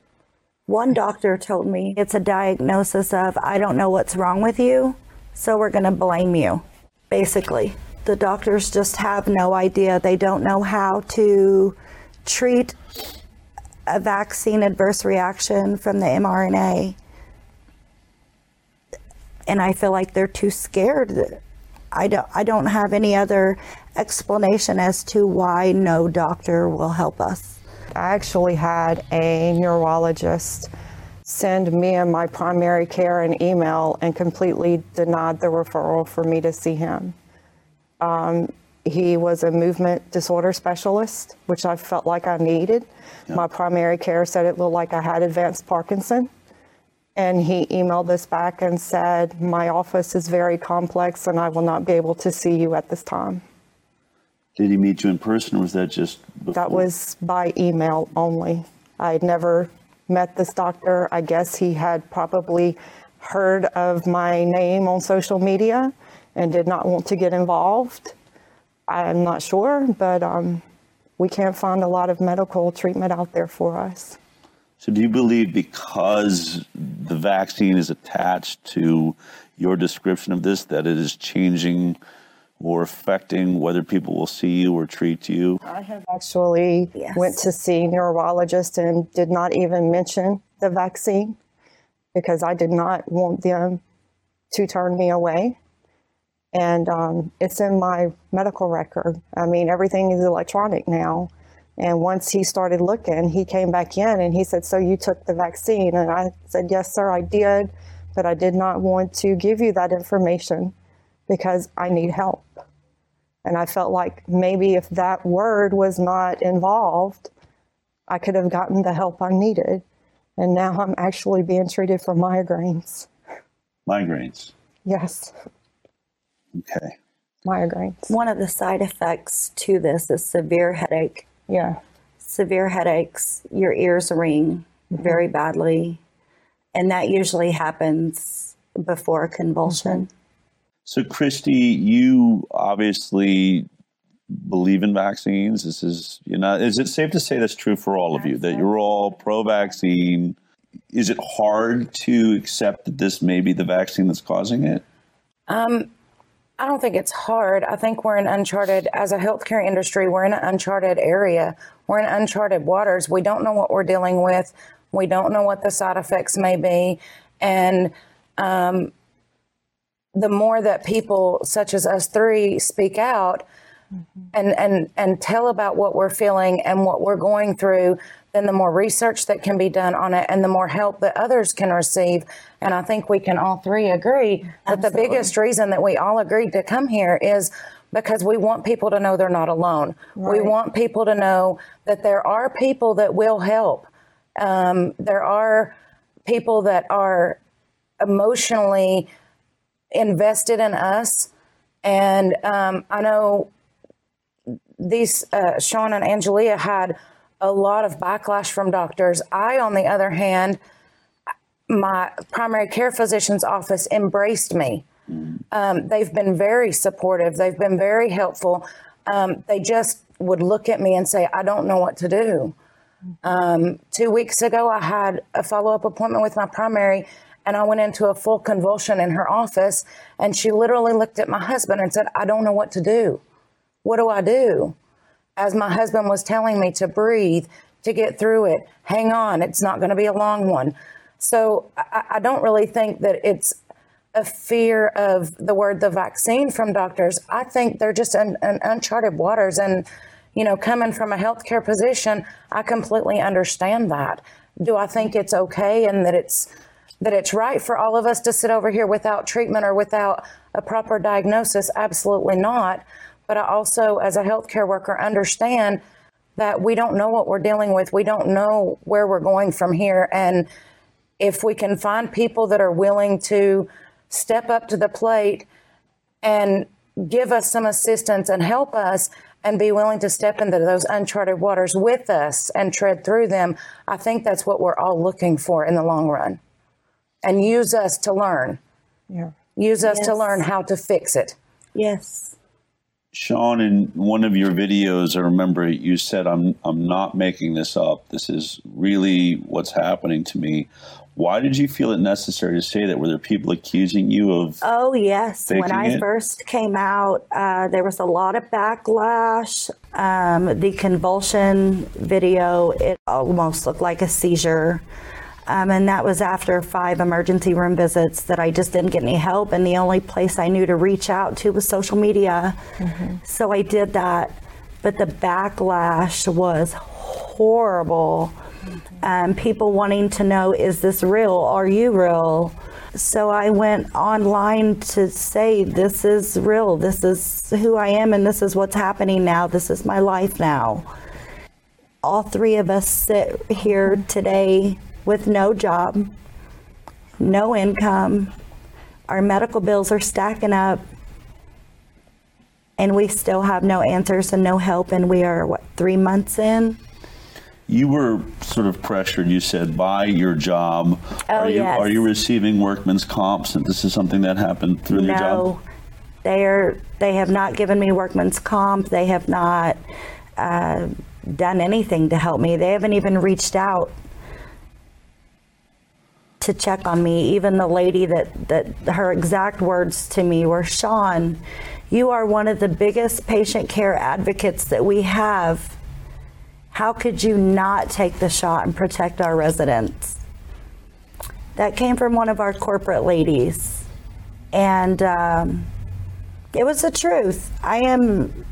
one doctor told me it's a diagnosis of, I don't know what's wrong with you, so we're going to blame you, basically. The doctors just have no idea. They don't know how to treat a vaccine adverse reaction from the mRNA. And I feel like they're too scared. I don't, I don't have any other explanation as to why no doctor will help us. I actually had a neurologist send me and my primary care an email and completely denied the referral for me to see him. Um, he was a movement disorder specialist, which I felt like I needed. My primary care said it looked like I had advanced Parkinson. And he emailed us back and said, My office is very complex and I will not be able to see you at this time. Did he meet you in person or was that just before? That was by email only. I had never met this doctor. I guess he had probably heard of my name on social media and did not want to get involved. I'm not sure, but um, we can't find a lot of medical treatment out there for us. So, do you believe because the vaccine is attached to your description of this that it is changing or affecting whether people will see you or treat you? I have actually went to see neurologist and did not even mention the vaccine because I did not want them to turn me away. And um, it's in my medical record. I mean, everything is electronic now. And once he started looking, he came back in and he said, So you took the vaccine? And I said, Yes, sir, I did. But I did not want to give you that information because I need help. And I felt like maybe if that word was not involved, I could have gotten the help I needed. And now I'm actually being treated for migraines. Migraines. Yes, Okay. migraines. One of the side effects to this is severe headache. Yeah. Severe headaches, your ears ring mm-hmm. very badly, and that usually happens before a convulsion. So, Christy, you obviously believe in vaccines. This is, you know, is it safe to say that's true for all of you that you're all pro vaccine? Is it hard to accept that this may be the vaccine that's causing it? Um, I don't think it's hard. I think we're in uncharted, as a healthcare industry, we're in an uncharted area. We're in uncharted waters. We don't know what we're dealing with. We don't know what the side effects may be. And um, the more that people such as us three speak out and, and, and tell about what we're feeling and what we're going through, then the more research that can be done on it and the more help that others can receive. And I think we can all three agree that the biggest reason that we all agreed to come here is because we want people to know they're not alone. We want people to know that there are people that will help. Um, there are people that are emotionally invested in us. And um, I know these uh, Sean and Angelia had a lot of backlash from doctors. I, on the other hand, my primary care physician's office embraced me. Um, they've been very supportive. They've been very helpful. Um, they just would look at me and say, "I don't know what to do." Um, two weeks ago, I had a follow up appointment with my primary, and I went into a full convulsion in her office. And she literally looked at my husband and said, I don't know what to do. What do I do? As my husband was telling me to breathe, to get through it, hang on, it's not going to be a long one. So I, I don't really think that it's a fear of the word the vaccine from doctors. I think they're just in, in uncharted waters. And, you know, coming from a healthcare position, I completely understand that. Do I think it's okay and that it's that it's right for all of us to sit over here without treatment or without a proper diagnosis? Absolutely not. But I also, as a healthcare worker, understand that we don't know what we're dealing with. We don't know where we're going from here. And if we can find people that are willing to step up to the plate and give us some assistance and help us and be willing to step into those uncharted waters with us and tread through them, I think that's what we're all looking for in the long run. And use us to learn. Yeah. Use us to learn how to fix it. Yes. Sean, in one of your videos, I remember you said, "I'm I'm not making this up. This is really what's happening to me." Why did you feel it necessary to say that? Were there people accusing you of? Oh, yes. when I it? first came out, uh, there was a lot of backlash. Um, the convulsion video, it almost looked like a seizure. Um, and that was after five emergency room visits that I just didn't get any help. And the only place I knew to reach out to was social media. So I did that. But the backlash was horrible. Um, people wanting to know, is this real? Are you real? So I went online to say, this is real. This is who I am, and this is what's happening now. This is my life now. All three of us sit here today with no job, no income. Our medical bills are stacking up, and we still have no answers and no help. And we are, what, three months in? You were sort of pressured. You said by your job. Oh, are you, yes. Are you receiving workman's comp And this is something that happened through your job. No, they are. They have not given me workman's comp. They have not uh, done anything to help me. They haven't even reached out to check on me. Even the lady that that her exact words to me were, "Sean, you are one of the biggest patient care advocates that we have. How could you not take the shot and protect our residents?" That came from one of our corporate ladies and um, it was the truth. I am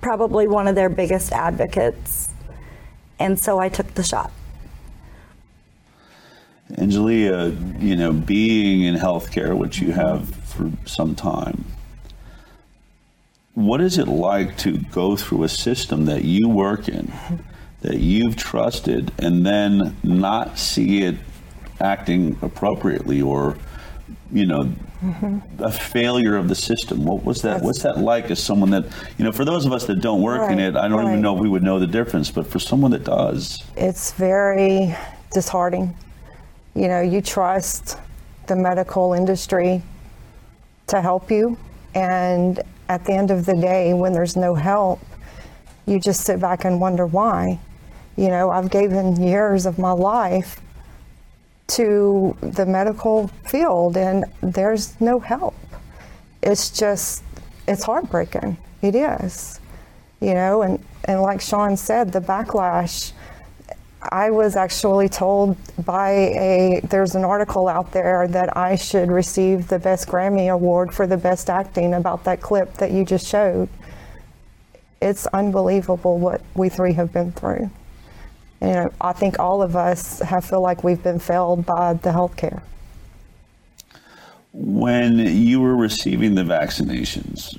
probably one of their biggest advocates, and so I took the shot. Angelia, you know, being in healthcare, which you have for some time, what is it like to go through a system that you work in, that you've trusted, and then not see it acting appropriately or, you know, mm-hmm. a failure of the system? What was that? what's that like as someone that, you know, for those of us that don't work in it, I don't right. even know if we would know the difference, but for someone that does, It's very disheartening. You know, you trust the medical industry to help you, and at the end of the day, when there's no help, you just sit back and wonder why. You know, I've given years of my life to the medical field, and there's no help. It's just, it's heartbreaking. It is. You know, and, and like Sean said, the backlash. I was actually told by a there's an article out there that I should receive the best Grammy award for the best acting about that clip that you just showed. It's unbelievable what we three have been through. You know, I think all of us have feel like we've been failed by the healthcare. when you were receiving the vaccinations,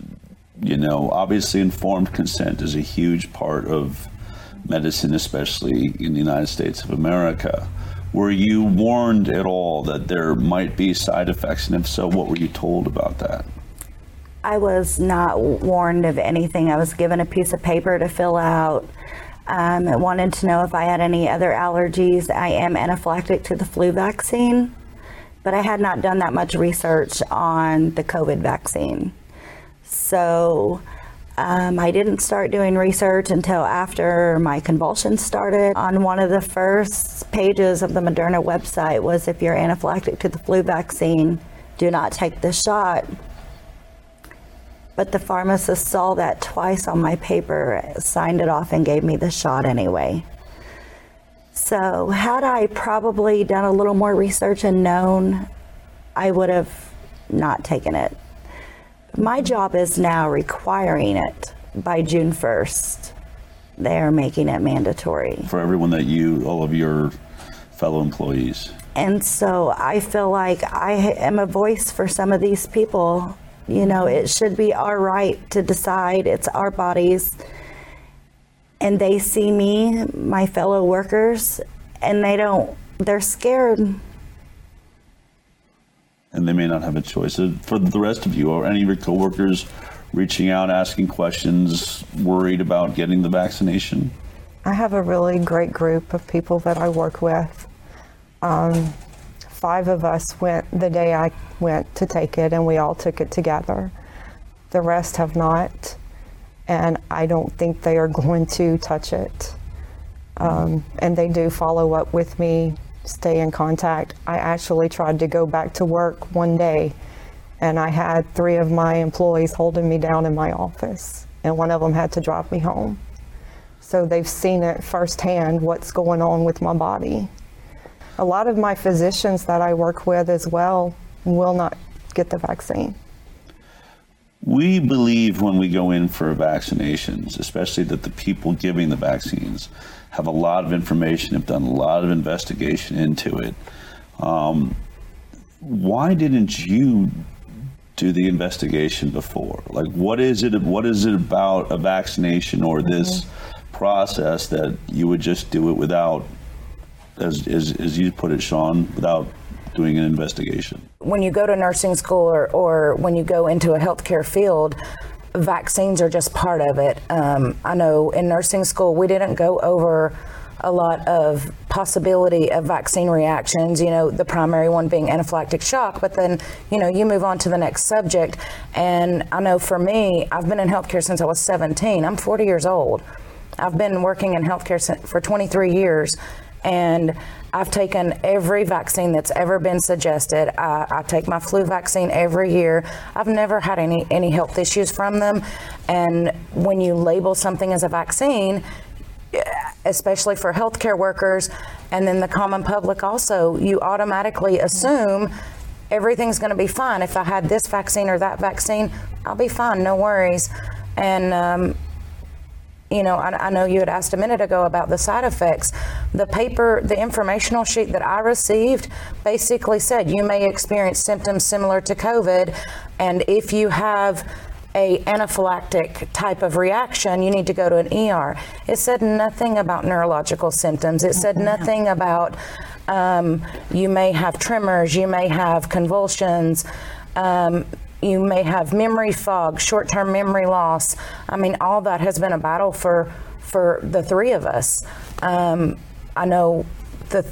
you know, obviously informed consent is a huge part of medicine, especially in the United States of America. Were you warned at all that there might be side effects? And if so, what were you told about that? I was not warned of anything. I was given a piece of paper to fill out. Um, it wanted to know if I had any other allergies. I am anaphylactic to the flu vaccine, but I had not done that much research on the COVID vaccine. So um, I didn't start doing research until after my convulsions started. On one of the first pages of the Moderna website was if you're anaphylactic to the flu vaccine, do not take the shot. But the pharmacist saw that twice on my paper, signed it off, and gave me the shot anyway. So, had I probably done a little more research and known, I would have not taken it. My job is now requiring it by June 1st. They are making it mandatory. For everyone that you, all of your fellow employees. And so I feel like I am a voice for some of these people. You know, it should be our right to decide, it's our bodies. And they see me, my fellow workers, and they don't, they're scared. And they may not have a choice. For the rest of you or any of your coworkers reaching out, asking questions, worried about getting the vaccination? I have a really great group of people that I work with. Um, five of us went the day I went to take it, and we all took it together. The rest have not, and I don't think they are going to touch it. Um, and they do follow up with me, stay in contact. I actually tried to go back to work one day, and I had three of my employees holding me down in my office, and one of them had to drive me home. So they've seen it firsthand what's going on with my body. A lot of my physicians that I work with as well will not get the vaccine. We believe when we go in for vaccinations, especially that the people giving the vaccines have a lot of information, have done a lot of investigation into it. Um, why didn't you do the investigation before? Like, what is it? What is it about a vaccination or this mm-hmm. process that you would just do it without, as, as as you put it, Sean, without doing an investigation? When you go to nursing school or, or when you go into a healthcare field, vaccines are just part of it. Um, I know in nursing school we didn't go over a lot of possibility of vaccine reactions, you know, the primary one being anaphylactic shock, but then, you know, you move on to the next subject. And I know for me, I've been in healthcare since I was 17. I'm 40 years old. I've been working in healthcare for 23 years and I've taken every vaccine that's ever been suggested. I, I, take my flu vaccine every year. I've never had any any health issues from them. And when you label something as a vaccine, especially for healthcare workers and then the common public also, you automatically assume everything's going to be fine. If I had this vaccine or that vaccine, I'll be fine, no worries. And um, you know, I, I, know you had asked a minute ago about the side effects. The paper, the informational sheet that I received basically said you may experience symptoms similar to COVID, and if you have a anaphylactic type of reaction, you need to go to an ER. It said nothing about neurological symptoms. It said nothing about um, you may have tremors, you may have convulsions. Um, you may have memory fog, short-term memory loss. I mean, all that has been a battle for for the three of us. Um, I know the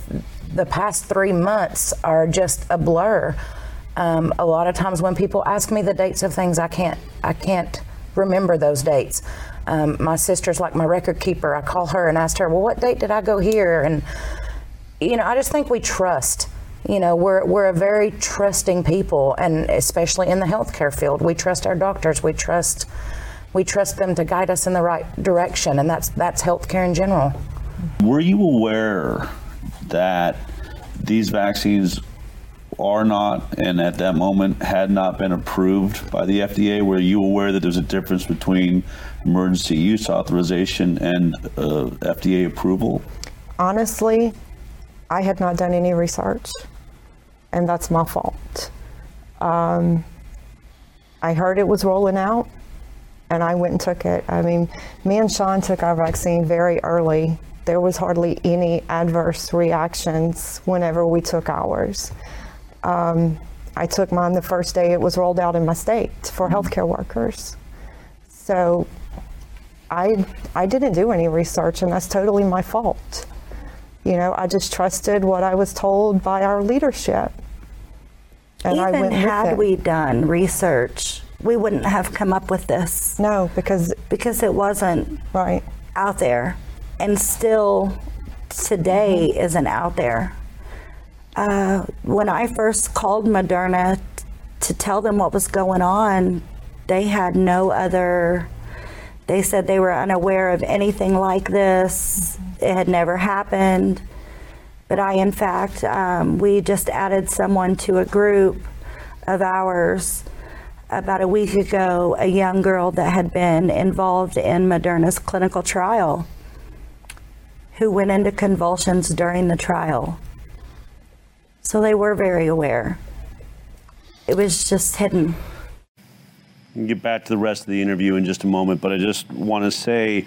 the past three months are just a blur. Um, a lot of times when people ask me the dates of things, I can't I can't remember those dates. Um, my sister's like my record keeper. I call her and ask her, well, what date did I go here? And you know, I just think we trust you know we're we're a very trusting people and especially in the healthcare field. We trust our doctors. We trust we trust them to guide us in the right direction and that's that's healthcare in general. Were you aware that these vaccines are not and at that moment had not been approved by the FDA were you aware that there's a difference between emergency use authorization and uh, FDA approval? Honestly I had not done any research and that's my fault. Um, I heard it was rolling out, and I went and took it. I mean, me and Sean took our vaccine very early. There was hardly any adverse reactions whenever we took ours. Um, I took mine the first day it was rolled out in my state for healthcare workers. So I I didn't do any research, and that's totally my fault. You know, I just trusted what I was told by our leadership. And Even had we done research, we wouldn't have come up with this. No, because because it wasn't right out there, and still today mm-hmm. isn't out there. Uh, when I first called Moderna t- to tell them what was going on, they had no other. They said they were unaware of anything like this. Mm-hmm. It had never happened. But I, in fact, um, we just added someone to a group of ours about a week ago, a young girl that had been involved in Moderna's clinical trial who went into convulsions during the trial. So they were very aware. It was just hidden. We'll get back to the rest of the interview in just a moment, but I just want to say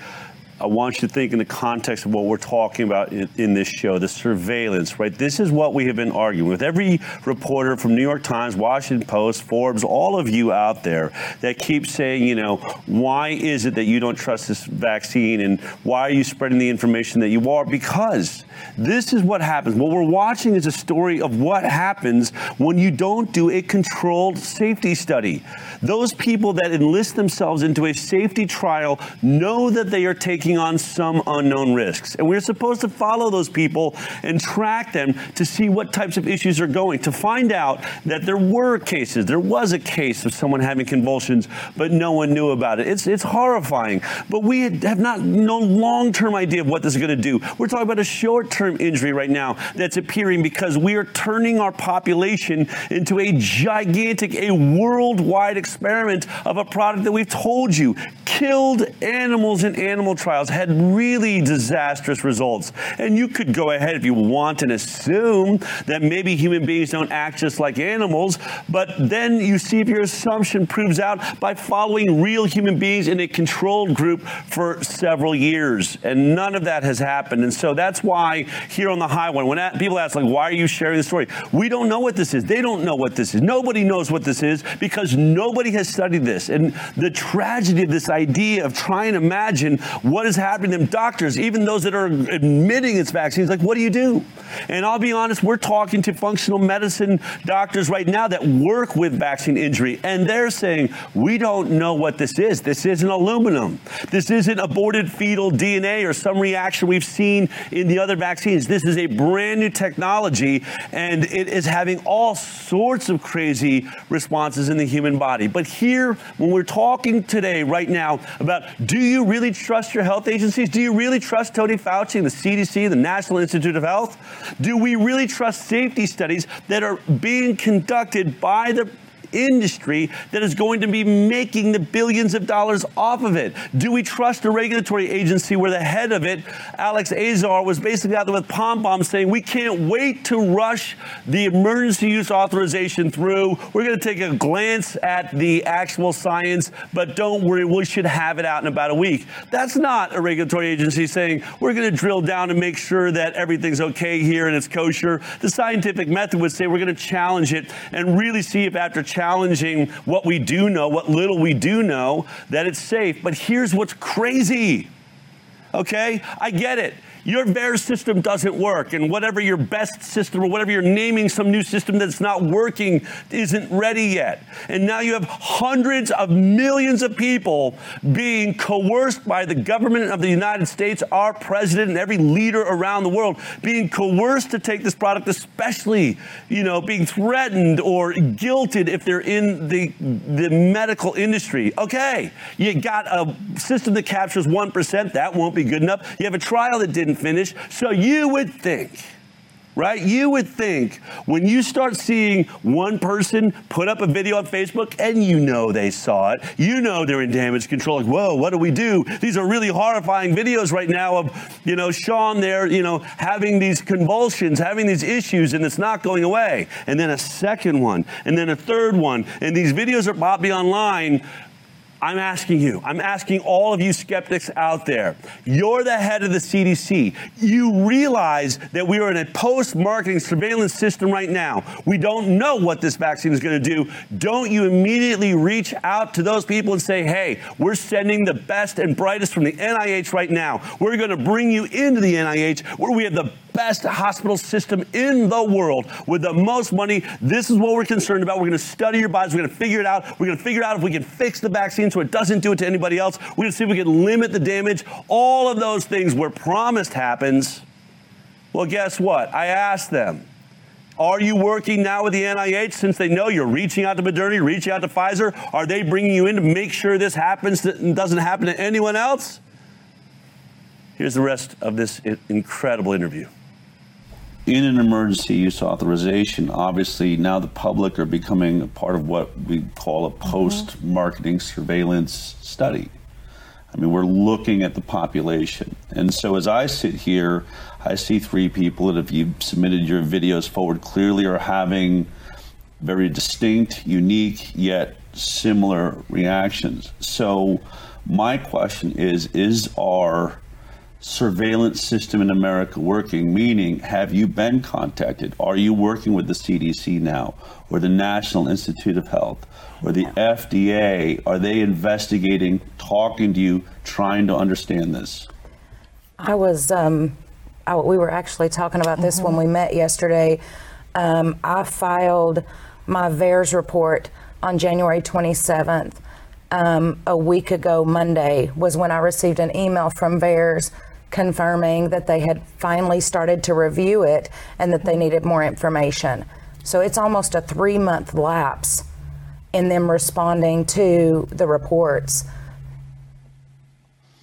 I want you to think in the context of what we're talking about in, in, this show, the surveillance, right? This is what we have been arguing with every reporter from New York Times, Washington Post, Forbes, all of you out there that keep saying, you know, why is it that you don't trust this vaccine and why are you spreading the information that you are? Because this is what happens. What we're watching is a story of what happens when you don't do a controlled safety study. Those people that enlist themselves into a safety trial know that they are taking on some unknown risks. And we're supposed to follow those people and track them to see what types of issues are going, to find out that there were cases, there was a case of someone having convulsions, but no one knew about it. It's, it's horrifying. But we have not no long-term idea of what this is going to do. We're talking about a short-term injury right now that's appearing because we are turning our population into a gigantic, a worldwide experiment of a product that we've told you killed animals in animal trials had really disastrous results. And you could go ahead if you want and assume that maybe human beings don't act just like animals, but then you see if your assumption proves out by following real human beings in a controlled group for several years. And none of that has happened. And so that's why here on the HighWire, when people ask, like, why are you sharing the story? We don't know what this is. They don't know what this is. Nobody knows what this is because nobody has studied this. And the tragedy of this idea of trying to imagine what what is happening to them. Doctors, even those that are admitting it's vaccines, like, what do you do? And I'll be honest, we're talking to functional medicine doctors right now that work with vaccine injury, and they're saying, we don't know what this is. This isn't aluminum. This isn't aborted fetal DNA or some reaction we've seen in the other vaccines. This is a brand new technology, and it is having all sorts of crazy responses in the human body. But here, when we're talking today, right now, about do you really trust your health? agencies? Do you really trust Tony Fauci and the CDC, the National Institute of Health? Do we really trust safety studies that are being conducted by the industry that is going to be making the billions of dollars off of it? Do we trust a regulatory agency where the head of it, Alex Azar, was basically out there with pom poms saying, we can't wait to rush the emergency use authorization through. We're going to take a glance at the actual science, but don't worry, we should have it out in about a week. That's not a regulatory agency saying, we're going to drill down and make sure that everything's okay here and it's kosher. The scientific method would say we're going to challenge it and really see if after challenging challenging what we do know, what little we do know, that it's safe. But here's what's crazy. Okay? I get it your VAERS system doesn't work, and whatever your best system or whatever you're naming some new system that's not working isn't ready yet. And now you have hundreds of millions of people being coerced by the government of the United States, our president, and every leader around the world being coerced to take this product, especially, you know, being threatened or guilted if they're in the, the medical industry. Okay, you got a system that captures 1%, that won't be good enough. You have a trial that didn't finish. So you would think, right? You would think when you start seeing one person put up a video on Facebook and you know they saw it, you know they're in damage control. Like, whoa, what do we do? These are really horrifying videos right now of, you know, Sean there, you know, having these convulsions, having these issues, and it's not going away. And then a second one, and then a third one. And these videos are popping online I'm asking you, I'm asking all of you skeptics out there. You're the head of the CDC. You realize that we are in a post marketing surveillance system right now. We don't know what this vaccine is going to do. Don't you immediately reach out to those people and say, hey, we're sending the best and brightest from the NIH right now. We're going to bring you into the NIH where we have the best hospital system in the world with the most money. This is what we're concerned about. We're going to study your bodies. We're going to figure it out. We're going to figure out if we can fix the vaccine so it doesn't do it to anybody else. We're going to see if we can limit the damage. All of those things were promised happens. Well, guess what? I asked them. Are you working now with the NIH since they know you're reaching out to Moderna, reaching out to Pfizer? Are they bringing you in to make sure this happens and doesn't happen to anyone else? Here's the rest of this incredible interview in an emergency use authorization, obviously now the public are becoming a part of what we call a mm-hmm. post marketing surveillance study. I mean, we're looking at the population. And so as I sit here, I see three people that, if you've submitted your videos forward, clearly are having very distinct, unique, yet similar reactions. So my question is Is our surveillance system in America working? Meaning, have you been contacted? Are you working with the CDC now, or the National Institute of Health, or the FDA? Are they investigating, talking to you, trying to understand this? I was, um, I, we were actually talking about this when we met yesterday. Um, I filed my VAERS report on January 27th. Um, a week ago, Monday, was when I received an email from VAERS confirming that they had finally started to review it and that they needed more information. So it's almost a three month lapse in them responding to the reports.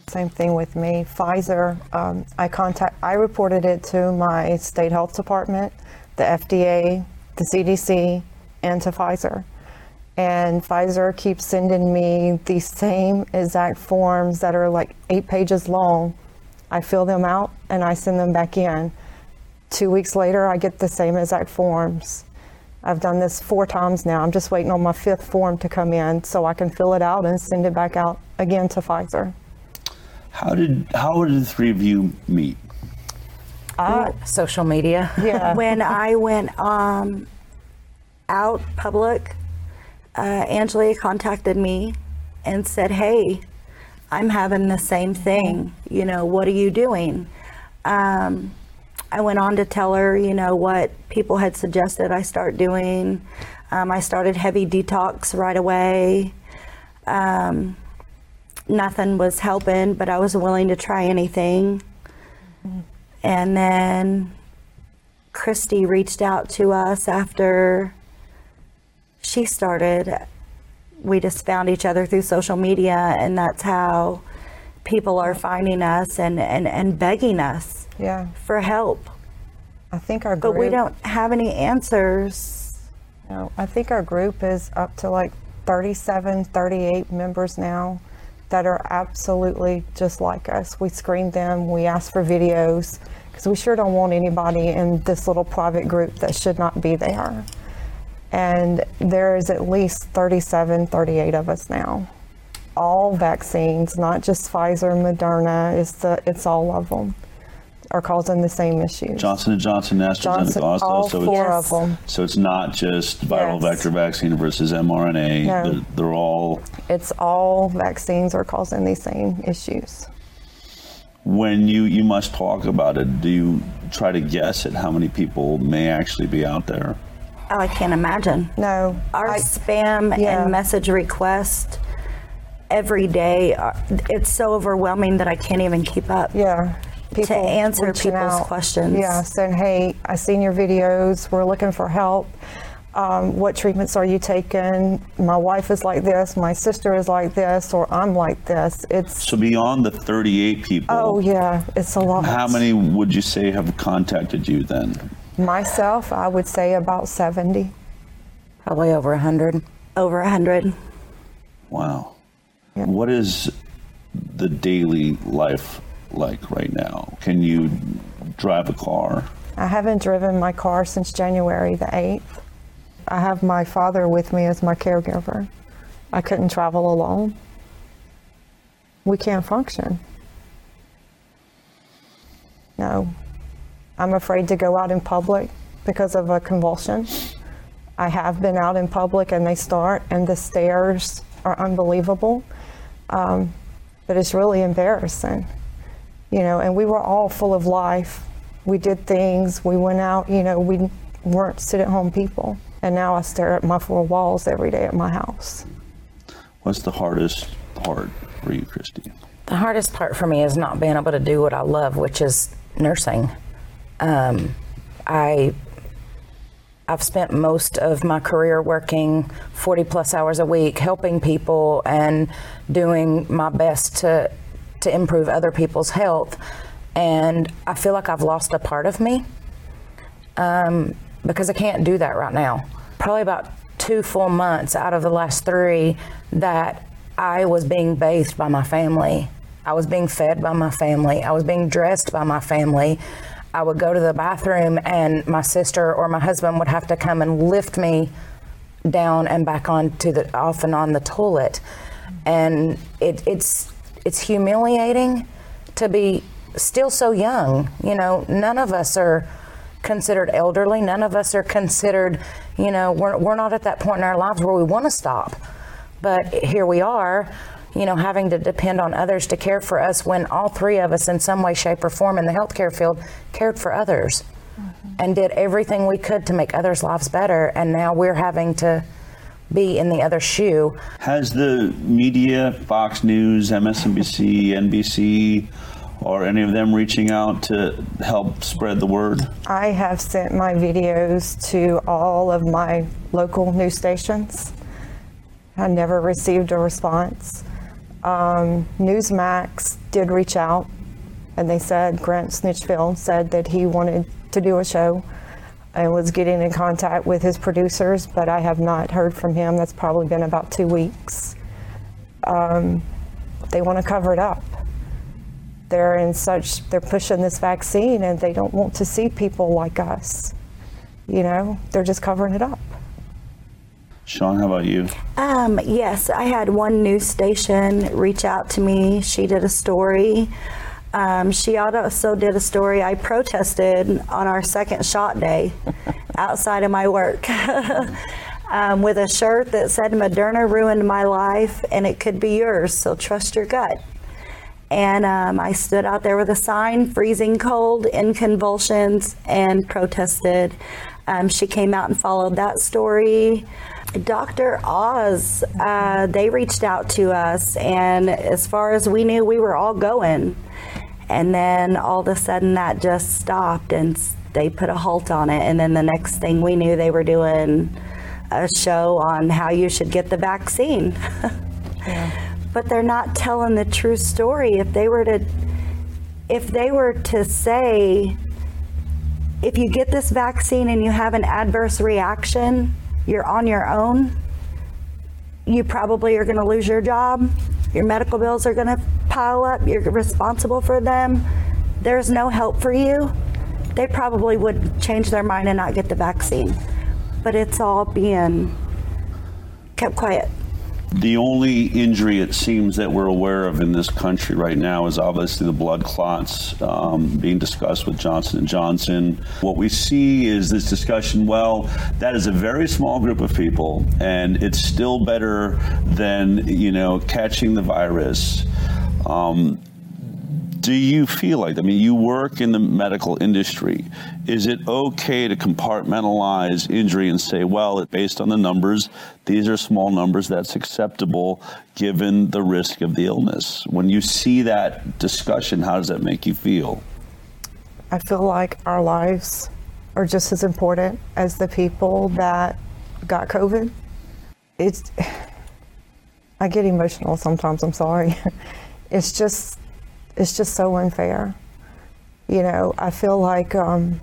Same thing with me. Pfizer, um, I contact, I reported it to my state health department, the FDA, the CDC, and to Pfizer. And Pfizer keeps sending me these same exact forms that are like eight pages long. I fill them out and I send them back in. Two weeks later, I get the same exact forms. I've done this four times now. I'm just waiting on my fifth form to come in so I can fill it out and send it back out again to Pfizer. How did how did the three of you meet? Uh, social media. Yeah. when I went um, out public, uh, Angela contacted me and said, "Hey, I'm having the same thing. You know, what are you doing?" Um, I went on to tell her, you know, what people had suggested I start doing. Um, I started heavy detox right away. Um, nothing was helping, but I was willing to try anything. And then Christy reached out to us after she started. We just found each other through social media, and that's how people are finding us and, and, and begging us Yeah. for help. I think our group, But we don't have any answers. No, I think our group is up to like 37, 38 members now that are absolutely just like us. We screen them, we ask for videos, because we sure don't want anybody in this little private group that should not be there. And there is at least 37, 38 of us now. All vaccines, not just Pfizer, Moderna, it's, the, it's all of them, are causing the same issues. Johnson and Johnson, AstraZeneca, Johnson, also. all so four it's, of them. So it's not just viral Yes. vector vaccine versus mRNA. No. They're, they're all. It's all vaccines are causing these same issues. When you you must talk about it, do you try to guess at how many people may actually be out there? Oh, I can't imagine. No. Our spam Yeah. and message request every day, uh, it's so overwhelming that I can't even keep up. Yeah. People to answer people's out. questions. Yeah, saying, hey, I seen your videos. We're looking for help. Um, what treatments are you taking? My wife is like this. My sister is like this, or I'm like this. It's So beyond the 38 people, oh yeah, it's a lot. how many would you say have contacted you then? Myself, I would say about seventy. Probably over 100. Over a hundred. Wow. What is the daily life like right now? Can you drive a car? I haven't driven my car since January the 8th. I have my father with me as my caregiver. I couldn't travel alone. We can't function. No. I'm afraid to go out in public because of a convulsion. I have been out in public and they start, and the stares are unbelievable. Um, but it's really embarrassing you know, and we were all full of life. We did things, we went out, you know, we weren't sit at home people. And now I stare at my four walls every day at my house. What's the hardest part for you, Christy? The hardest part for me is not being able to do what I love, which is nursing. Um, I I've spent most of my career working 40 plus hours a week, helping people and doing my best to to improve other people's health. And I feel like I've lost a part of me um, because I can't do that right now. Probably about two full months out of the last three that I was being bathed by my family. I was being fed by my family. I was being dressed by my family. I would go to the bathroom and my sister or my husband would have to come and lift me down and back on to the off and on the toilet. And it, it's it's humiliating to be still so young. You know, none of us are considered elderly. None of us are considered, you know, we're, we're not at that point in our lives where we want to stop. But here we are, you know, having to depend on others to care for us when all three of us, in some way, shape, or form in the healthcare field, cared for others mm-hmm. and did everything we could to make others' lives better. And now we're having to be in the other shoe. Has the media, Fox News, MSNBC, NBC, or any of them reaching out to help spread the word? I have sent my videos to all of my local news stations. I never received a response. Um, Newsmax did reach out and they said Grant Stinchfield said that he wanted to do a show and was getting in contact with his producers, but I have not heard from him. That's probably been about two weeks. Um, they want to cover it up. They're in such, they're pushing this vaccine and they don't want to see people like us. You know, they're just covering it up. Sean, how about you? Um, yes, I had one news station reach out to me. She did a story um, she also did a story. I protested on our second shot day outside of my work um, with a shirt that said Moderna ruined my life and it could be yours, so trust your gut. And um, I stood out there with a sign, freezing cold, in convulsions, and protested. Um, she came out and followed that story. Dr. Oz, uh, they reached out to us, and as far as we knew, we were all going. And then all of a sudden that just stopped and they put a halt on it. And then the next thing we knew, they were doing a show on how you should get the vaccine. yeah. But they're not telling the true story. If they were to, if they were to say, if you get this vaccine and you have an adverse reaction, you're on your own, you probably are going to lose your job. Your medical bills are going to pile up. You're responsible for them. There's no help for you. They probably would change their mind and not get the vaccine. But it's all being kept quiet. The only injury it seems that we're aware of in this country right now is obviously the blood clots um, being discussed with Johnson and Johnson. What we see is this discussion. Well, that is a very small group of people, and it's still better than you know catching the virus. Um, do you feel like i mean you work in the medical industry. Is it okay to compartmentalize injury and say well based on the numbers these are small numbers that's acceptable given the risk of the illness? When you see that discussion how does that make you feel? I feel like our lives are just as important as the people that got covid. It's i get emotional sometimes i'm sorry. It's just it's just so unfair. You know, I feel like um,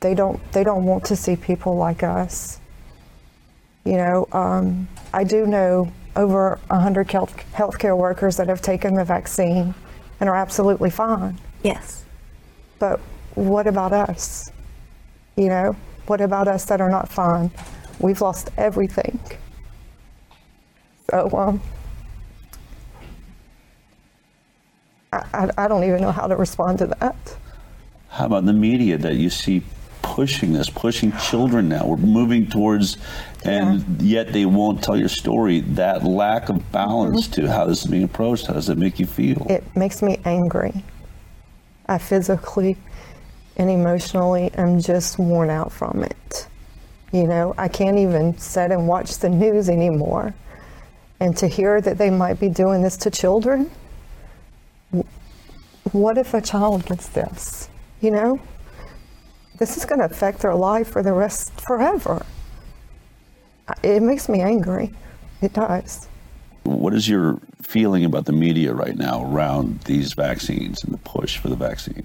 they don't they don't want to see people like us. You know, um, I do know over 100 health healthcare workers that have taken the vaccine and are absolutely fine. Yes. But what about us? You know, what about us that are not fine? We've lost everything. So, um, I, I don't even know how to respond to that. How about the media that you see pushing this, pushing children now? We're moving towards, and yeah. yet they won't tell your story. That lack of balance mm-hmm. to how this is being approached, how does it make you feel? It makes me angry. I physically and emotionally am just worn out from it. You know, I can't even sit and watch the news anymore. And to hear that they might be doing this to children, what if a child gets this? You know, this is going to affect their life for the rest forever. It makes me angry. It does. What is your feeling about the media right now around these vaccines and the push for the vaccine?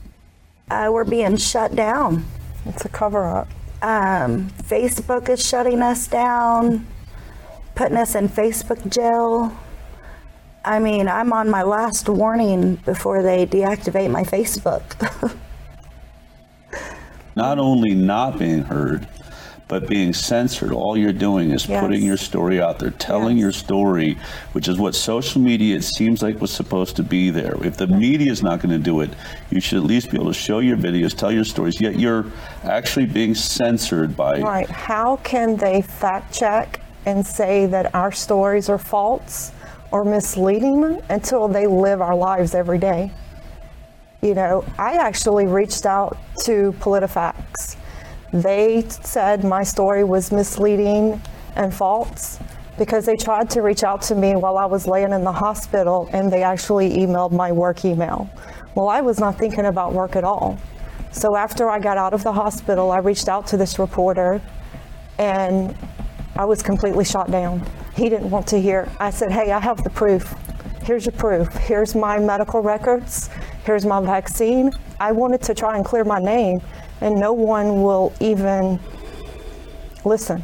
Uh, we're being shut down. It's a cover up. Um, Facebook is shutting us down, putting us in Facebook jail. I mean, I'm on my last warning before they deactivate my Facebook. not only not being heard, but being censored, all you're doing is Yes. putting your story out there, telling your story, which is what social media it seems like was supposed to be there. If the media is not going to do it, you should at least be able to show your videos, tell your stories. Yet you're actually being censored by Right. How can they fact check and say that our stories are false or misleading until they live our lives every day? You know, I actually reached out to PolitiFacts. They said my story was misleading and false because they tried to reach out to me while I was laying in the hospital and they actually emailed my work email. Well, I was not thinking about work at all. So after I got out of the hospital, I reached out to this reporter and I was completely shot down. He didn't want to hear. I said, Hey, I have the proof. Here's your proof. Here's my medical records. Here's my vaccine. I wanted to try and clear my name, and no one will even listen.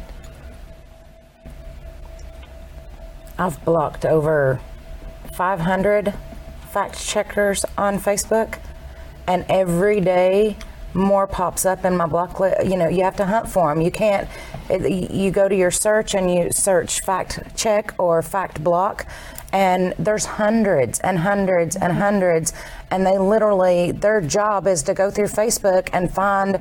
I've blocked over 500 fact checkers on Facebook, and every day more pops up in my block list. You know, you have to hunt for them. You can't. It, you go to your search and you search fact check or fact block, and there's hundreds and hundreds and hundreds, and they literally their job is to go through Facebook and find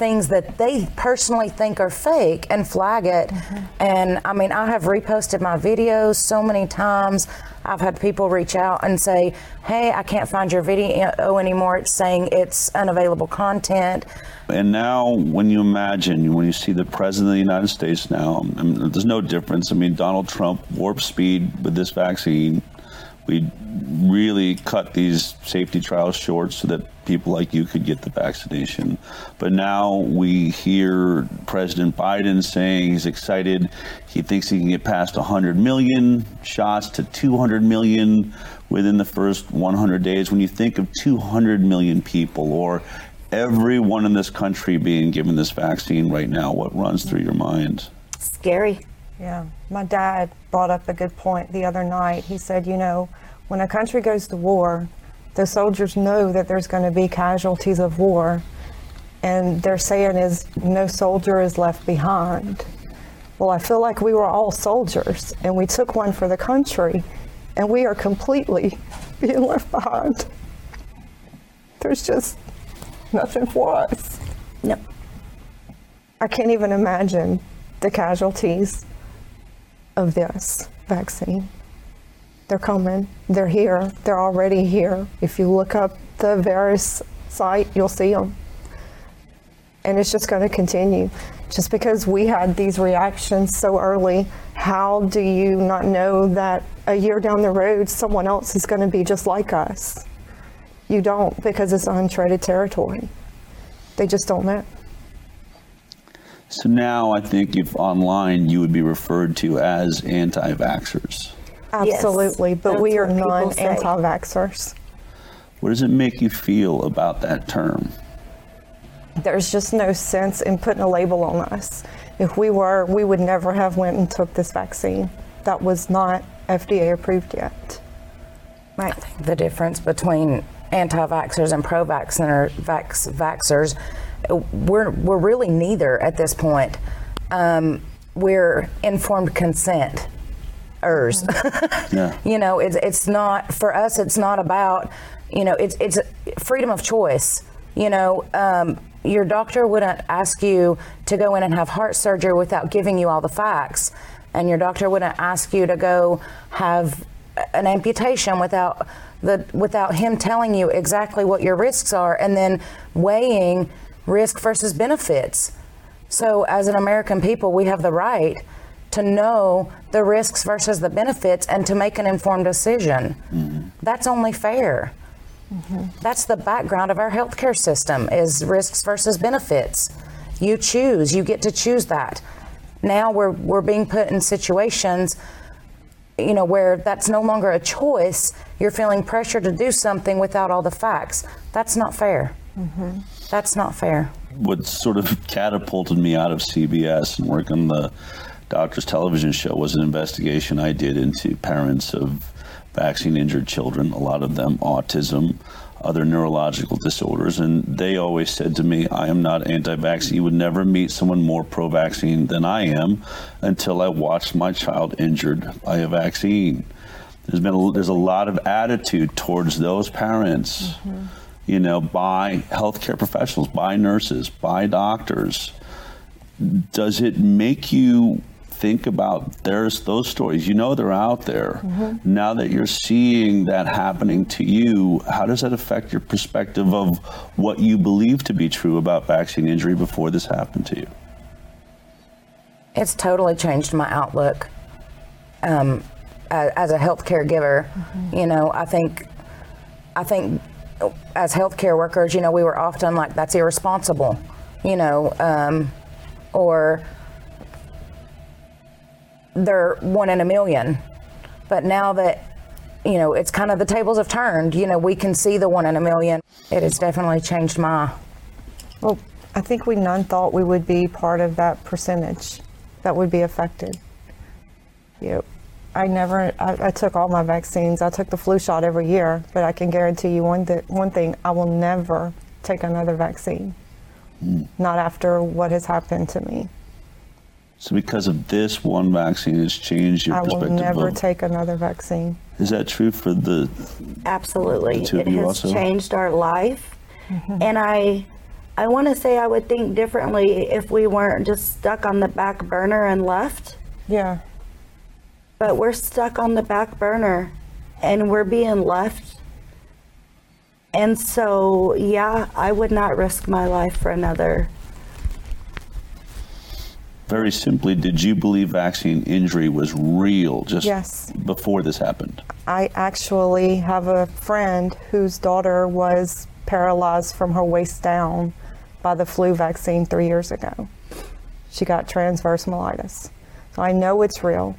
things that they personally think are fake and flag it. Mm-hmm. And I mean, I have reposted my videos so many times. I've had people reach out and say, "Hey, I can't find your video anymore. It's saying it's unavailable content." And now, when you imagine, when you see the president of the United States now, I mean, there's no difference. I mean, Donald Trump warp speed with this vaccine. We really cut these safety trials short so that people like you could get the vaccination. But now we hear President Biden saying he's excited. He thinks he can get past 100 million shots to 200 million within the first 100 days. When you think of 200 million people or everyone in this country being given this vaccine right now, what runs through your mind? Scary. Yeah. My dad brought up a good point the other night. He said, you know, when a country goes to war, the soldiers know that there's going to be casualties of war. And they're saying is no soldier is left behind. Well, I feel like we were all soldiers and we took one for the country and we are completely being left behind. There's just nothing for us. No. I can't even imagine the casualties of this vaccine. They're coming. They're here. They're already here. If you look up the VAERS site, you'll see them. And it's just going to continue. Just because we had these reactions so early, how do you not know that a year down the road, someone else is going to be just like us? You don't because it's uncharted territory. They just don't know. So now I think if online you would be referred to as anti vaxxers. Absolutely, but we are That's non anti vaxxers. What does it make you feel about that term? There's just no sense in putting a label on us. If we were, we would never have went and took this vaccine. That was not FDA approved yet. Right. the difference between anti-vaxxers and pro-vacciner vax, vaxxers we're we're really neither at this point. Um, we're informed consent. Ers. Yeah. you know it's it's not for us it's not about you know it's it's freedom of choice. You know um, your doctor wouldn't ask you to go in and have heart surgery without giving you all the facts. And your doctor wouldn't ask you to go have an amputation without the without him telling you exactly what your risks are and then weighing risk versus benefits so as an American people we have the right to know the risks versus the benefits and to make an informed decision. Mm-hmm. That's only fair. Mm-hmm. That's the background of our healthcare system is risks versus benefits. You choose, you get to choose that. Now we're we're being put in situations you know where that's no longer a choice, you're feeling pressure to do something without all the facts. That's not fair. That's not fair. What sort of catapulted me out of CBS and work on the doctor's television show was an investigation I did into parents of vaccine injured children, a lot of them autism, other neurological disorders. And they always said to me, I am not anti vaccine. You would never meet someone more pro vaccine than I am until I watched my child injured by a vaccine. There's been a, there's a lot of attitude towards those parents, mm-hmm. You know, by healthcare professionals, by nurses, by doctors. Does it make you think about there's those stories you know they're out there mm-hmm. now that you're seeing that happening to you how does that affect your perspective of what you believe to be true about vaccine injury before this happened to you it's totally changed my outlook um, as a healthcare giver mm-hmm. you know i think i think as healthcare workers you know we were often like that's irresponsible you know um, or they're one in a million. But now that you know, it's kind of the tables have turned. You know, we can see the one in a million. It has definitely changed my. Well, I think we none thought we would be part of that percentage that would be affected. Yep. I never, I, I, took all my vaccines. I took the flu shot every year, but I can guarantee you one, th- one thing I will never take another vaccine. Mm. Not after what has happened to me. So because of this one vaccine has changed your I perspective. I will never of, take another vaccine. Is that true for the Absolutely. The it has also? changed our life. Mm-hmm. And I I want to say I would think differently if we weren't just stuck on the back burner and left. Yeah. But we're stuck on the back burner and we're being left. And so, yeah, I would not risk my life for another very simply, did you believe vaccine injury was real just yes. before this happened? I actually have a friend whose daughter was paralyzed from her waist down by the flu vaccine three years ago. She got transverse myelitis. So I know it's real.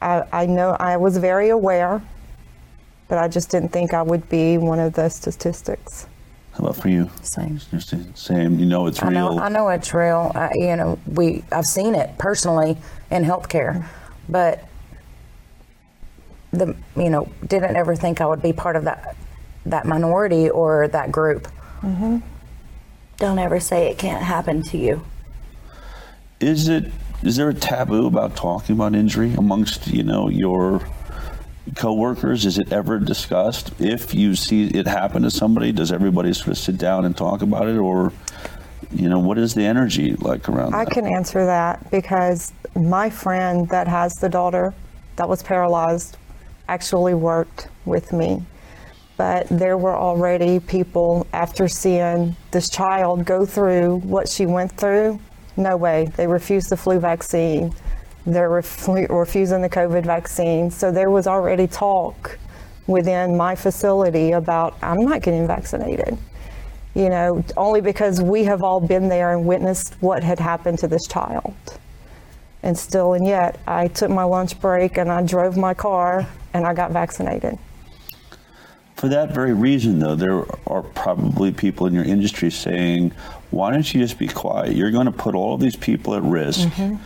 I, I know I was very aware, but I just didn't think I would be one of the statistics. How about for you? Same. Same. You know it's real. I know, I know it's real. I, you know, we I've seen it personally in healthcare, but the you know didn't ever think I would be part of that that minority or that group. Mm-hmm. Don't ever say it can't happen to you. Is it? Is there a taboo about talking about injury amongst you know your coworkers? Is it ever discussed? If you see it happen to somebody, does everybody sort of sit down and talk about it, or you know, what is the energy like around? I that? can answer that because my friend that has the daughter that was paralyzed actually worked with me. But there were already people after seeing this child go through what she went through. No way. They refused the flu vaccine they're ref- refusing the COVID vaccine. So there was already talk within my facility about I'm not getting vaccinated. You know, only because we have all been there and witnessed what had happened to this child. And still, and yet, I took my lunch break and I drove my car and I got vaccinated. For that very reason, though, there are probably people in your industry saying, why don't you just be quiet? You're going to put all of these people at risk. Mm-hmm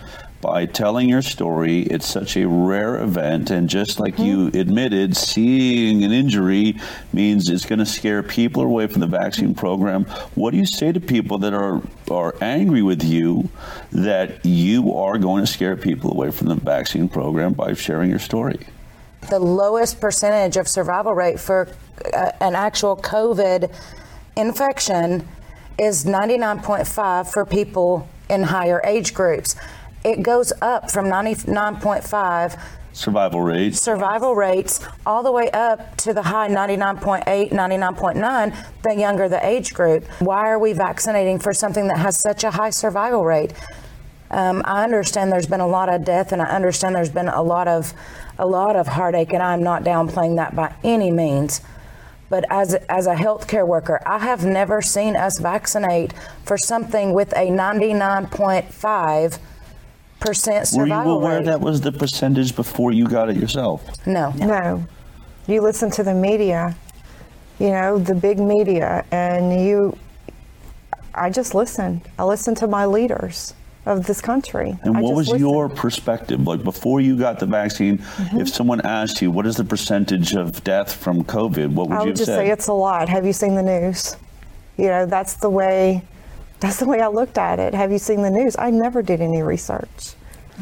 by telling your story. It's such a rare event, and just like mm-hmm. you admitted, seeing an injury means it's going to scare people away from the vaccine program. What do you say to people that are are angry with you that you are going to scare people away from the vaccine program by sharing your story? The lowest percentage of survival rate for uh, an actual COVID infection is 99.5 for people in higher age groups. It goes up from 99.5 survival rates. survival rates all the way up to the high 99.8 99.9 the younger the age group. Why are we vaccinating for something that has such a high survival rate? Um, I understand there's been a lot of death and I understand there's been a lot of a lot of heartache and I'm not downplaying that by any means but as as a healthcare worker I have never seen us vaccinate for something with a 99.5 percent survival Were you aware rate. that was the percentage before you got it yourself? No. No. You listen to the media, you know, the big media, and you. I just listened. I listened to my leaders, of this country. And I what was listen. your perspective? Like before you got the vaccine, Mm-hmm. if someone asked you, what is the percentage of death from COVID, what would you say? I you would just say it's a lot. Have you seen the news? You know, that's the way that's the way I looked at it. Have you seen the news? I never did any research.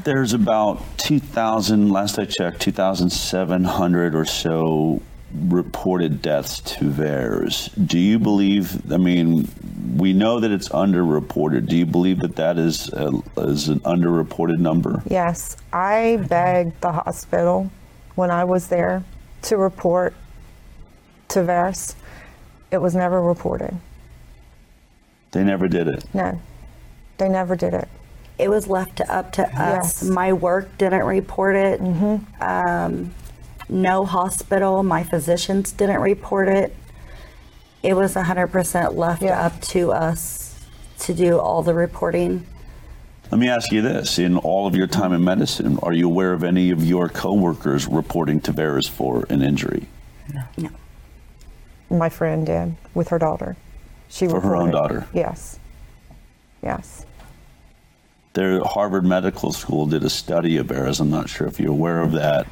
There's about 2,000, last I checked, 2,700 or so reported deaths to VAERS. Do you believe, I mean, we know that it's underreported. Do you believe that that is, a, is an underreported number? Yes, I begged the hospital when I was there to report to VAERS. It was never reported. They never did it. No, they never did it. It was left to, up to us. Yes. My work didn't report it. Um, no hospital, my physicians didn't report it. It was 100% left Yeah. up to us to do all the reporting. Let me ask you this. In all of your time in medicine, are you aware of any of your coworkers reporting to VAERS for an injury? No. My friend did with her daughter. She For her own reported. daughter? Yes. Yes. Their Harvard Medical School did a study of VAERS. I'm not sure if you're aware of that.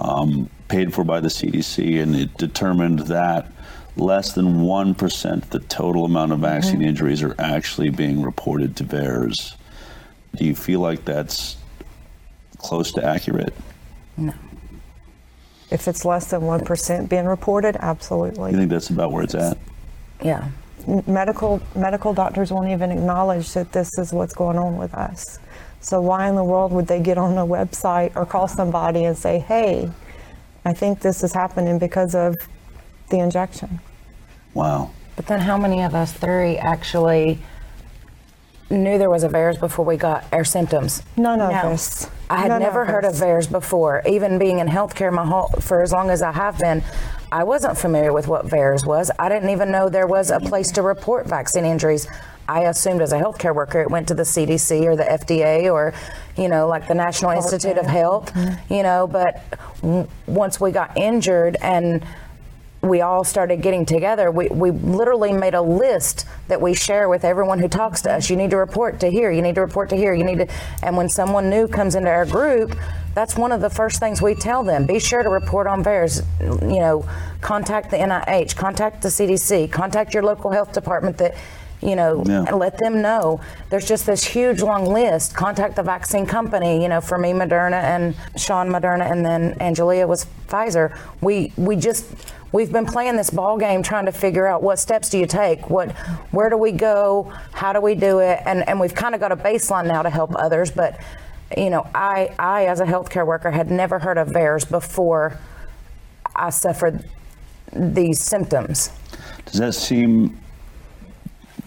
Um, paid for by the CDC, and it determined that less than 1% the total amount of vaccine injuries are actually being reported to VAERS. Do you feel like that's close to accurate? No. If it's less than 1% being reported, absolutely. You think that's about where it's at? Yeah. Medical medical doctors won't even acknowledge that this is what's going on with us. So why in the world would they get on a website or call somebody and say, "Hey, I think this is happening because of the injection." Wow. But then how many of us three actually knew there was a VAERS before we got our symptoms? None of No. us. I had None never heard of us. VAERS before. Even being in healthcare my whole, for as long as I have been, I wasn't familiar with what VAERS was. I didn't even know there was a place to report vaccine injuries. I assumed as a healthcare worker it went to the CDC or the FDA or, you know, like the National Institute of Health, mm-hmm. you know, but w- once we got injured and we all started getting together, we, we literally made a list that we share with everyone who talks to us. Mm-hmm. You need to report to here, you need to report to here, you need to, and when someone new comes into our group, that's one of the first things we tell them. Be sure to report on VAERS. You know, contact the NIH, contact the CDC, contact your local health department that, you know, Yeah. and let them know. There's just this huge long list. Contact the vaccine company. You know, for me, Moderna and Sean Moderna, and then Angelia was Pfizer. We we just we've been playing this ball game trying to figure out what steps do you take, what where do we go, how do we do it, and and we've kind of got a baseline now to help others. But you know, I I as a healthcare worker had never heard of VAERS before I suffered these symptoms. Does that seem,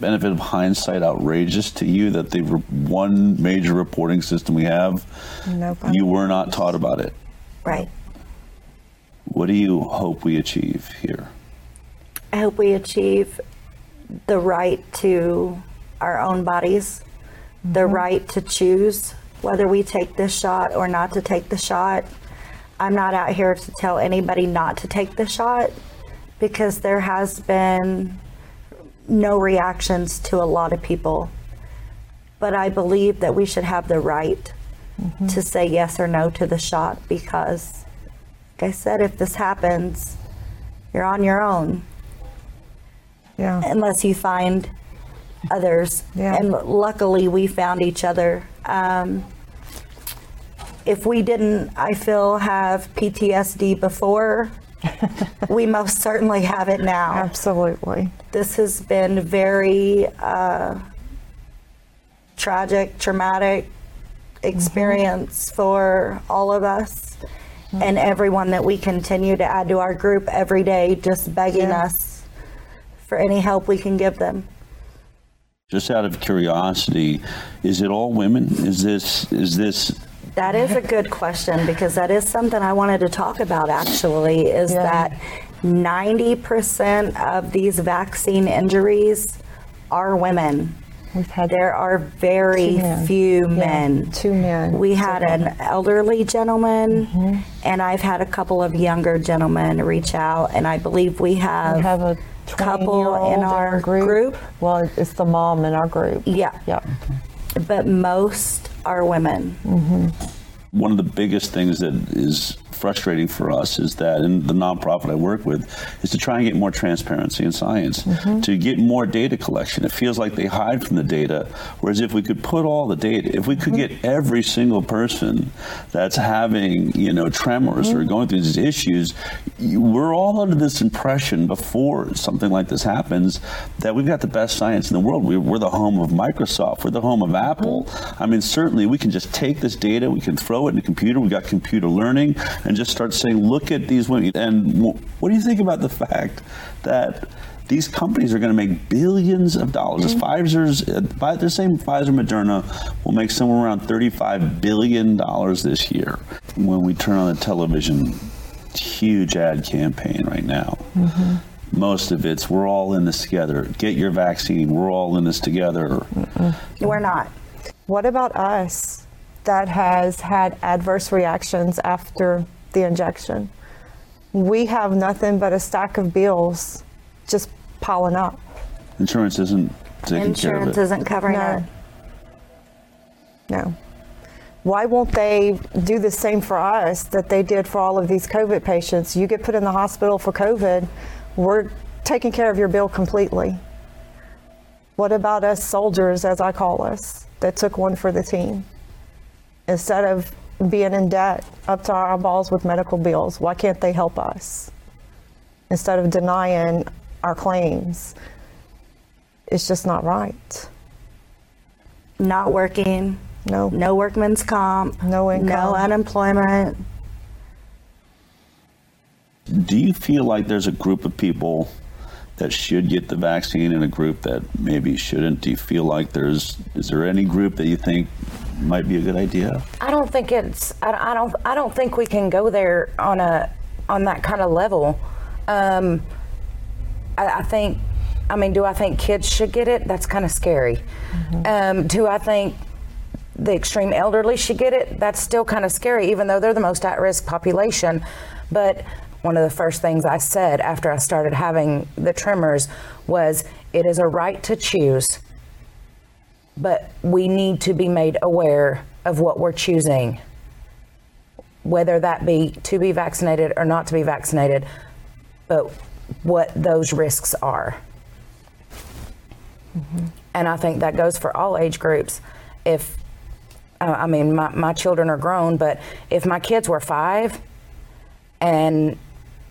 benefit of hindsight, outrageous to you that the re- one major reporting system we have, Nope. you were not taught about it? Right. What do you hope we achieve here? I hope we achieve the right to our own bodies, the mm-hmm. right to choose whether we take this shot or not to take the shot. I'm not out here to tell anybody not to take the shot because there has been no reactions to a lot of people. But I believe that we should have the right to say yes or no to the shot because, like I said, if this happens, you're on your own Yeah. unless you find others. Yeah. And luckily, we found each other. Um, if we didn't, I feel, have PTSD before, we most certainly have it now. Absolutely. This has been very uh, tragic, traumatic experience for all of us and everyone that we continue to add to our group every day, just begging Yeah. us for any help we can give them. Just out of curiosity, is it all women? Is this is this That is a good question because that is something I wanted to talk about actually is Yeah. that 90% of these vaccine injuries are women. We've had There are very Two men. few Yeah, men. two men. We Two had men. an elderly gentleman, mm-hmm. and I've had a couple of younger gentlemen reach out, and I believe we have, We have a couple 20-year-old in our group. Well, it's the mom in our group. Yeah, Yeah. but most are women. One of the biggest things that is frustrating for us is that in the nonprofit I work with is to try and get more transparency in science, mm-hmm. to get more data collection. It feels like they hide from the data, whereas if we could put all the data, if we could mm-hmm. get every single person that's having, you know, tremors or mm-hmm. going through these issues, we're all under this impression before something like this happens that we've got the best science in the world. We, we're the home of Microsoft, we're the home of Apple. I mean, certainly we can just take this data, we can throw it in a computer, we've got computer learning, and just start saying, look at these women. And what do you think about the fact that these companies are going to make billions of dollars? As Pfizer's, uh, Pfi- they're saying Pfizer Moderna will make somewhere around $35 billion this year. When we turn on the television, huge ad campaign right now. Most of it's we're all in this together. Get your vaccine. We're all in this together. We're not. What about us that has had adverse reactions after the injection? We have nothing but a stack of bills just piling up. Insurance isn't taking care of Insurance it. isn't covering No. it. No. Why won't they do the same for us that they did for all of these COVID patients? You get put in the hospital for COVID, we're taking care of your bill completely. What about us soldiers, as I call us, that took one for the team? Instead of being in debt up to our eyeballs with medical bills, why can't they help us? Instead of denying our claims, it's just not right. Not working. No. No workman's comp. No income. No unemployment. Do you feel like there's a group of people that should get the vaccine and a group that maybe shouldn't? Do you feel like there's is there any group that you think might be a good idea? I don't think it's. I, I don't. I don't think we can go there on a on that kind of level. Um, I, I think. I mean, do I think kids should get it? That's kind of scary. Um, do I think the extreme elderly should get it? That's still kind of scary, even though they're the most at-risk population. But one of the first things I said after I started having the tremors was, "It is a right to choose." But we need to be made aware of what we're choosing, whether that be to be vaccinated or not to be vaccinated, but what those risks are. Mm-hmm. And I think that goes for all age groups. If, I mean, my, my children are grown, but if my kids were five and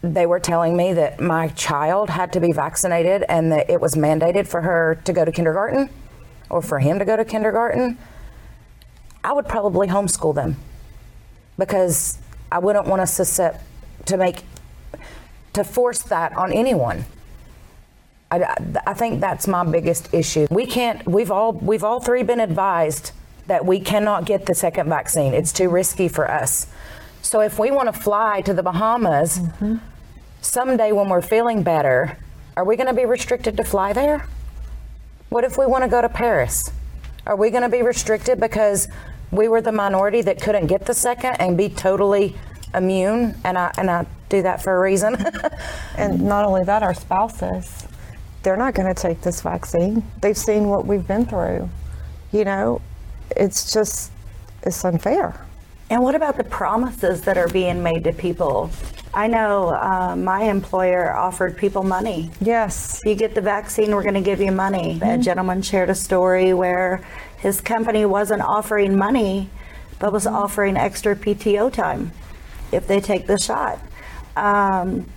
they were telling me that my child had to be vaccinated and that it was mandated for her to go to kindergarten or for him to go to kindergarten, I would probably homeschool them because I wouldn't want us to set to make to force that on anyone. I, I- I think that's my biggest issue. We can't. We've all we've all three been advised that we cannot get the second vaccine. It's too risky for us. So if we want to fly to the Bahamas mm-hmm. someday when we're feeling better, are we going to be restricted to fly there? What if we want to go to Paris? Are we going to be restricted because we were the minority that couldn't get the second and be totally immune? And I and I do that for a reason. And not only that, our spouses, they're not going to take this vaccine. They've seen what we've been through. You know, it's just, it's unfair. And what about the promises that are being made to people? I know uh, my employer offered people money. Yes. If you get the vaccine, we're going to give you money. A gentleman shared a story where his company wasn't offering money, but was offering extra PTO time if they take the shot. Um,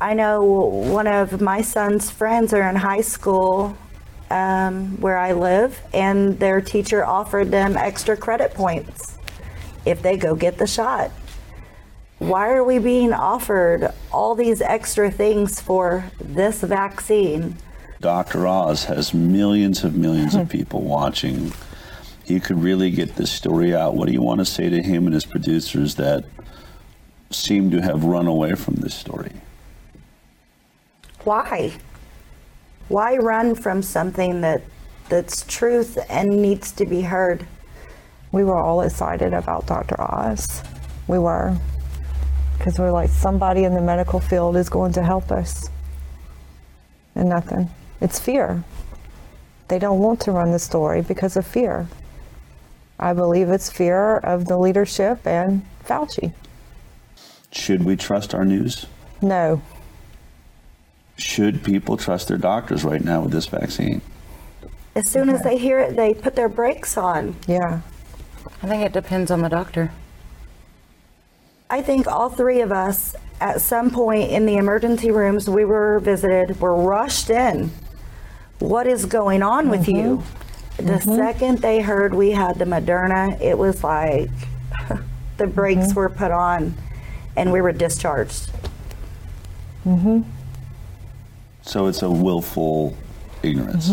I know one of my son's friends are in high school um, where I live, and their teacher offered them extra credit points if they go get the shot. Why are we being offered all these extra things for this vaccine? Dr. Oz has millions of millions of people watching. He could really get this story out. What do you want to say to him and his producers that seem to have run away from this story? Why? Why run from something that that's truth and needs to be heard? We were all excited about Dr. Oz. We were. Because we're like, somebody in the medical field is going to help us. And nothing. It's fear. They don't want to run the story because of fear. I believe it's fear of the leadership and Fauci. Should we trust our news? No. Should people trust their doctors right now with this vaccine? As soon as they hear it, they put their brakes on. Yeah. I think it depends on the doctor. I think all three of us, at some point in the emergency rooms we were visited, were rushed in. What is going on with mm-hmm. you? The mm-hmm. second they heard we had the Moderna, it was like the brakes mm-hmm. were put on and we were discharged. Mm-hmm. So it's a willful ignorance.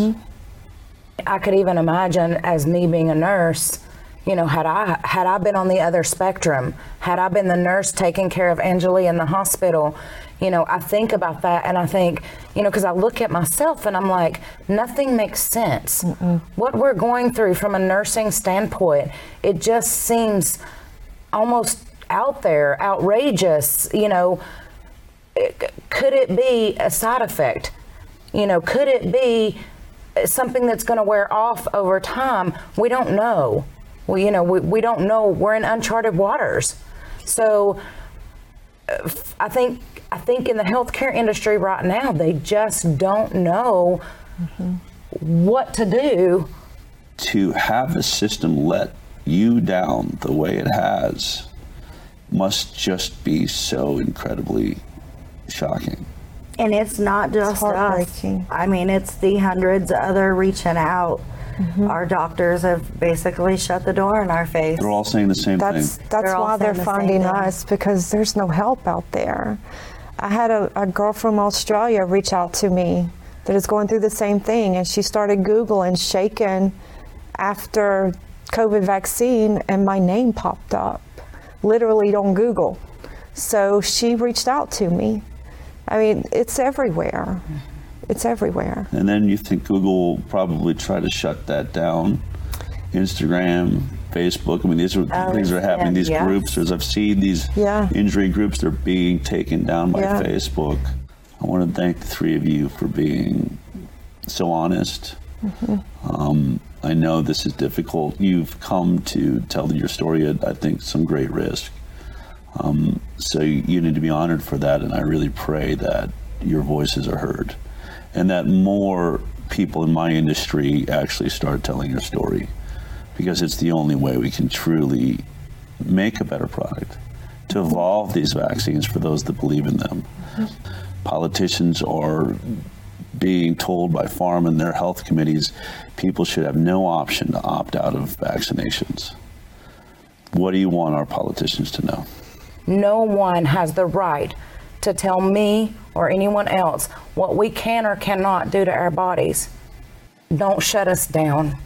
I could even imagine as me being a nurse, you know, had I had I been on the other spectrum, had I been the nurse taking care of Angeli in the hospital, you know, I think about that and I think, you know, because I look at myself and I'm like, nothing makes sense. What we're going through from a nursing standpoint, it just seems almost out there, outrageous, you know. It- could it be a side effect? You know, could it be something that's going to wear off over time? We don't know. We, you know, we, we don't know. We're in uncharted waters. So uh, f- I think I think in the healthcare industry right now, they just don't know what to do. To have the system let you down the way it has must just be so incredibly shocking. And it's not just us. I mean, it's the hundreds of other reaching out. Mm-hmm. Our doctors have basically shut the door in our face. They're all saying the same That's thing. that's They're why they're saying the finding us because there's no help out there. I had a, a girl from Australia reach out to me that is going through the same thing, and she started Googling shaken after COVID vaccine, and my name popped up, literally on Google. So she reached out to me. I mean, it's everywhere. It's everywhere. And then you think Google will probably try to shut that down. Instagram, Facebook. I mean, these are Oh, things that are happening. yeah, These yeah. groups, as I've seen these Yeah. injury groups, they're being taken down by. Facebook. I want to thank the three of you for being so honest. Um, I know this is difficult. You've come to tell your story at, I think, some great risk. Um, so you need to be honored for that, and I really pray that your voices are heard, and that more people in my industry actually start telling your story, because it's the only way we can truly make a better product, to evolve these vaccines for those that believe in them. Politicians are being told by farm and their health committees people should have no option to opt out of vaccinations. What do you want our politicians to know? No one has the right to tell me or anyone else what we can or cannot do to our bodies. Don't shut us down.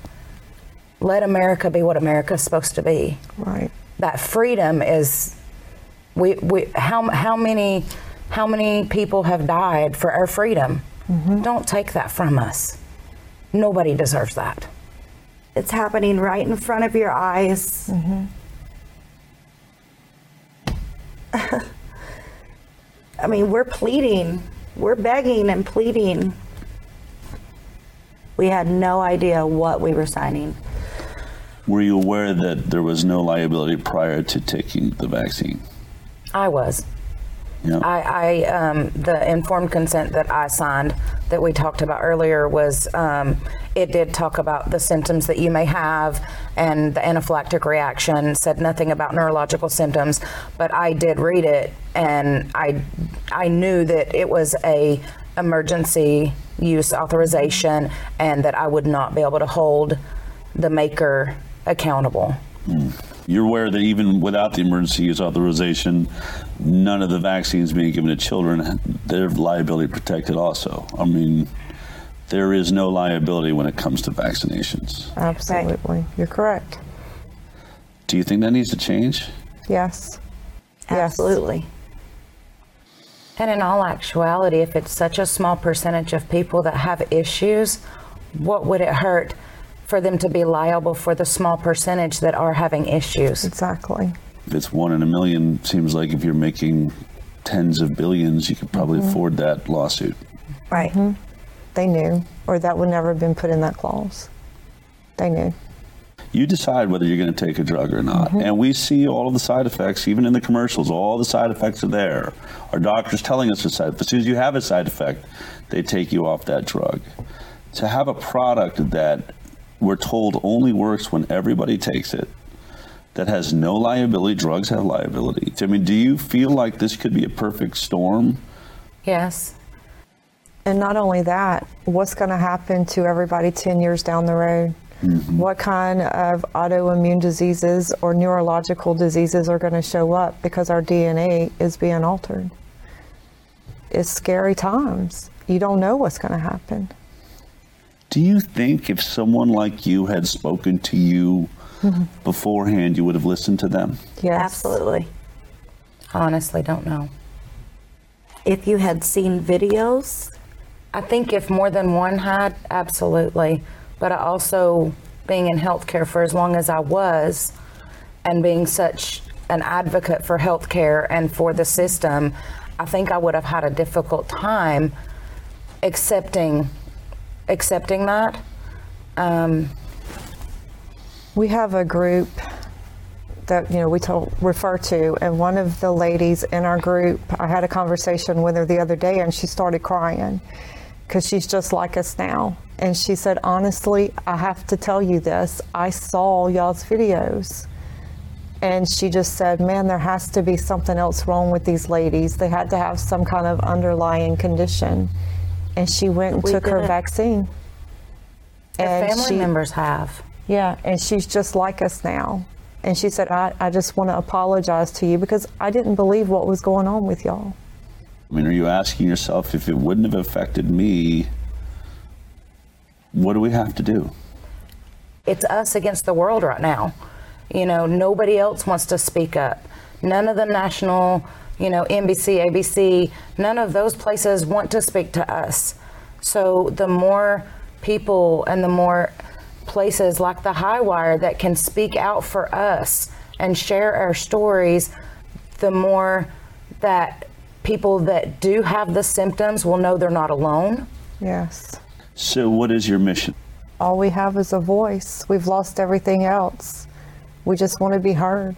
Let America be what America's supposed to be. Right. That freedom is we we how how many how many people have died for our freedom? Mm-hmm. Don't take that from us. Nobody deserves that. It's happening right in front of your eyes. Mm-hmm. I mean, we're pleading, we're begging and pleading. We had no idea what we were signing. Were you aware that there was no liability prior to taking the vaccine? I was. Yeah. I, I um, the informed consent that I signed that we talked about earlier was um, it did talk about the symptoms that you may have and the anaphylactic reaction. Said nothing about neurological symptoms, but I did read it and I I knew that it was a emergency use authorization and that I would not be able to hold the maker accountable. You're aware that even without the emergency use authorization, none of the vaccines being given to children, they're liability protected also. I mean, there is no liability when it comes to vaccinations. Absolutely. You're correct. Do you think that needs to change? Yes. Absolutely. And in all actuality, if it's such a small percentage of people that have issues, what would it hurt for them to be liable for the small percentage that are having issues? Exactly. If it's one in a million, seems like if you're making tens of billions, you could probably Mhm. afford that lawsuit. Right. They knew, or that would never have been put in that clause. They knew. You decide whether you're going to take a drug or not. Mm-hmm. And we see all of the side effects, even in the commercials, all the side effects are there. Our doctor's telling us the side As soon as you have a side effect, they take you off that drug. To have a product that we're told only works when everybody takes it, that has no liability, drugs have liability. I mean, do you feel like this could be a perfect storm? Yes. And not only that, what's going to happen to everybody 10 years down the road? Mm-hmm. What kind of autoimmune diseases or neurological diseases are going to show up because our DNA is being altered? It's scary times. You don't know what's going to happen. Do you think if someone like you had spoken to you beforehand, you would have listened to them? Yes. Absolutely. Honestly, don't know. If you had seen videos, I think if more than one had, absolutely. But I also, being in healthcare for as long as I was, and being such an advocate for healthcare and for the system, I think I would have had a difficult time accepting accepting that. Um, We have a group that you know we told refer to, and one of the ladies in our group, I had a conversation with her the other day, and she started crying because she's just like us now. And she said, honestly, I have to tell you this. I saw y'all's videos. And she just said, man, there has to be something else wrong with these ladies. They had to have some kind of underlying condition. And she went and We took her it. vaccine. Their family she- members have. Yeah, and she's just like us now. And she said, I, I just want to apologize to you because I didn't believe what was going on with y'all. I mean, are you asking yourself if it wouldn't have affected me, what do we have to do? it's us against the world right now. You know, nobody else wants to speak up. None of the national, you know, NBC, ABC, none of those places want to speak to us. So the more people and the more places like the HighWire that can speak out for us and share our stories, the more that people that do have the symptoms will know they're not alone. Yes. So, what is your mission? All we have is a voice. We've lost everything else. We just want to be heard.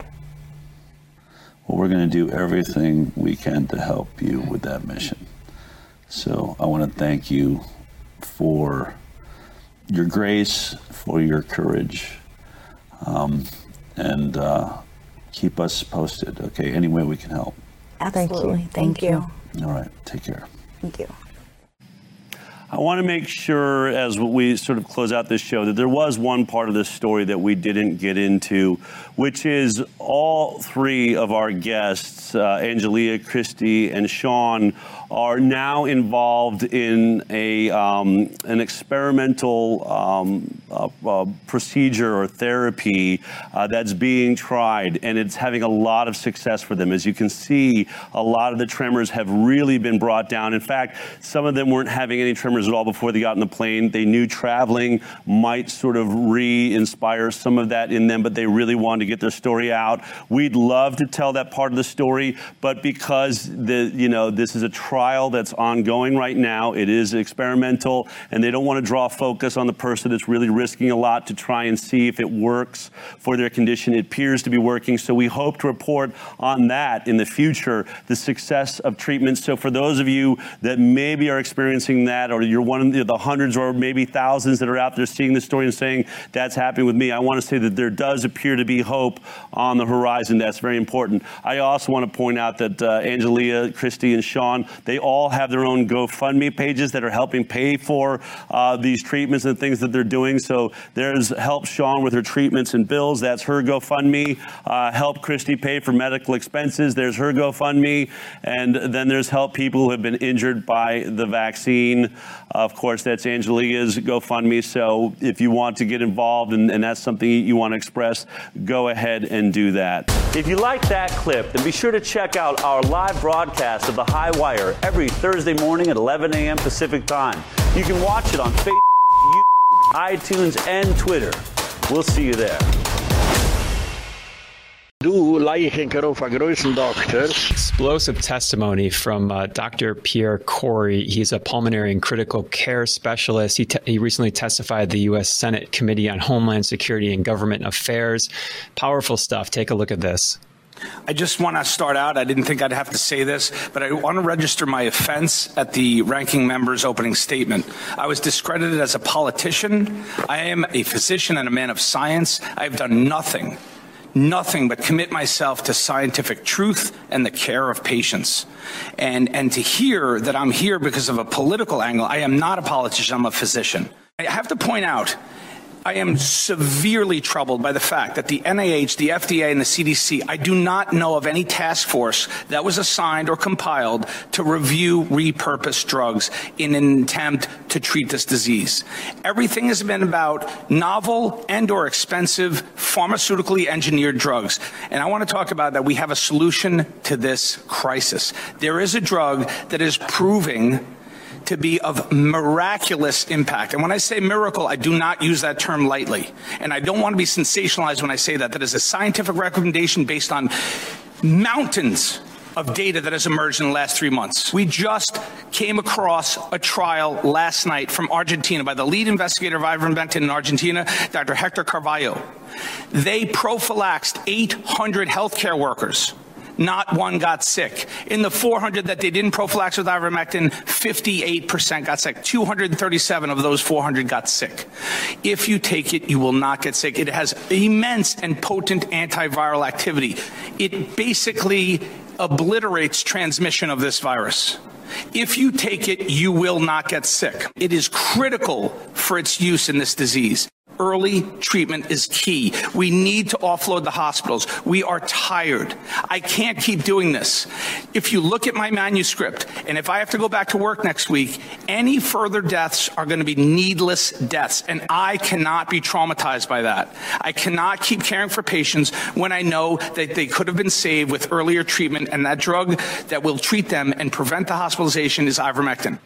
Well, we're going to do everything we can to help you with that mission. So, I want to thank you for your grace, for your courage, um, and uh, keep us posted, okay? Any way we can help. absolutely. Thank you. All right, take care. Thank you. I want to make sure, as we sort of close out this show, that there was one part of this story that we didn't get into, which is all three of our guests, uh, Angelia, Christy, and Sean, are now involved in a um, an experimental um, uh, uh, procedure or therapy uh, that's being tried, and it's having a lot of success for them. As you can see, a lot of the tremors have really been brought down. In fact, some of them weren't having any tremors at all before they got in the plane. They knew traveling might sort of re-inspire some of that in them, but they really wanted to get their story out. We'd love to tell that part of the story, but because the you know this is a trial that's ongoing right now, it is experimental, and they don't want to draw focus on the person that's really risking a lot to try and see if it works for their condition. It appears to be working, so we hope to report on that in the future, the success of treatment. So for those of you that maybe are experiencing that, or you're one of the- the hundreds or maybe thousands that are out there seeing this story and saying that's happening with me, I want to say that there does appear to be hope on the horizon. That's very important. I also want to point out that uh, Angelia, Christy, and Sean, they all have their own GoFundMe pages that are helping pay for uh, these treatments and things that they're doing. So there's help Sean with her treatments and bills. That's her GoFundMe. Uh, help Christy pay for medical expenses. There's her GoFundMe. And then there's help people who have been injured by the vaccine. Of course, that's Angelia's GoFundMe. So if you want to get involved and, and that's something you want to express, go ahead and do that. If you like that clip, then be sure to check out our live broadcast of The HighWire every Thursday morning at 11 a.m. Pacific Time. You can watch it on Facebook, YouTube, iTunes, and Twitter. We'll see you there. Du leih ich Karof a größen Doktor. Explosive testimony from uh, Dr. Pierre Kory. He's a pulmonary and critical care specialist. He, he recently testified at the U.S. Senate Committee on Homeland Security and Government Affairs. Powerful stuff. Take a look at this. I just want to start out. I didn't think I'd have to say this, but I want to register my offense at the ranking member's opening statement. I was discredited as a politician. I am a physician and a man of science. I've done nothing, nothing but commit myself to scientific truth and the care of patients. And and to hear that I'm here because of a political angle, I am not a politician, I'm a physician. I have to point out I am severely troubled by the fact that the NIH, the FDA, and the CDC, I do not know of any task force that was assigned or compiled to review repurposed drugs in an attempt to treat this disease. Everything has been about novel and or expensive pharmaceutically engineered drugs. And I want to talk about that we have a solution to this crisis. There is a drug that is proving to be of miraculous impact. And when I say miracle, I do not use that term lightly. And I don't want to be sensationalized when I say that. That is a scientific recommendation based on mountains of data that has emerged in the last 3 months. We just came across a trial last night from Argentina by the lead investigator of ivermectin in Argentina, Dr. Hector Carvallo. They prophylaxed 800 healthcare workers not one got sick. In the 400 that they didn't prophylax with ivermectin, 58% got sick. 237 of those 400 got sick. If you take it, you will not get sick. It has immense and potent antiviral activity. It basically obliterates transmission of this virus. If you take it, you will not get sick. It is critical for its use in this disease early treatment is key. We need to offload the hospitals. We are tired. I can't keep doing this. If you look at my manuscript and if I have to go back to work next week, any further deaths are going to be needless deaths and I cannot be traumatized by that. I cannot keep caring for patients when I know that they could have been saved with earlier treatment and that drug that will treat them and prevent the hospitalization is ivermectin.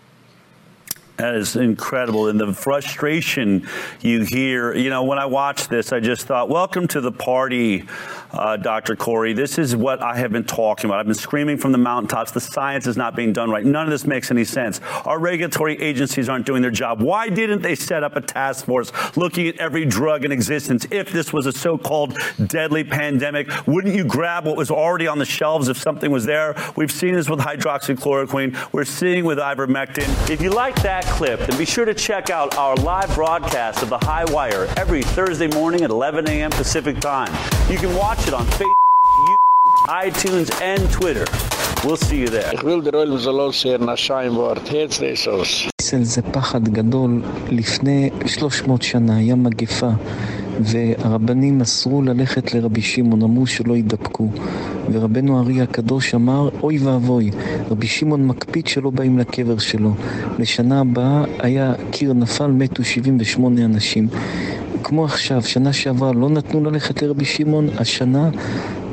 That is incredible. And the frustration you hear, you know, when I watched this, I just thought, welcome to the party, uh, Dr. Kory. This is what I have been talking about. I've been screaming from the mountaintops. The science is not being done right. None of this makes any sense. Our regulatory agencies aren't doing their job. Why didn't they set up a task force looking at every drug in existence? If this was a so-called deadly pandemic, wouldn't you grab what was already on the shelves if something was there? We've seen this with hydroxychloroquine. We're seeing with ivermectin. If you like that clip, then be sure to check out our live broadcast of the HighWire every Thursday morning at 11 a.m. Pacific Time. You can watch it on Facebook, YouTube, iTunes and Twitter. We'll see you there. Ich will der Oilem soll aussehen nach Scheinwort. Herz des aus. זה פחד גדול. לפני 300 שנה היה מגפה, והרבנים אסרו ללכת לרבי שמעון, אמרו שלא יידבקו. ורבנו הארי הקדוש אמר, אוי ואבוי, רבי שמעון מקפיד שלא באים לקבר שלו. לשנה הבאה היה קיר נפל, מתו 78 אנשים. כמו עכשיו, שנה שעברה לא נתנו ללכת לרבי שמעון, השנה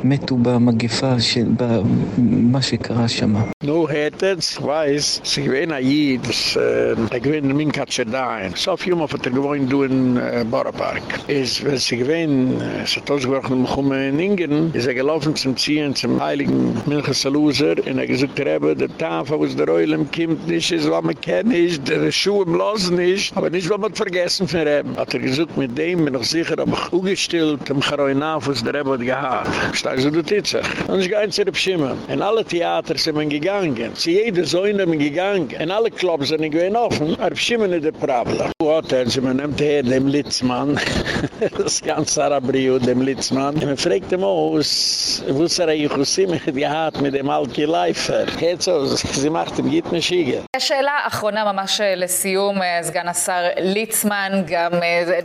מתו במגפה, במה שקרה שם. Nu hättet, weiß, sie gewähne Aid, er gewähne Minkatsche dahin. So viel mal hat er gewohnt du in Bauerpark. Is, wenn sie gewähne, es hat ausgeworfen Chumme in Ingen, ist er gelaufen zum Ziehen, zum heiligen Milchesaluser, und er gesagt, Rebbe, der Tafel, es der Eulam kommt nicht, ist, was man kennt nicht, der Schuh im Los nicht, aber nicht, was man vergessen von. Hat er mit dem bin ich sicher, der. Sag so, du titzig. Und ich gehe zu Rebschimmen. In alle Theater sind wir gegangen. Sie jede Säune sind gegangen. In alle Clubs sind wir offen. Rebschimmen ist der Problem. Hotel, sie man nimmt her dem Litzmann. das ganze Arabrio, dem Litzmann. Und man fragt ihm aus, wo ist er eigentlich aus ihm gehad mit dem Alki Leifer? Geht so, sie macht ihm geht nicht schiege. שאלה אחרונה ממש לסיום, סגן השר ליצמן, גם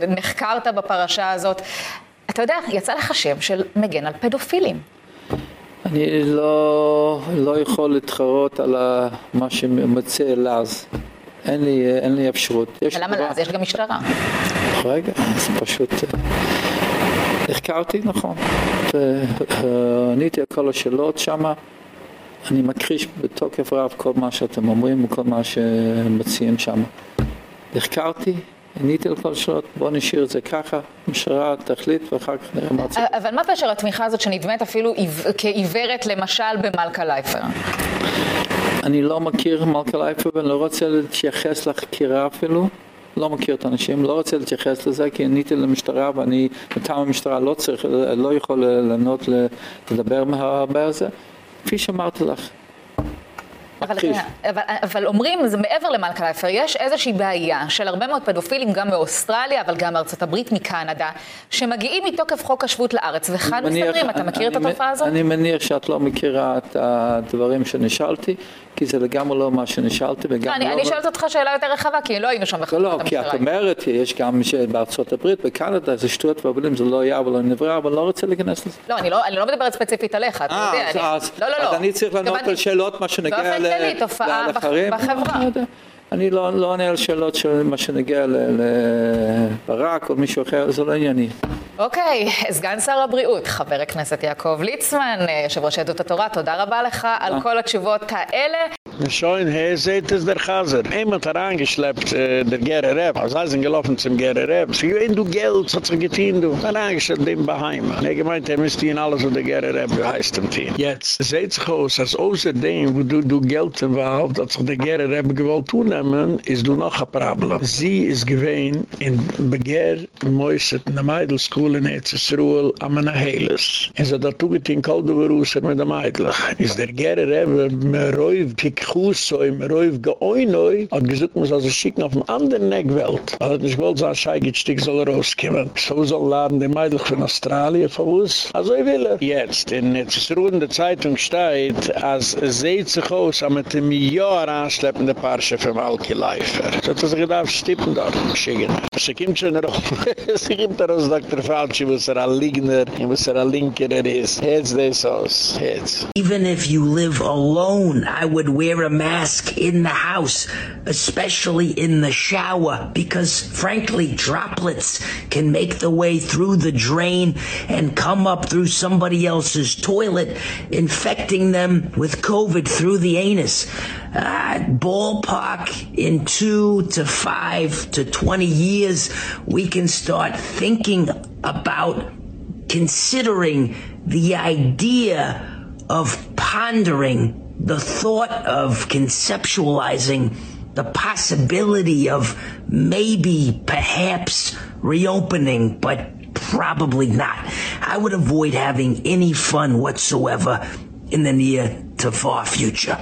נחקרת בפרשה הזאת. אתה יודע, יצא לך שם של מגן על פדופילים. אני לא, לא יכול להתחרות על מה שמוצא לאז. אין לי, אין לי אפשרות. ולמה לאז? יש גם משטרה. רגע, זה פשוט... נחקרתי, נכון. עניתי על כל השאלות שם. אני מכחיש בתוקף רב כל מה שאתם אומרים וכל מה שמציעים שם. נחקרתי, עניתי לכל השאלות, בוא נשאיר את זה ככה, משרה, תחליט, ואחר כך נראה מה צריך. אבל מה פשר התמיכה הזאת שנדמת אפילו כעיוורת למשל במלכה לייפר? אני לא מכיר מלכה לייפר ואני לא רוצה להתייחס לחקירה אפילו. לא מכיר את האנשים, לא רוצה להתייחס לזה כי עניתי למשטרה ואני מטעם המשטרה לא צריך, לא יכול לענות, לדבר הרבה על זה. כפי שאמרתי לך, אבל, אבל, אבל אומרים, זה מעבר למלכה לייפר, יש איזושהי בעיה של הרבה מאוד פדופילים, גם מאוסטרליה, אבל גם מארצות הברית, מקנדה, שמגיעים מתוקף חוק השבות לארץ, וכאן מסתדרים, אתה מכיר אני, את התופעה הזאת? אני מניח שאת לא מכירה את הדברים שנשאלתי, כי זה לגמרי לא מה שנשאלתי, וגם אני, לא... אני שואלת אותך שאלה יותר רחבה, כי לא היינו שם בחקירת לא, לא, כי את אומרת, יש גם בארצות הברית, בקנדה, זה שטויות ועבולים, זה לא היה ולא נברא, אבל לא רוצה להיכנס לזה. לא, אני לא, אני לא מדברת ספציפית עליך, אתה אה, יודע. אז, אני, לא, לא, לא. צריך לענות על שאלות, מה שנגיע כללי, תופעה בחברה. אני לא, לא עונה על שאלות של מה שנגיע לברק או מישהו אחר, זה לא ענייני. אוקיי, סגן שר הבריאות, חבר הכנסת יעקב ליצמן, יושב ראש יהדות התורה, תודה רבה לך על אה. כל התשובות האלה. Schoen, seht es der Chaser. Ehm hat er angeschleppt, äh, der Gere Reb. Also er sind gelaufen zum Gere Reb. So, wenn du Geld, hat sich getein, du. Er angeschleppt dem Baheima. Er gemeint, er müsste ihn alles, was der Gere Reb heißt dem Team. Jetzt, seht sich aus, als außer dem, wo du, du Geld überhaupt, dass sich der Gere Reb gewollt zunehmen, ist du noch ein Problem. Sie ist gewähn, in Begehr, Moiset, in der Meidl School in Ezesruel, am einer Heiles. Er sagt, da den Kaldoverusser mit der Meidl. Ist der Gere Reb, mir räuf, Chus so im Räuf geoinoi, hat gesagt, soll sich schicken auf eine andere Neckwelt. Weil er nicht gewollt, so ein Scheigetstück soll rauskommen. So soll laden die Meidlich von Australien von uns. Also ich will er. Jetzt, in der Zesruhende Zeitung steht, als er seht sich aus, am mit dem Jahr anschleppende Parche vom Er gedacht, stippen dort, schicken. Sie kommt schon. Sie kommt Dr. Er ein Ligner, er ein Linker ist. Jetzt das aus. Even if you live alone, I would wear a mask in the house, especially in the shower, because frankly, droplets can make the way through the drain and come up through somebody else's toilet, infecting them with COVID through the anus. Uh, ballpark in two to five to 20 years, we can start thinking about considering the idea of pondering the thought of conceptualizing the possibility of maybe perhaps reopening but probably not. I would avoid having any fun whatsoever in the near to far future.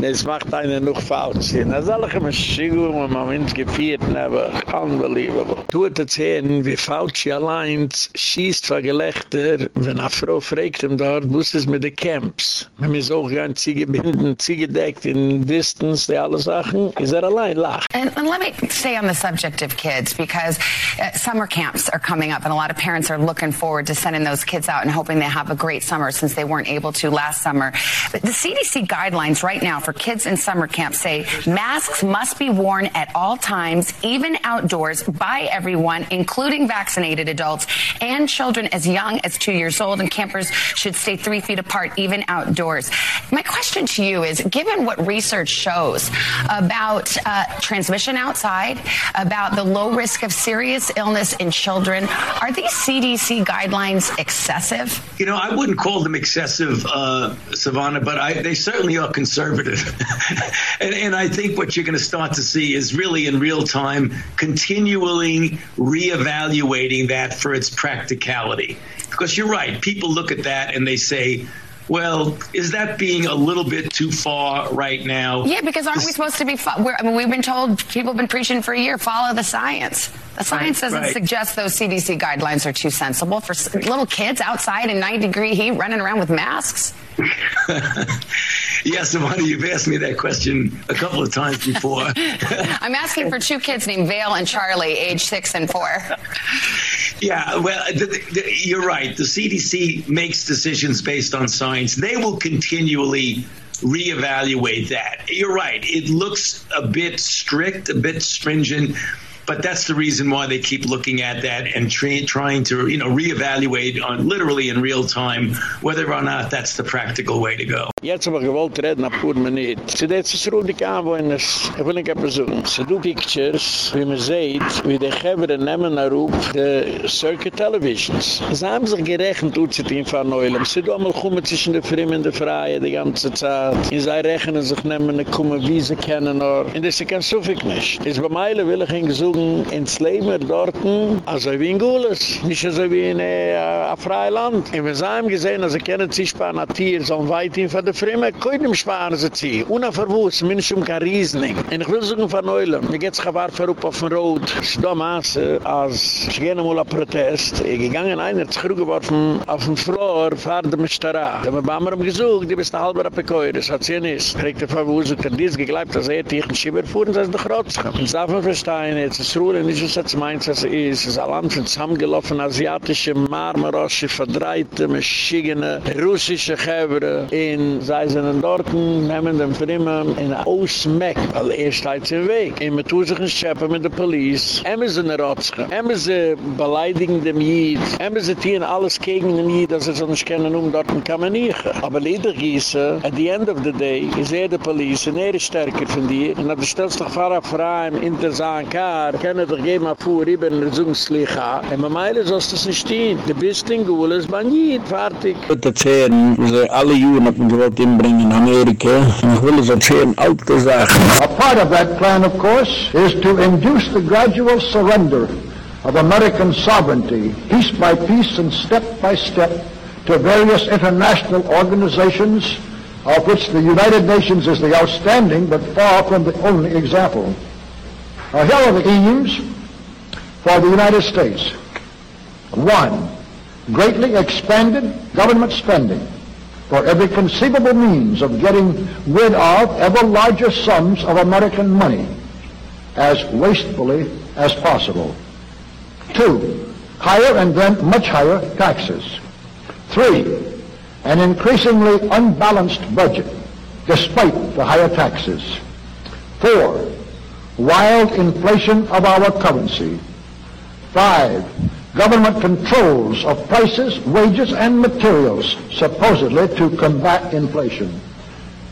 Es macht eine noch falsch. Na soll ich mir schicken, wenn man uns gefiert aber unbelievable. Tut es hin, wie falsch allein schießt vor Gelächter, wenn eine Frau fragt ihm dort, muss es mit den Camps. Wenn wir so gern Ziege binden, Ziege deckt in Distance, die alle Sachen, ist er allein lach. And, and let me stay on the subject of kids, because uh, summer camps are coming up, and a lot of parents are looking forward to sending those kids out and hoping they have a great summer since they weren't able to last summer. The CDC guidelines right now for kids in summer camp say masks must be worn at all times, even outdoors, by everyone, including vaccinated adults and children as young as two years old, and campers should stay three feet apart, even outdoors. My question to you is given what research shows about uh, transmission outside, about the low risk of serious illness in children, are these CDC guidelines excessive? You know, I wouldn't call them excessive, uh, Savannah but I, they certainly are conservative. and, and I think what you're going to start to see is really in real time continually reevaluating that for its practicality. Because you're right, people look at that and they say, well, is that being a little bit too far right now? Yeah, because aren't we supposed to be? I mean, we've been told people have been preaching for a year. Follow the science. The science right, doesn't right. suggest those CDC guidelines are too sensible for little kids outside in 90 degree heat running around with masks. yes, Amanda, you've asked me that question a couple of times before. I'm asking for two kids named Vale and Charlie, age six and four. Yeah, well, the, the, you're right. The CDC makes decisions based on science. They will continually reevaluate that. You're right. It looks a bit strict, a bit stringent but that's the reason why they keep looking at that and tra- trying to you know reevaluate on literally in real time whether or not that's the practical way to go Jetzt aber gewollt reden, ab pur minit. Sie det sich ruhig anwohners. Ich will nicht etwas sagen. Sie do pictures, wie man sieht, wie die Gevre nehmen nach Rup, die Circuit Televisions. Sie haben sich gerechnet, ut sie in Verneuilem. Sie do einmal kommen zwischen der Frimme und der Freie die ganze Zeit. Sie rechnen sich nehmen, kommen wie sie kennen. Und das ist kein Sufik nicht. Es bei Meile will ich ihn gesuchen, ins Leben dort, also wie in Gules. Nicht so wie in äh, a Freiland. Und wir haben gesehen, also kennen sich a Tier, so ein Weitin von Frimme, können ihm sparen sie ziehen. Unaverwusst, mindestens um kein Riesling. Und ich will suchen von Neulem. Mir geht's gewahr verup auf Rot. Es als ich gehe mal a Protest. Ich gegangen einer, hat sich rübergeworfen auf dem Flor, fahrt er mich da ra. Da haben wir haben gesucht, die bist halber Appekoir, das hat sie nicht. Kriegt er verwusst, er dies gegleibt, dass er dich in Schieber fuhren, das doch Rotzke. Und darf man verstehen, jetzt Ruhe, nicht was jetzt meint, was er ist. Es ein Land von zusammengelaufen, asiatische Marmarosche, verdreite, maschigene, russische Gevre. In sei sie in Dorten, nehmen den Frimmen in Ausmeck, weil er steht im Weg. Und man tut sich ein Schäfer mit der Police. Ämmer sind Rotzke. Ämmer sie beleidigen dem Jid. Ämmer sie tieren alles gegen den Jid, dass er so nicht kennen, um Dorten kann man nicht. Aber Lieder gießen, at the end of the day, ist er der Police, und er ist stärker von dir. Und du stellst doch vor, auf Reim, in der Zahnkar, können doch gehen mal vor, rüber in der Zungslicha. Und man meile, sollst du es nicht stehen. Du bist in Gules, man Jid, fertig. Ich würde erzählen, wie sie alle Juren auf in Amerika. A part of that plan, of course, is to induce the gradual surrender of American sovereignty, piece by piece and step by step, to various international organizations, of which the United Nations is the outstanding but far from the only example. Now, here are the aims for the United States. One, greatly expanded government spending for every conceivable means of getting rid of ever larger sums of American money as wastefully as possible. Two, higher and then much higher taxes. Three, an increasingly unbalanced budget despite the higher taxes. Four, wild inflation of our currency. Five, government controls of prices, wages, and materials, supposedly to combat inflation.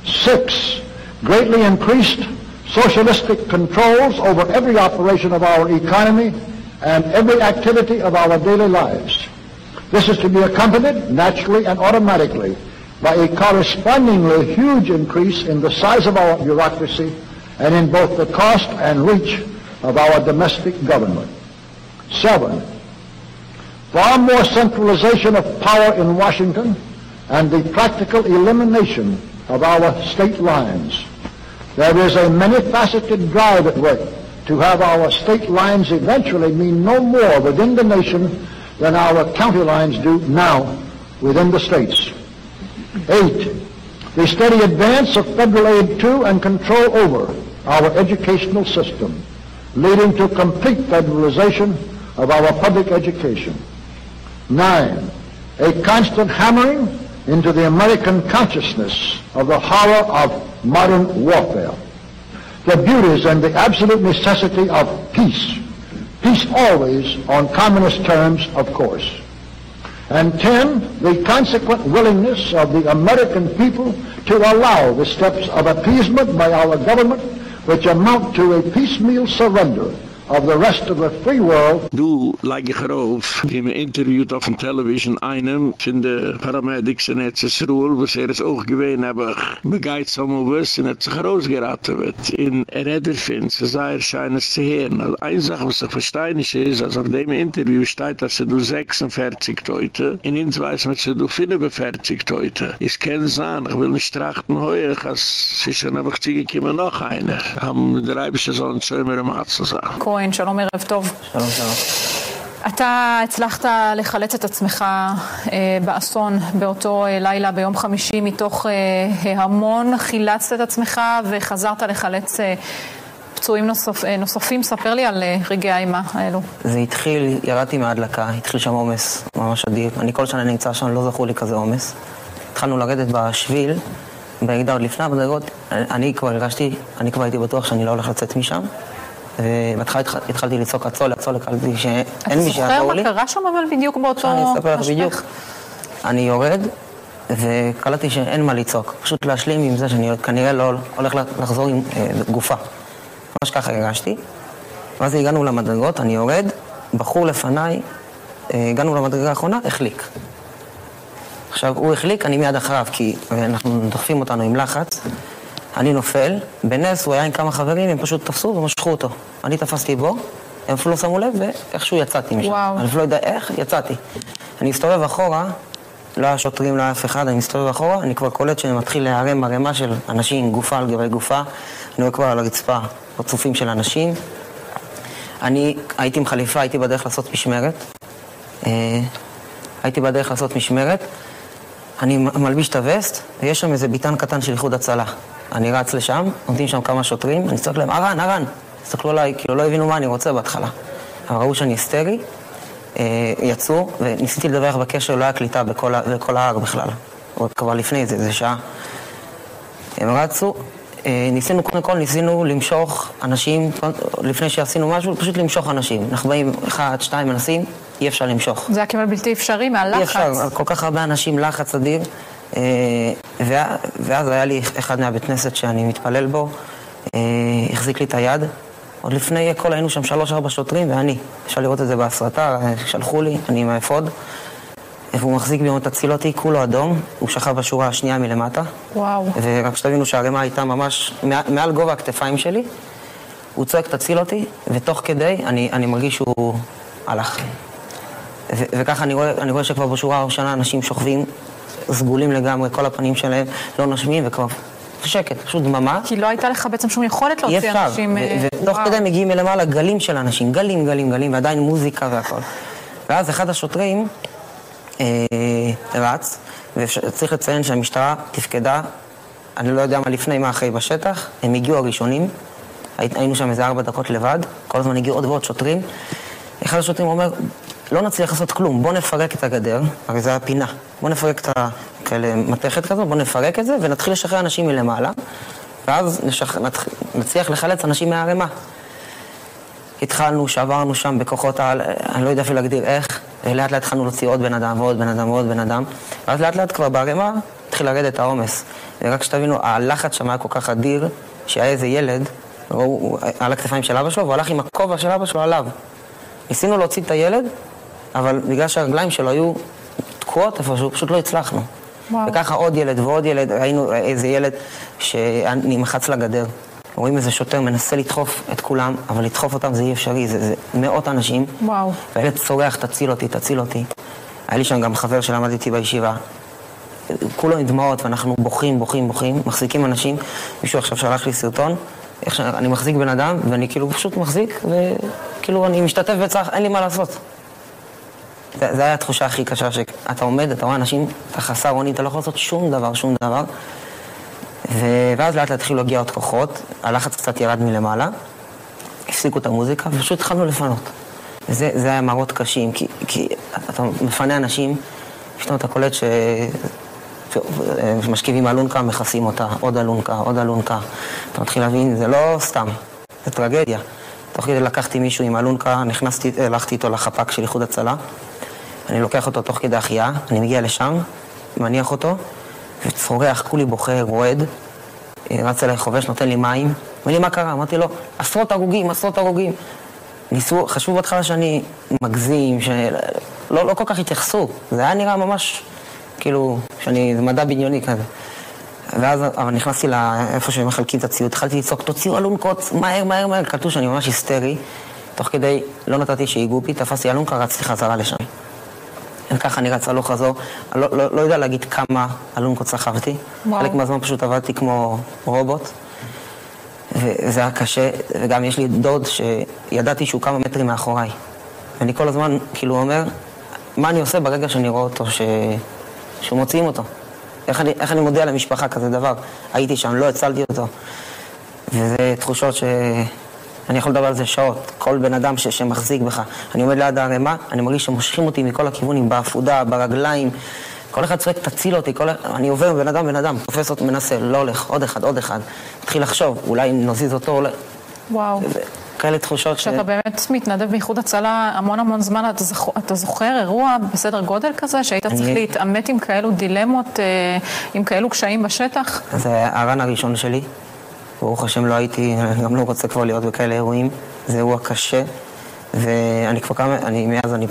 Six, greatly increased socialistic controls over every operation of our economy and every activity of our daily lives. This is to be accompanied naturally and automatically by a correspondingly huge increase in the size of our bureaucracy and in both the cost and reach of our domestic government. Seven, far more centralization of power in Washington and the practical elimination of our state lines. There is a many-faceted drive at work to have our state lines eventually mean no more within the nation than our county lines do now within the states. Eight, the steady advance of federal aid to and control over our educational system, leading to complete federalization of our public education. Nine, a constant hammering into the American consciousness of the horror of modern warfare, the beauties and the absolute necessity of peace, peace always on communist terms, of course. And ten, the consequent willingness of the American people to allow the steps of appeasement by our government which amount to a piecemeal surrender of the rest of the free world. Du, lag ich rauf, wie mir interviewt auf dem Television einem von der Paramedics in Etzesruel, was er es auch gewähnt habe, begeit so mal was, und hat sich rausgeraten wird. In Redderfins, es sei erscheinen es zu hören. Also eine Sache, was ich verstehe nicht ist, als auf dem Interview steht, dass du 46 Teute, in uns weiß man, dass du 45 Teute. Ich kenne es an, ich will nicht trachten heuer, als sie schon einfach kommen noch eine. Haben drei bis so ein Zömer im Arzt zu sagen. כהן, שלום ערב טוב. שלום, שלום. אתה הצלחת לחלץ את עצמך אה, באסון באותו אה, לילה ביום חמישי מתוך אה, המון, חילצת את עצמך וחזרת לחלץ אה, פצועים נוסף, אה, נוספים. ספר לי על אה, רגעי האימה האלו. זה התחיל, ירדתי מההדלקה, התחיל שם עומס ממש אדיר. אני כל שנה נמצא שם, לא זכור לי כזה עומס. התחלנו לרדת בשביל, בירידה עוד לפני המדרגות, אני כבר הרגשתי, אני כבר הייתי בטוח שאני לא הולך לצאת משם. ובהתחלה התחלתי לצעוק עצול, עצול, הקלטתי שאין מי אתה זוכר שיעזור מה לי. קרה שם אבל בדיוק באותו... עכשיו אני אספר לך משפך? בדיוק. אני יורד, וקלטתי שאין מה לצעוק, פשוט להשלים עם זה שאני כנראה לא הולך לחזור עם אה, גופה. ממש ככה הרגשתי. ואז הגענו למדרגות, אני יורד, בחור לפניי, אה, הגענו למדרגה האחרונה, החליק. עכשיו, הוא החליק, אני מיד אחריו, כי אנחנו דוחפים אותנו עם לחץ. אני נופל, בנס הוא היה עם כמה חברים, הם פשוט תפסו ומשכו אותו. אני תפסתי בו, הם אפילו לא שמו לב, ואיכשהו יצאתי משם. וואו. אני אפילו לא יודע איך, יצאתי. אני מסתובב אחורה, לא היה שוטרים, לא היה אף אחד, אני מסתובב אחורה, אני כבר קולט שאני מתחיל להיערם ערימה של אנשים, גופה על גבי גופה. אני רואה כבר על הרצפה פרצופים של אנשים. אני הייתי עם חליפה, הייתי בדרך לעשות משמרת. אה, הייתי בדרך לעשות משמרת. אני מלביש את הווסט, ויש שם איזה ביטן קטן של איחוד הצלה. אני רץ לשם, עומדים שם כמה שוטרים, אני צועק להם, ארן, ארן! הסתכלו עליי, כאילו לא הבינו מה אני רוצה בהתחלה. אבל ראו שאני היסטרי, אה, יצאו, וניסיתי לדווח בקשר, לא היה קליטה בכל, ההר בכלל. עוד כבר לפני זה, איזה שעה. הם רצו, אה, ניסינו, קודם כל ניסינו למשוך אנשים, לפני שעשינו משהו, פשוט למשוך אנשים. אנחנו באים, אחד, שתיים, מנסים, אי אפשר למשוך. זה היה כמעט בלתי אפשרי מהלחץ. אי אפשר, כל כך הרבה אנשים, לחץ אדיר. ואז היה לי אחד מהבית כנסת שאני מתפלל בו, אה, החזיק לי את היד. עוד לפני הכל היינו שם שלוש-ארבע שוטרים ואני. אפשר לראות את זה בהסרטה, שלחו לי, אני עם האפוד. והוא מחזיק בי, אומר, תציל אותי, כולו אדום. הוא שכב בשורה השנייה מלמטה. וואו. ורק שתבינו שהערימה הייתה ממש מעל, מעל גובה הכתפיים שלי. הוא צועק, תציל אותי, ותוך כדי אני, אני מרגיש שהוא הלך. ו- וככה אני רואה, אני רואה שכבר בשורה הראשונה אנשים שוכבים, סגולים לגמרי, כל הפנים שלהם לא נושמים, וכבר שקט, פשוט דממה. כי לא הייתה לך בעצם שום יכולת אי להוציא אפשר. אנשים... אה, ו- ותוך וואו. כדי מגיעים מלמעלה גלים של אנשים, גלים, גלים, גלים, ועדיין מוזיקה והכל. ואז אחד השוטרים אה, רץ, וצריך לציין שהמשטרה תפקדה, אני לא יודע מה לפני, מה אחרי בשטח, הם הגיעו הראשונים, הי- היינו שם איזה ארבע דקות לבד, כל הזמן הגיעו עוד ועוד שוטרים. אחד השוטרים אומר, לא נצליח לעשות כלום, בוא נפרק את הגדר, הרי זה היה פינה, בוא נפרק את ה... כאלה מתכת כזאת, בוא נפרק את זה ונתחיל לשחרר אנשים מלמעלה, ואז נשח... נתח... נצליח לחלץ אנשים מהערימה. התחלנו, שברנו שם בכוחות העל, אני לא יודע אפילו להגדיר איך, ולאט לאט התחלנו להוציא עוד בן אדם ועוד בן אדם ועוד בן אדם, ואז לאט לאט כבר בערימה התחיל לרדת העומס. ורק שתבינו, הלחץ שם היה כל כך אדיר, שהיה איזה ילד, הוא, הוא, על הכתפיים של אבא שלו, והוא הלך עם הכובע של אבא שלו עליו. ניסינו להוציא את הילד, אבל בגלל שהרגליים שלו היו תקועות איפשהו, פשוט לא הצלחנו. וואו. וככה עוד ילד ועוד ילד, ראינו איזה ילד שנמחץ לגדר. רואים איזה שוטר מנסה לדחוף את כולם, אבל לדחוף אותם זה אי אפשרי, זה, זה מאות אנשים. וואו. והילד צורח, תציל אותי, תציל אותי. היה לי שם גם חבר שלמד איתי בישיבה. כולו עם דמעות, ואנחנו בוכים, בוכים, בוכים, מחזיקים אנשים. מישהו עכשיו שלח לי סרטון, איך שאני מחזיק בן אדם, ואני כאילו פשוט מחזיק, וכאילו אני משתתף בצער, אין לי מה לעשות. זה, זה היה התחושה הכי קשה, שאתה עומד, אתה רואה אנשים, אתה חסר אונים, אתה לא יכול לעשות שום דבר, שום דבר. ו- ואז לאט לאט התחילו להגיע עוד כוחות, הלחץ קצת ירד מלמעלה, הפסיקו את המוזיקה, ופשוט התחלנו לפנות. וזה זה היה מראות קשים, כי, כי אתה מפנה אנשים, פתאום אתה קולט ש... משכיבים אלונקה, מכסים אותה, עוד אלונקה, עוד אלונקה. אתה מתחיל להבין, זה לא סתם, זה טרגדיה. תוך כדי לקחתי מישהו עם אלונקה, נכנסתי, הלכתי איתו לחפ"ק של איחוד הצלה. אני לוקח אותו תוך כדי החייאה, אני מגיע לשם, מניח אותו, וצורח, כולי בוכה, רועד. רץ אליי חובש, נותן לי מים. אומר לי, מה קרה? אמרתי לו, עשרות הרוגים, עשרות הרוגים. ניסו, חשבו בהתחלה שאני מגזים, שלא לא כל כך התייחסו. זה היה נראה ממש, כאילו, שאני, זה מדע בדיוני כזה. ואז אבל נכנסתי לאיפה שהם מחלקים את הציוד, התחלתי לצעוק, תוציאו אלונקות, מהר, מהר, מהר, קלטו שאני ממש היסטרי. תוך כדי, לא נתתי שיגעו בי, תפסתי אלונקה, רצתי חזרה לשם. וככה אני רץ הלוך חזור. אני לא, לא, לא יודע להגיד כמה אלונקות סחבתי. חלק מהזמן פשוט עבדתי כמו רובוט. וזה היה קשה, וגם יש לי דוד שידעתי שהוא כמה מטרים מאחוריי. ואני כל הזמן כאילו אומר, מה אני עושה ברגע שאני רואה אותו, ש... שמוציאים אותו? איך אני, איך אני מודיע למשפחה כזה דבר? הייתי שם, לא הצלתי אותו. וזה תחושות ש... אני יכול לדבר על זה שעות. כל בן אדם ש... שמחזיק בך. אני עומד ליד הערימה, אני מרגיש שמושכים אותי מכל הכיוונים, בעפודה, ברגליים. כל אחד צועק, תציל אותי. כל... אני עובר בן אדם, בן אדם, תופס אותו, מנסה, לא הולך, עוד אחד, עוד אחד. מתחיל לחשוב, אולי נזיז אותו, אולי... וואו. כאלה תחושות ש... כשאתה באמת מתנדב באיחוד הצלה המון המון זמן, אתה, זוכ... אתה זוכר אירוע בסדר גודל כזה, שהיית אני... צריך להתעמת עם כאלו דילמות, אה, עם כאלו קשיים בשטח? זה הרן הראשון שלי. ברוך השם לא הייתי, אני גם לא רוצה כבר להיות בכאלה אירועים. זה אירוע קשה, ואני כבר כמה, אני מאז, אני,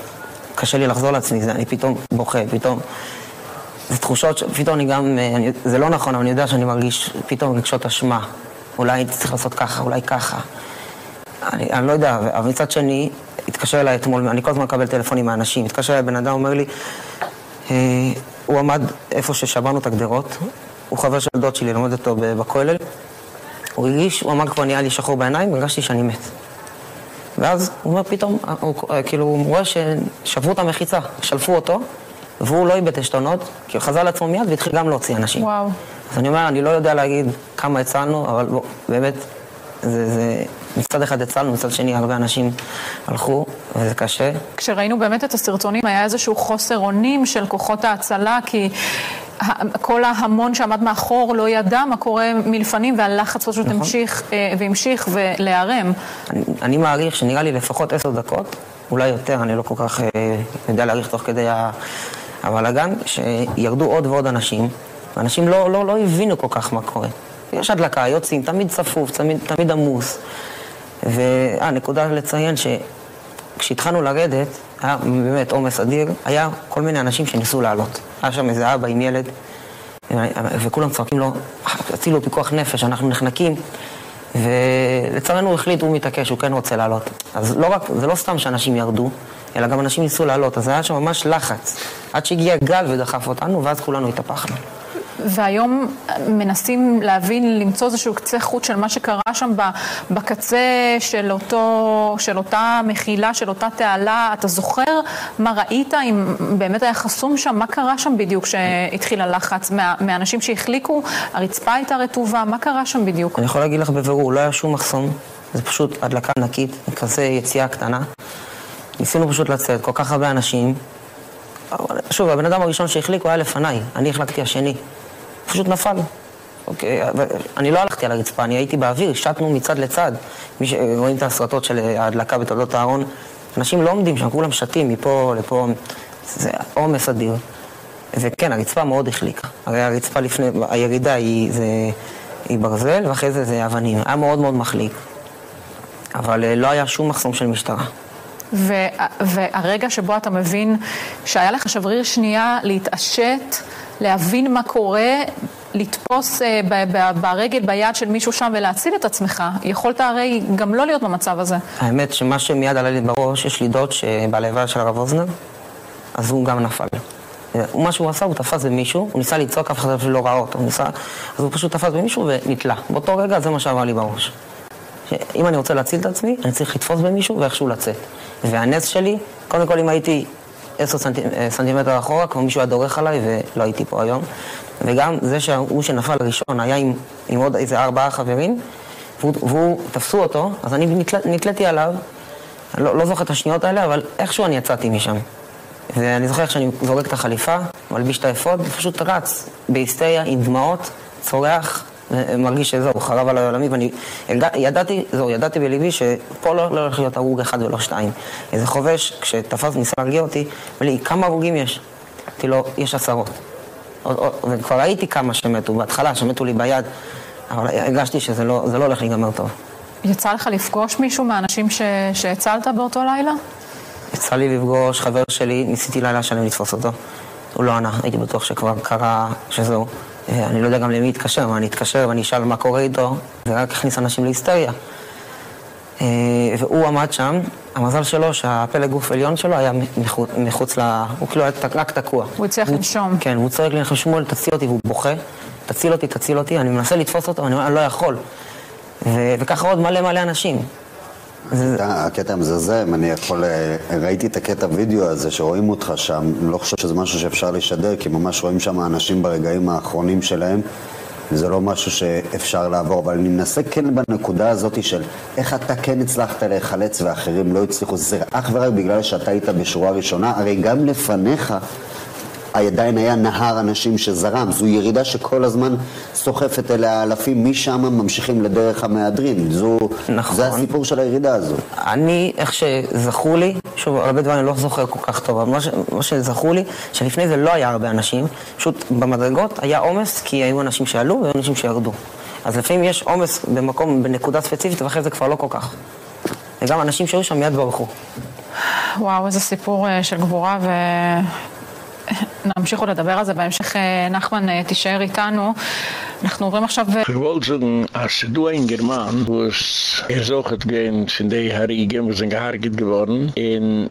קשה לי לחזור לעצמי, זה, אני פתאום בוכה, פתאום... זה תחושות שפתאום אני גם, אה, אני, זה לא נכון, אבל אני יודע שאני מרגיש פתאום רגשות אשמה. אולי הייתי צריך לעשות ככה, אולי ככה. אני, אני לא יודע, אבל מצד שני, התקשר אליי אתמול, אני כל הזמן מקבל טלפונים מאנשים, התקשר אליי בן אדם, אומר לי, אה, הוא עמד איפה ששברנו את הגדרות, הוא חבר של דוד שלי, לומד אותו בכולל, הוא הרגיש, הוא אמר כבר נהיה לי שחור בעיניים, הרגשתי שאני מת. ואז הוא אומר פתאום, הוא, כאילו, הוא רואה ששברו את המחיצה, שלפו אותו, והוא לא איבד עשתונות, כי הוא חזר לעצמו מיד והתחיל גם להוציא אנשים. וואו. אז אני אומר, אני לא יודע להגיד כמה הצלנו, אבל בוא, באמת, זה, זה, מצד אחד הצלנו, מצד שני הרבה אנשים הלכו, וזה קשה. כשראינו באמת את הסרטונים, היה איזשהו חוסר אונים של כוחות ההצלה, כי כל ההמון שעמד מאחור לא ידע מה קורה מלפנים, והלחץ פשוט נכון. המשיך אה, והמשיך ולהיערם. אני, אני מעריך שנראה לי לפחות עשר דקות, אולי יותר, אני לא כל כך אה, יודע להעריך תוך כדי הבלאגן, שירדו עוד ועוד אנשים, ואנשים לא, לא, לא הבינו כל כך מה קורה. יש הדלקה, יוצאים, תמיד צפוף, תמיד, תמיד עמוס. והנקודה לציין שכשהתחלנו לרדת, היה באמת עומס אדיר, היה כל מיני אנשים שניסו לעלות. היה שם איזה אבא עם ילד, וכולם צועקים לו, הצילו פיקוח נפש, אנחנו נחנקים. ולצערנו הוא החליט, הוא מתעקש, הוא כן רוצה לעלות. אז לא רק, זה לא סתם שאנשים ירדו, אלא גם אנשים ניסו לעלות, אז היה שם ממש לחץ. עד שהגיע גל ודחף אותנו, ואז כולנו התהפכנו. והיום מנסים להבין, למצוא איזשהו קצה חוט של מה שקרה שם בקצה של, אותו, של אותה מחילה, של אותה תעלה. אתה זוכר מה ראית, אם באמת היה חסום שם? מה קרה שם בדיוק כשהתחיל הלחץ? מה, מהאנשים שהחליקו, הרצפה הייתה רטובה, מה קרה שם בדיוק? אני יכול להגיד לך בבירור, לא היה שום מחסום. זה פשוט הדלקה ענקית, כזה יציאה קטנה. ניסינו פשוט לצאת, כל כך הרבה אנשים. שוב, הבן אדם הראשון שהחליק הוא היה לפניי, אני החלקתי השני. פשוט נפל. אוקיי, אני לא הלכתי על הרצפה, אני הייתי באוויר, שטנו מצד לצד. מי שרואים את הסרטות של ההדלקה בתולדות הארון, אנשים לא עומדים שם, כולם שתים מפה לפה, זה עומס אדיר. וכן, הרצפה מאוד החליקה. הרי הרצפה לפני, הירידה היא, זה, היא ברזל, ואחרי זה זה אבנים. היה מאוד מאוד מחליק. אבל אה, לא היה שום מחסום של משטרה. והרגע שבו אתה מבין שהיה לך שבריר שנייה להתעשת, להבין מה קורה, לתפוס אה, ברגל, ביד של מישהו שם ולהציל את עצמך, יכולת הרי גם לא להיות במצב הזה. האמת שמה שמיד עלה לי בראש, יש לי דוד שבלוויה של הרב אוזנר, אז הוא גם נפל. מה שהוא עשה, הוא תפס במישהו, הוא ניסה לצעוק, אף אחד לא ראה אותו, ניסה, אז הוא פשוט תפס במישהו ונתלה. באותו רגע זה מה שעבר לי בראש. שאם אני רוצה להציל את עצמי, אני צריך לתפוס במישהו ואיכשהו לצאת. והנס שלי, קודם כל אם הייתי עשר סנט... סנטימטר אחורה, כמו מישהו היה דורך עליי ולא הייתי פה היום. וגם זה שהוא שנפל ראשון היה עם, עם עוד איזה ארבעה חברים, והוא, והוא תפסו אותו, אז אני נתל, נתליתי עליו, אני לא, לא זוכר את השניות האלה, אבל איכשהו אני יצאתי משם. ואני זוכר איך שאני זורק את החליפה, מלביש את האפוד, ופשוט רץ בהיסטריה עם דמעות, צורח, מרגיש שזהו, חרב על העולמי, ואני ידעתי, זהו, ידעתי בליבי שפה לא, לא הולך להיות הרוג אחד ולא שתיים. איזה חובש, כשתפס, ניסה להרגיע אותי, אמר לי, כמה הרוגים יש? אמרתי לו, יש עשרות. וכבר ראיתי כמה שמתו, בהתחלה, שמתו לי ביד, אבל הרגשתי שזה לא, לא הולך להיגמר טוב. יצא לך לפגוש מישהו מהאנשים שהצלת באותו לילה? יצא לי לפגוש חבר שלי, ניסיתי לילה שלם לתפוס אותו. הוא לא ענה, הייתי בטוח שכבר קרה, שזהו. אה, אני לא יודע גם למי להתקשר, מה אני אתקשר ואני אשאל מה קורה איתו, זה רק הכניס אנשים להיסטריה. אה, והוא עמד שם, המזל שלו שהפלג גוף עליון שלו היה מחוץ, מחוץ ל... הוא כאילו היה רק תקוע. הוא הצליח לנשום. כן, הוא צועק לי, שמואל, תציל אותי, והוא בוכה, תציל אותי, תציל אותי, אני מנסה לתפוס אותו, אני אומר, אני לא יכול. וככה עוד מלא מלא אנשים. הקטע המזעזע, אני יכול... אה, ראיתי את הקטע וידאו הזה שרואים אותך שם, אני לא חושב שזה משהו שאפשר לשדר, כי ממש רואים שם אנשים ברגעים האחרונים שלהם. זה לא משהו שאפשר לעבור, אבל אני מנסה כן בנקודה הזאת של איך אתה כן הצלחת להיחלץ ואחרים לא הצליחו, זה אך ורק בגלל שאתה היית בשורה ראשונה, הרי גם לפניך עדיין היה נהר אנשים שזרם. זו ירידה שכל הזמן סוחפת אליה אלפים, משם ממשיכים לדרך המהדרין. זו, נכון. זה הסיפור של הירידה הזו. אני, איך שזכו לי, שוב, הרבה דברים אני לא זוכר כל כך טוב, אבל מה, ש, מה שזכו לי, שלפני זה לא היה הרבה אנשים, פשוט במדרגות היה עומס כי היו אנשים שעלו והיו אנשים שירדו. אז לפעמים יש עומס במקום, בנקודה ספציפית, ואחרי זה כבר לא כל כך. וגם אנשים שהיו שם מיד ברחו. וואו, איזה סיפור אה, של גבורה, אנחנו נמשיך עוד לדבר על זה, בהמשך נחמן תישאר איתנו. אנחנו עוברים עכשיו... אני רוצה לדבר על השדוע עם גרמן, הוא איזוך את גן שדי הריגים וזה גהרגית גבורן,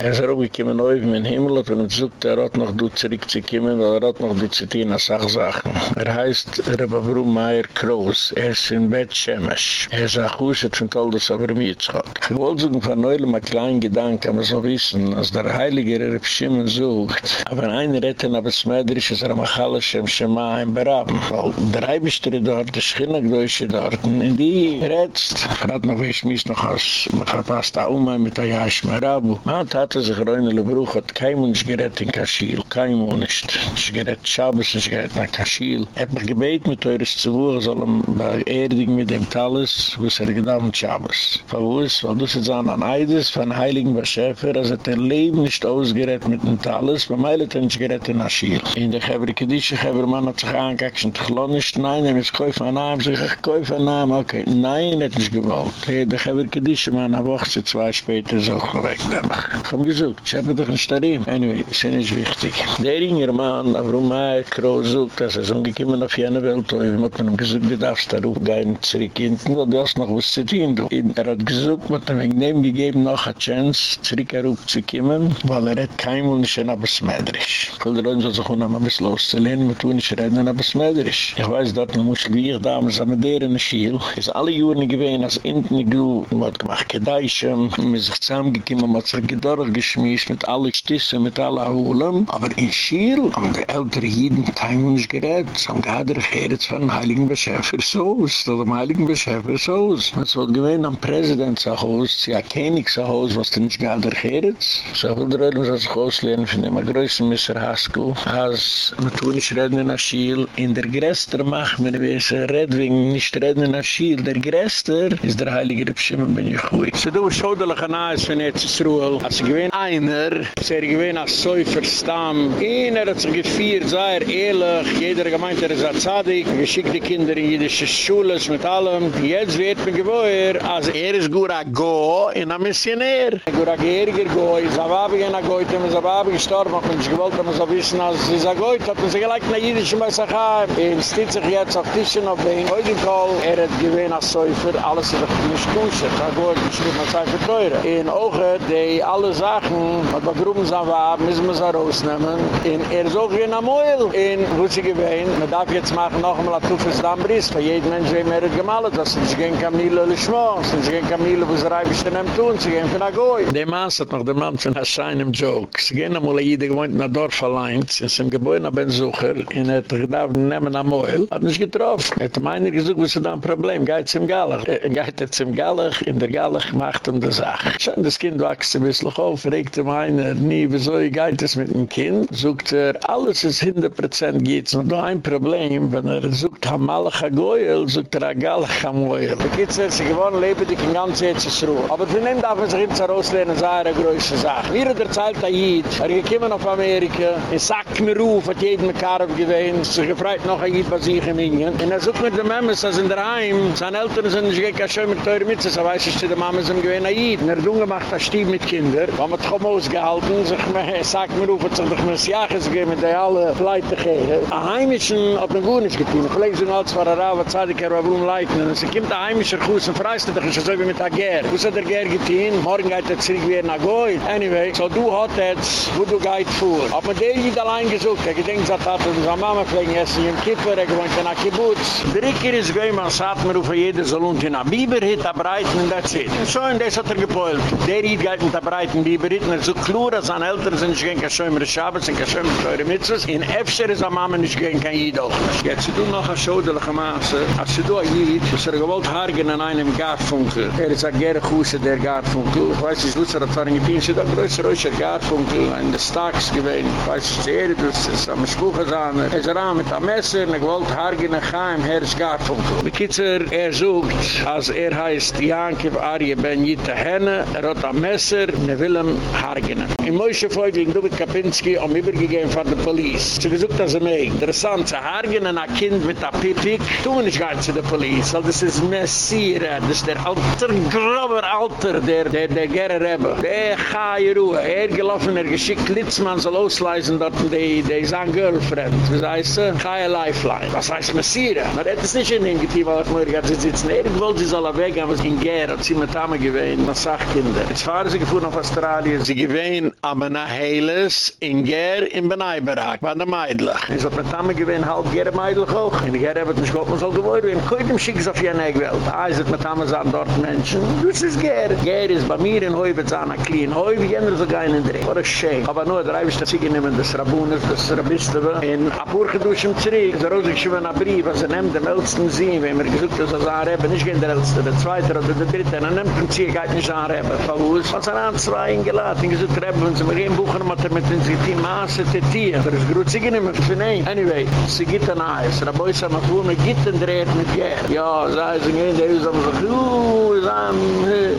איזה רוגי כמנו אוהב מן הימלות noch תראות נחדו צריק צקימן ותראות נחדו צטי נסח זך. הרי היסט er עברו מאיר קרוס, איזה עם בית שמש, איזה אחוש את שנטל דו סבר מי יצחק. אני רוצה לדבר על נועל מקלעים גדען כמה זו ויסן, אז דר הילגר ערב שמן זוג, אבל אין רטן אב es Medrisch ist er am Achala Shem Shema im Beraben, weil der Reibisch Priester dort, der Schinnig dort. Und die redzt, gerade noch wie ich mich noch aus, man verpasst da um mit der Jasch Marabu. Man hat sich reine Lebruch, hat kein Mensch gerett in Kaschil, kein Mensch. Ich gerett Schabes, ich gerett nach Kaschil. Er hat mich gebeten mit eures wohnen, soll ihm bei Erdig mit dem Talis, wo es er mit Schabes. Ist, weil du sie sagen, an Eides von Heiligen Beschäfer, also hat er Leben nicht ausgerett mit dem Talis, weil meine hat nicht gerett in Kaschil. In der Geber Kedische, Geber Mann hat sich angekackt, und lohne nicht, nein, nehm ich kauf an Naam, sag ich kauf an Naam, okay. Nein, hat nicht gewollt. Hey, der Geber Kedische, man, eine Woche, sie zwei später, so weg, Ich hab gesagt, ich hab doch nicht darin. Anyway, das ist nicht wichtig. Der Inger Mann, warum er Kroos sucht, dass er so umgekommen auf jene Welt, und ich hab ihm gesagt, du darfst da rufen, zurück hinten, und du hast noch was zu tun, du. Er hat gesagt, mit dem Ignem gegeben, noch eine Chance, zurück er rufen zu kommen, weil er hat kein Mund, ich habe es mädrisch. Ich will dir uns also ein bisschen loszulehnen, mit tun ich reden, aber es mädrisch. Ich weiß, dort muss wie ich damals am der in der Schiel. Es ist alle Juren gewesen, als Inten ich du, man hat gemacht Gedeischen, man hat sich zusammengekommen, man hat sich gedorrt geschmiss mit allen Stissen, mit allen Hohlen. Aber in Schiel haben die ältere Jiden kein Mensch gerät. Haben gerade regiert von dem Heiligen Beschäfer so aus, oder dem Heiligen Beschäfer so aus. Man hat gewesen am Präsidentshaus, ja Königshaus, was denn nicht gerade regiert. So viel der Röden soll sich auslehnen von dem größten Mr. Haskell, als man tun nicht reden in der Schiel, in der größter Macht, wenn wir es redden, nicht reden in der Schiel, der größter ist der Heilige Rebschimmer, bin ich gut. So du, schauderlich an Eis von Etzisruel, als gewinn einer, sehr gewinn als Säuferstamm, einer hat sich gefeiert, sei er ehrlich, jeder gemeint, er ist ein Zadig, geschickt die Kinder in jüdische Schule, mit allem, jetzt wird mir gewohr, als er ist gura go, in a Missionär. Gura gehiriger go, is a wabi gen a goit, is a wabi gestorben, und ich gewollt, dass man so wissen, als is a goit, hat man sich gleich nach jüdischen Messachheim. Er steht sich jetzt auf Tischen auf den Heugenkall, er hat gewinn als Säufer, alles ist nicht kusher, da goit, ich schrieb mal sei für teure. In Oge, die alle Sachen, was wir gruben sind, müssen wir sie rausnehmen, in er ist auch gewinn am in wo sie gewinn, man darf jetzt machen noch einmal ein Tufels Dambris, für jeden Mensch, der mehr hat gemalt, dass sie gehen Kamile oder Schmo, sie gehen wo sie reibisch den tun, sie gehen eine Goy. Der Mann hat noch der Mann von einem Joke. Sie gehen einmal jeder gewohnt in der Dorf allein, sie sind im Gebäude nach Besucher, in er gedacht, nehmen am Oil, hat nicht getroffen. Er hat meiner gesagt, was ist da ein Problem, geht zum Gallach. Er geht jetzt zum Gallach, in der Gallach macht ihm die Sache. Schon das Kind wächst ein bisschen auf, fragt ihm einer, nie, wieso geht es mit dem Kind? Sogt er, alles ist 100% geht, nur ein Problem, wenn er sucht, am Malach a Goyel, sucht er a Gallach am Oil. Da gibt es jetzt gewonnen, lebe dich in ganz jetzes. Aber für ihn darf man sich ins Herauslehnen, sei eine größte Sache. Wie er erzählt Ayid, er gekommen auf Amerika, in Sack mir ruf, hat jeden Karab gewähnt, sich gefreit noch Ayid, was ich im Ingen. Und er sucht mit dem Memmes, als in der Heim, seine Eltern sind nicht gekka schön mit teuren Mitzes, er weiß ich, die Mama sind gewähnt. Und er hat ungemacht, er stieb mit Kinder, haben wir doch ausgehalten, sich mir, Sack mir ruf, hat sich doch mir Jaches gegeben, mit der alle Pleite gehen. Ein Heimischen hat mir gut nicht getan. Ich lege so als er ich, er war warum leiten. Und es kommt ein Heimischer Kuss und freist dich, so wie mit der Gär. Was hat der Gär getan? Morgen geht er zurück wie nach Goy. Anyway, so du hat jetzt, wo du gehit vor. Hat man der allein gesucht. Er gedenkt, dass er seine Mama pflegen essen, im Kipper, er gewohnt in. Der Riker ist gehen, man sagt mir, auf jeder soll und in der Biber hit, der Breiten in der Zeit. Und so, und das hat er gepoilt. Der Ried geht mit der Breiten Biber hit, und er so klar, dass seine Eltern sind nicht gehen, kein Schömer Schabes, kein Schömer Teure Mitzes. In Efscher ist am Mama nicht gehen, kein Jid. Jetzt, du noch eine schodelige Maße, als du ein Jid, was er gewollt hargen an einem Garfunkel. Er ist ein gerne Kusse, der Garfunkel. Ich weiß nicht, was er hat vorhin getein, sie hat ein größer Röscher Garfunkel, in der Stacks gewesen. Ich weiß er ist am Spuchesahne. Er ist ran mit einem Messer, und er gewollt hargen an Chaim, Herr ist Garfunkel. Die Kitzer, er sucht, als er heißt Jankiv Arje Ben Yitte Henne, er hat ein Messer, und er will ihm hargen. In Moshe Feugel, in Dubit Kapinski, um übergegeben von der Police. Sie gesucht, er mich. Interessant, zu hargen an ein Kind mit einem Pipik, tun nicht gar zu der Police, weil das ist Messire, das der alter, grober Alter, der, der, der Gerre Rebbe. Der Chai Ruhe, er gelaufen, er geschickt Litzmann soll ausleisen, dort, die, die ein Girlfriend. Was heißt, Chai Lifeline. Was heißt Messire? Man hat es nicht in den Getiv, aber ich muss gerade sitzen. Er wollte sie soll er weg, aber in Gerre, hat sie mit Tame gewähnt, man sagt Kinder. Jetzt fahren sie gefahren auf Australien, sie gewähnt am Heles, in Gerre, in Benaibarak, bei der Meidlach. Es hat mit Tame gewähnt, halb Gerre Meidlach auch. In Gerre hat nicht Gott, man soll gewohnt werden. Koit im Schick, so viel an Egwelt. Ah, es hat mit Tame sagen, dort Menschen. Das ist Gerre. Gerre ist bei mir in an Klien. Hoi, wie jener so gein in. What a shame. Aber nur, der dass sie genehmen, das Rabunas, das Rabistebe. In Apurge durch im Zirik, der Rose geschrieben ein Brief, was er nimmt dem Ältesten Sinn, wenn wir gesucht, dass er so anreben, nicht gegen der Älteste, der Zweite oder der Dritte, er nimmt den Zirik, geht nicht anreben. Verwus. Was er an zwei eingeladen, gesucht, Reben, wenn sie mir gehen buchen, hat er mit den Zirik, Maße, Tetier. Das ist gut, sie genehmen, für nein. Anyway, sie geht an Eis. Raboi sa ma fuhr, mit Gitten dreht mit Ger. Ja, sei sie gehen, der ist am so, uh, ist am,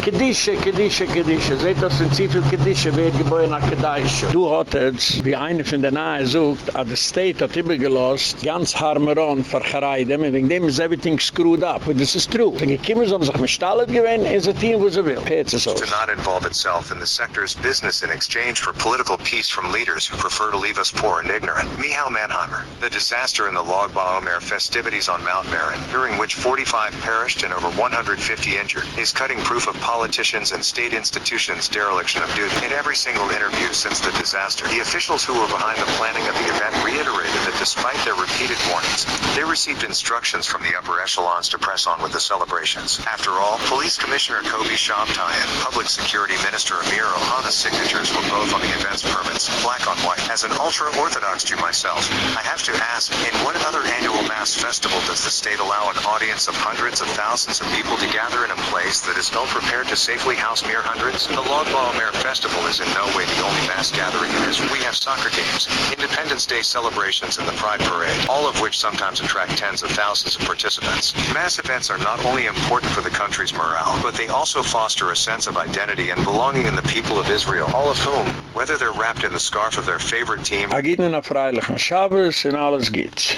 Kedische, Kedische, Kedische. Seht das in Zifel Kedische, wer geboi nach Kedische. Du hattest, wie eine von der Nahe sucht, hat der State hat immer gelost, ganz harmeron, verchereide, mit wegen dem ist everything screwed up. Und das ist true. Wenn die so, sich mit Stallet gewinnt, ist wo sie will. Jetzt ist so. To not involve itself in the sector's business in exchange for political peace from leaders who prefer to leave us poor and ignorant. Michal Manheimer, the disaster in the Lag BaOmer festivities on Mount Meron, during which 45 perished and over 150 injured, is cutting proof of politicians and state institutions' dereliction of duty. In every single interview since the disaster, the officials who were behind the planning of the event reiterated that despite their repeated warnings, they received instructions from the upper echelons to press on with the celebrations. After all, Police Commissioner Kobi Shabtai and Public Security Minister Amir Ohana's signatures were both on the event's permits, black on white. As an ultra-Orthodox Jew myself, I have to ask, in what other annual mass festival does the state allow an audience of hundreds of thousands of people to gather in a place that is ill-prepared to safely house mere hundreds? The Lag BaOmer Festival is in no way the only mass gathering in Israel. We have soccer games, Independence Day celebrations and the Pride Parade, all of which sometimes attract tens of thousands of participants. Mass events are not only important for the country's morale, but they also foster a sense of identity and belonging in the people of Israel, all of whom, whether they're wrapped in the scarf of their favorite team alles.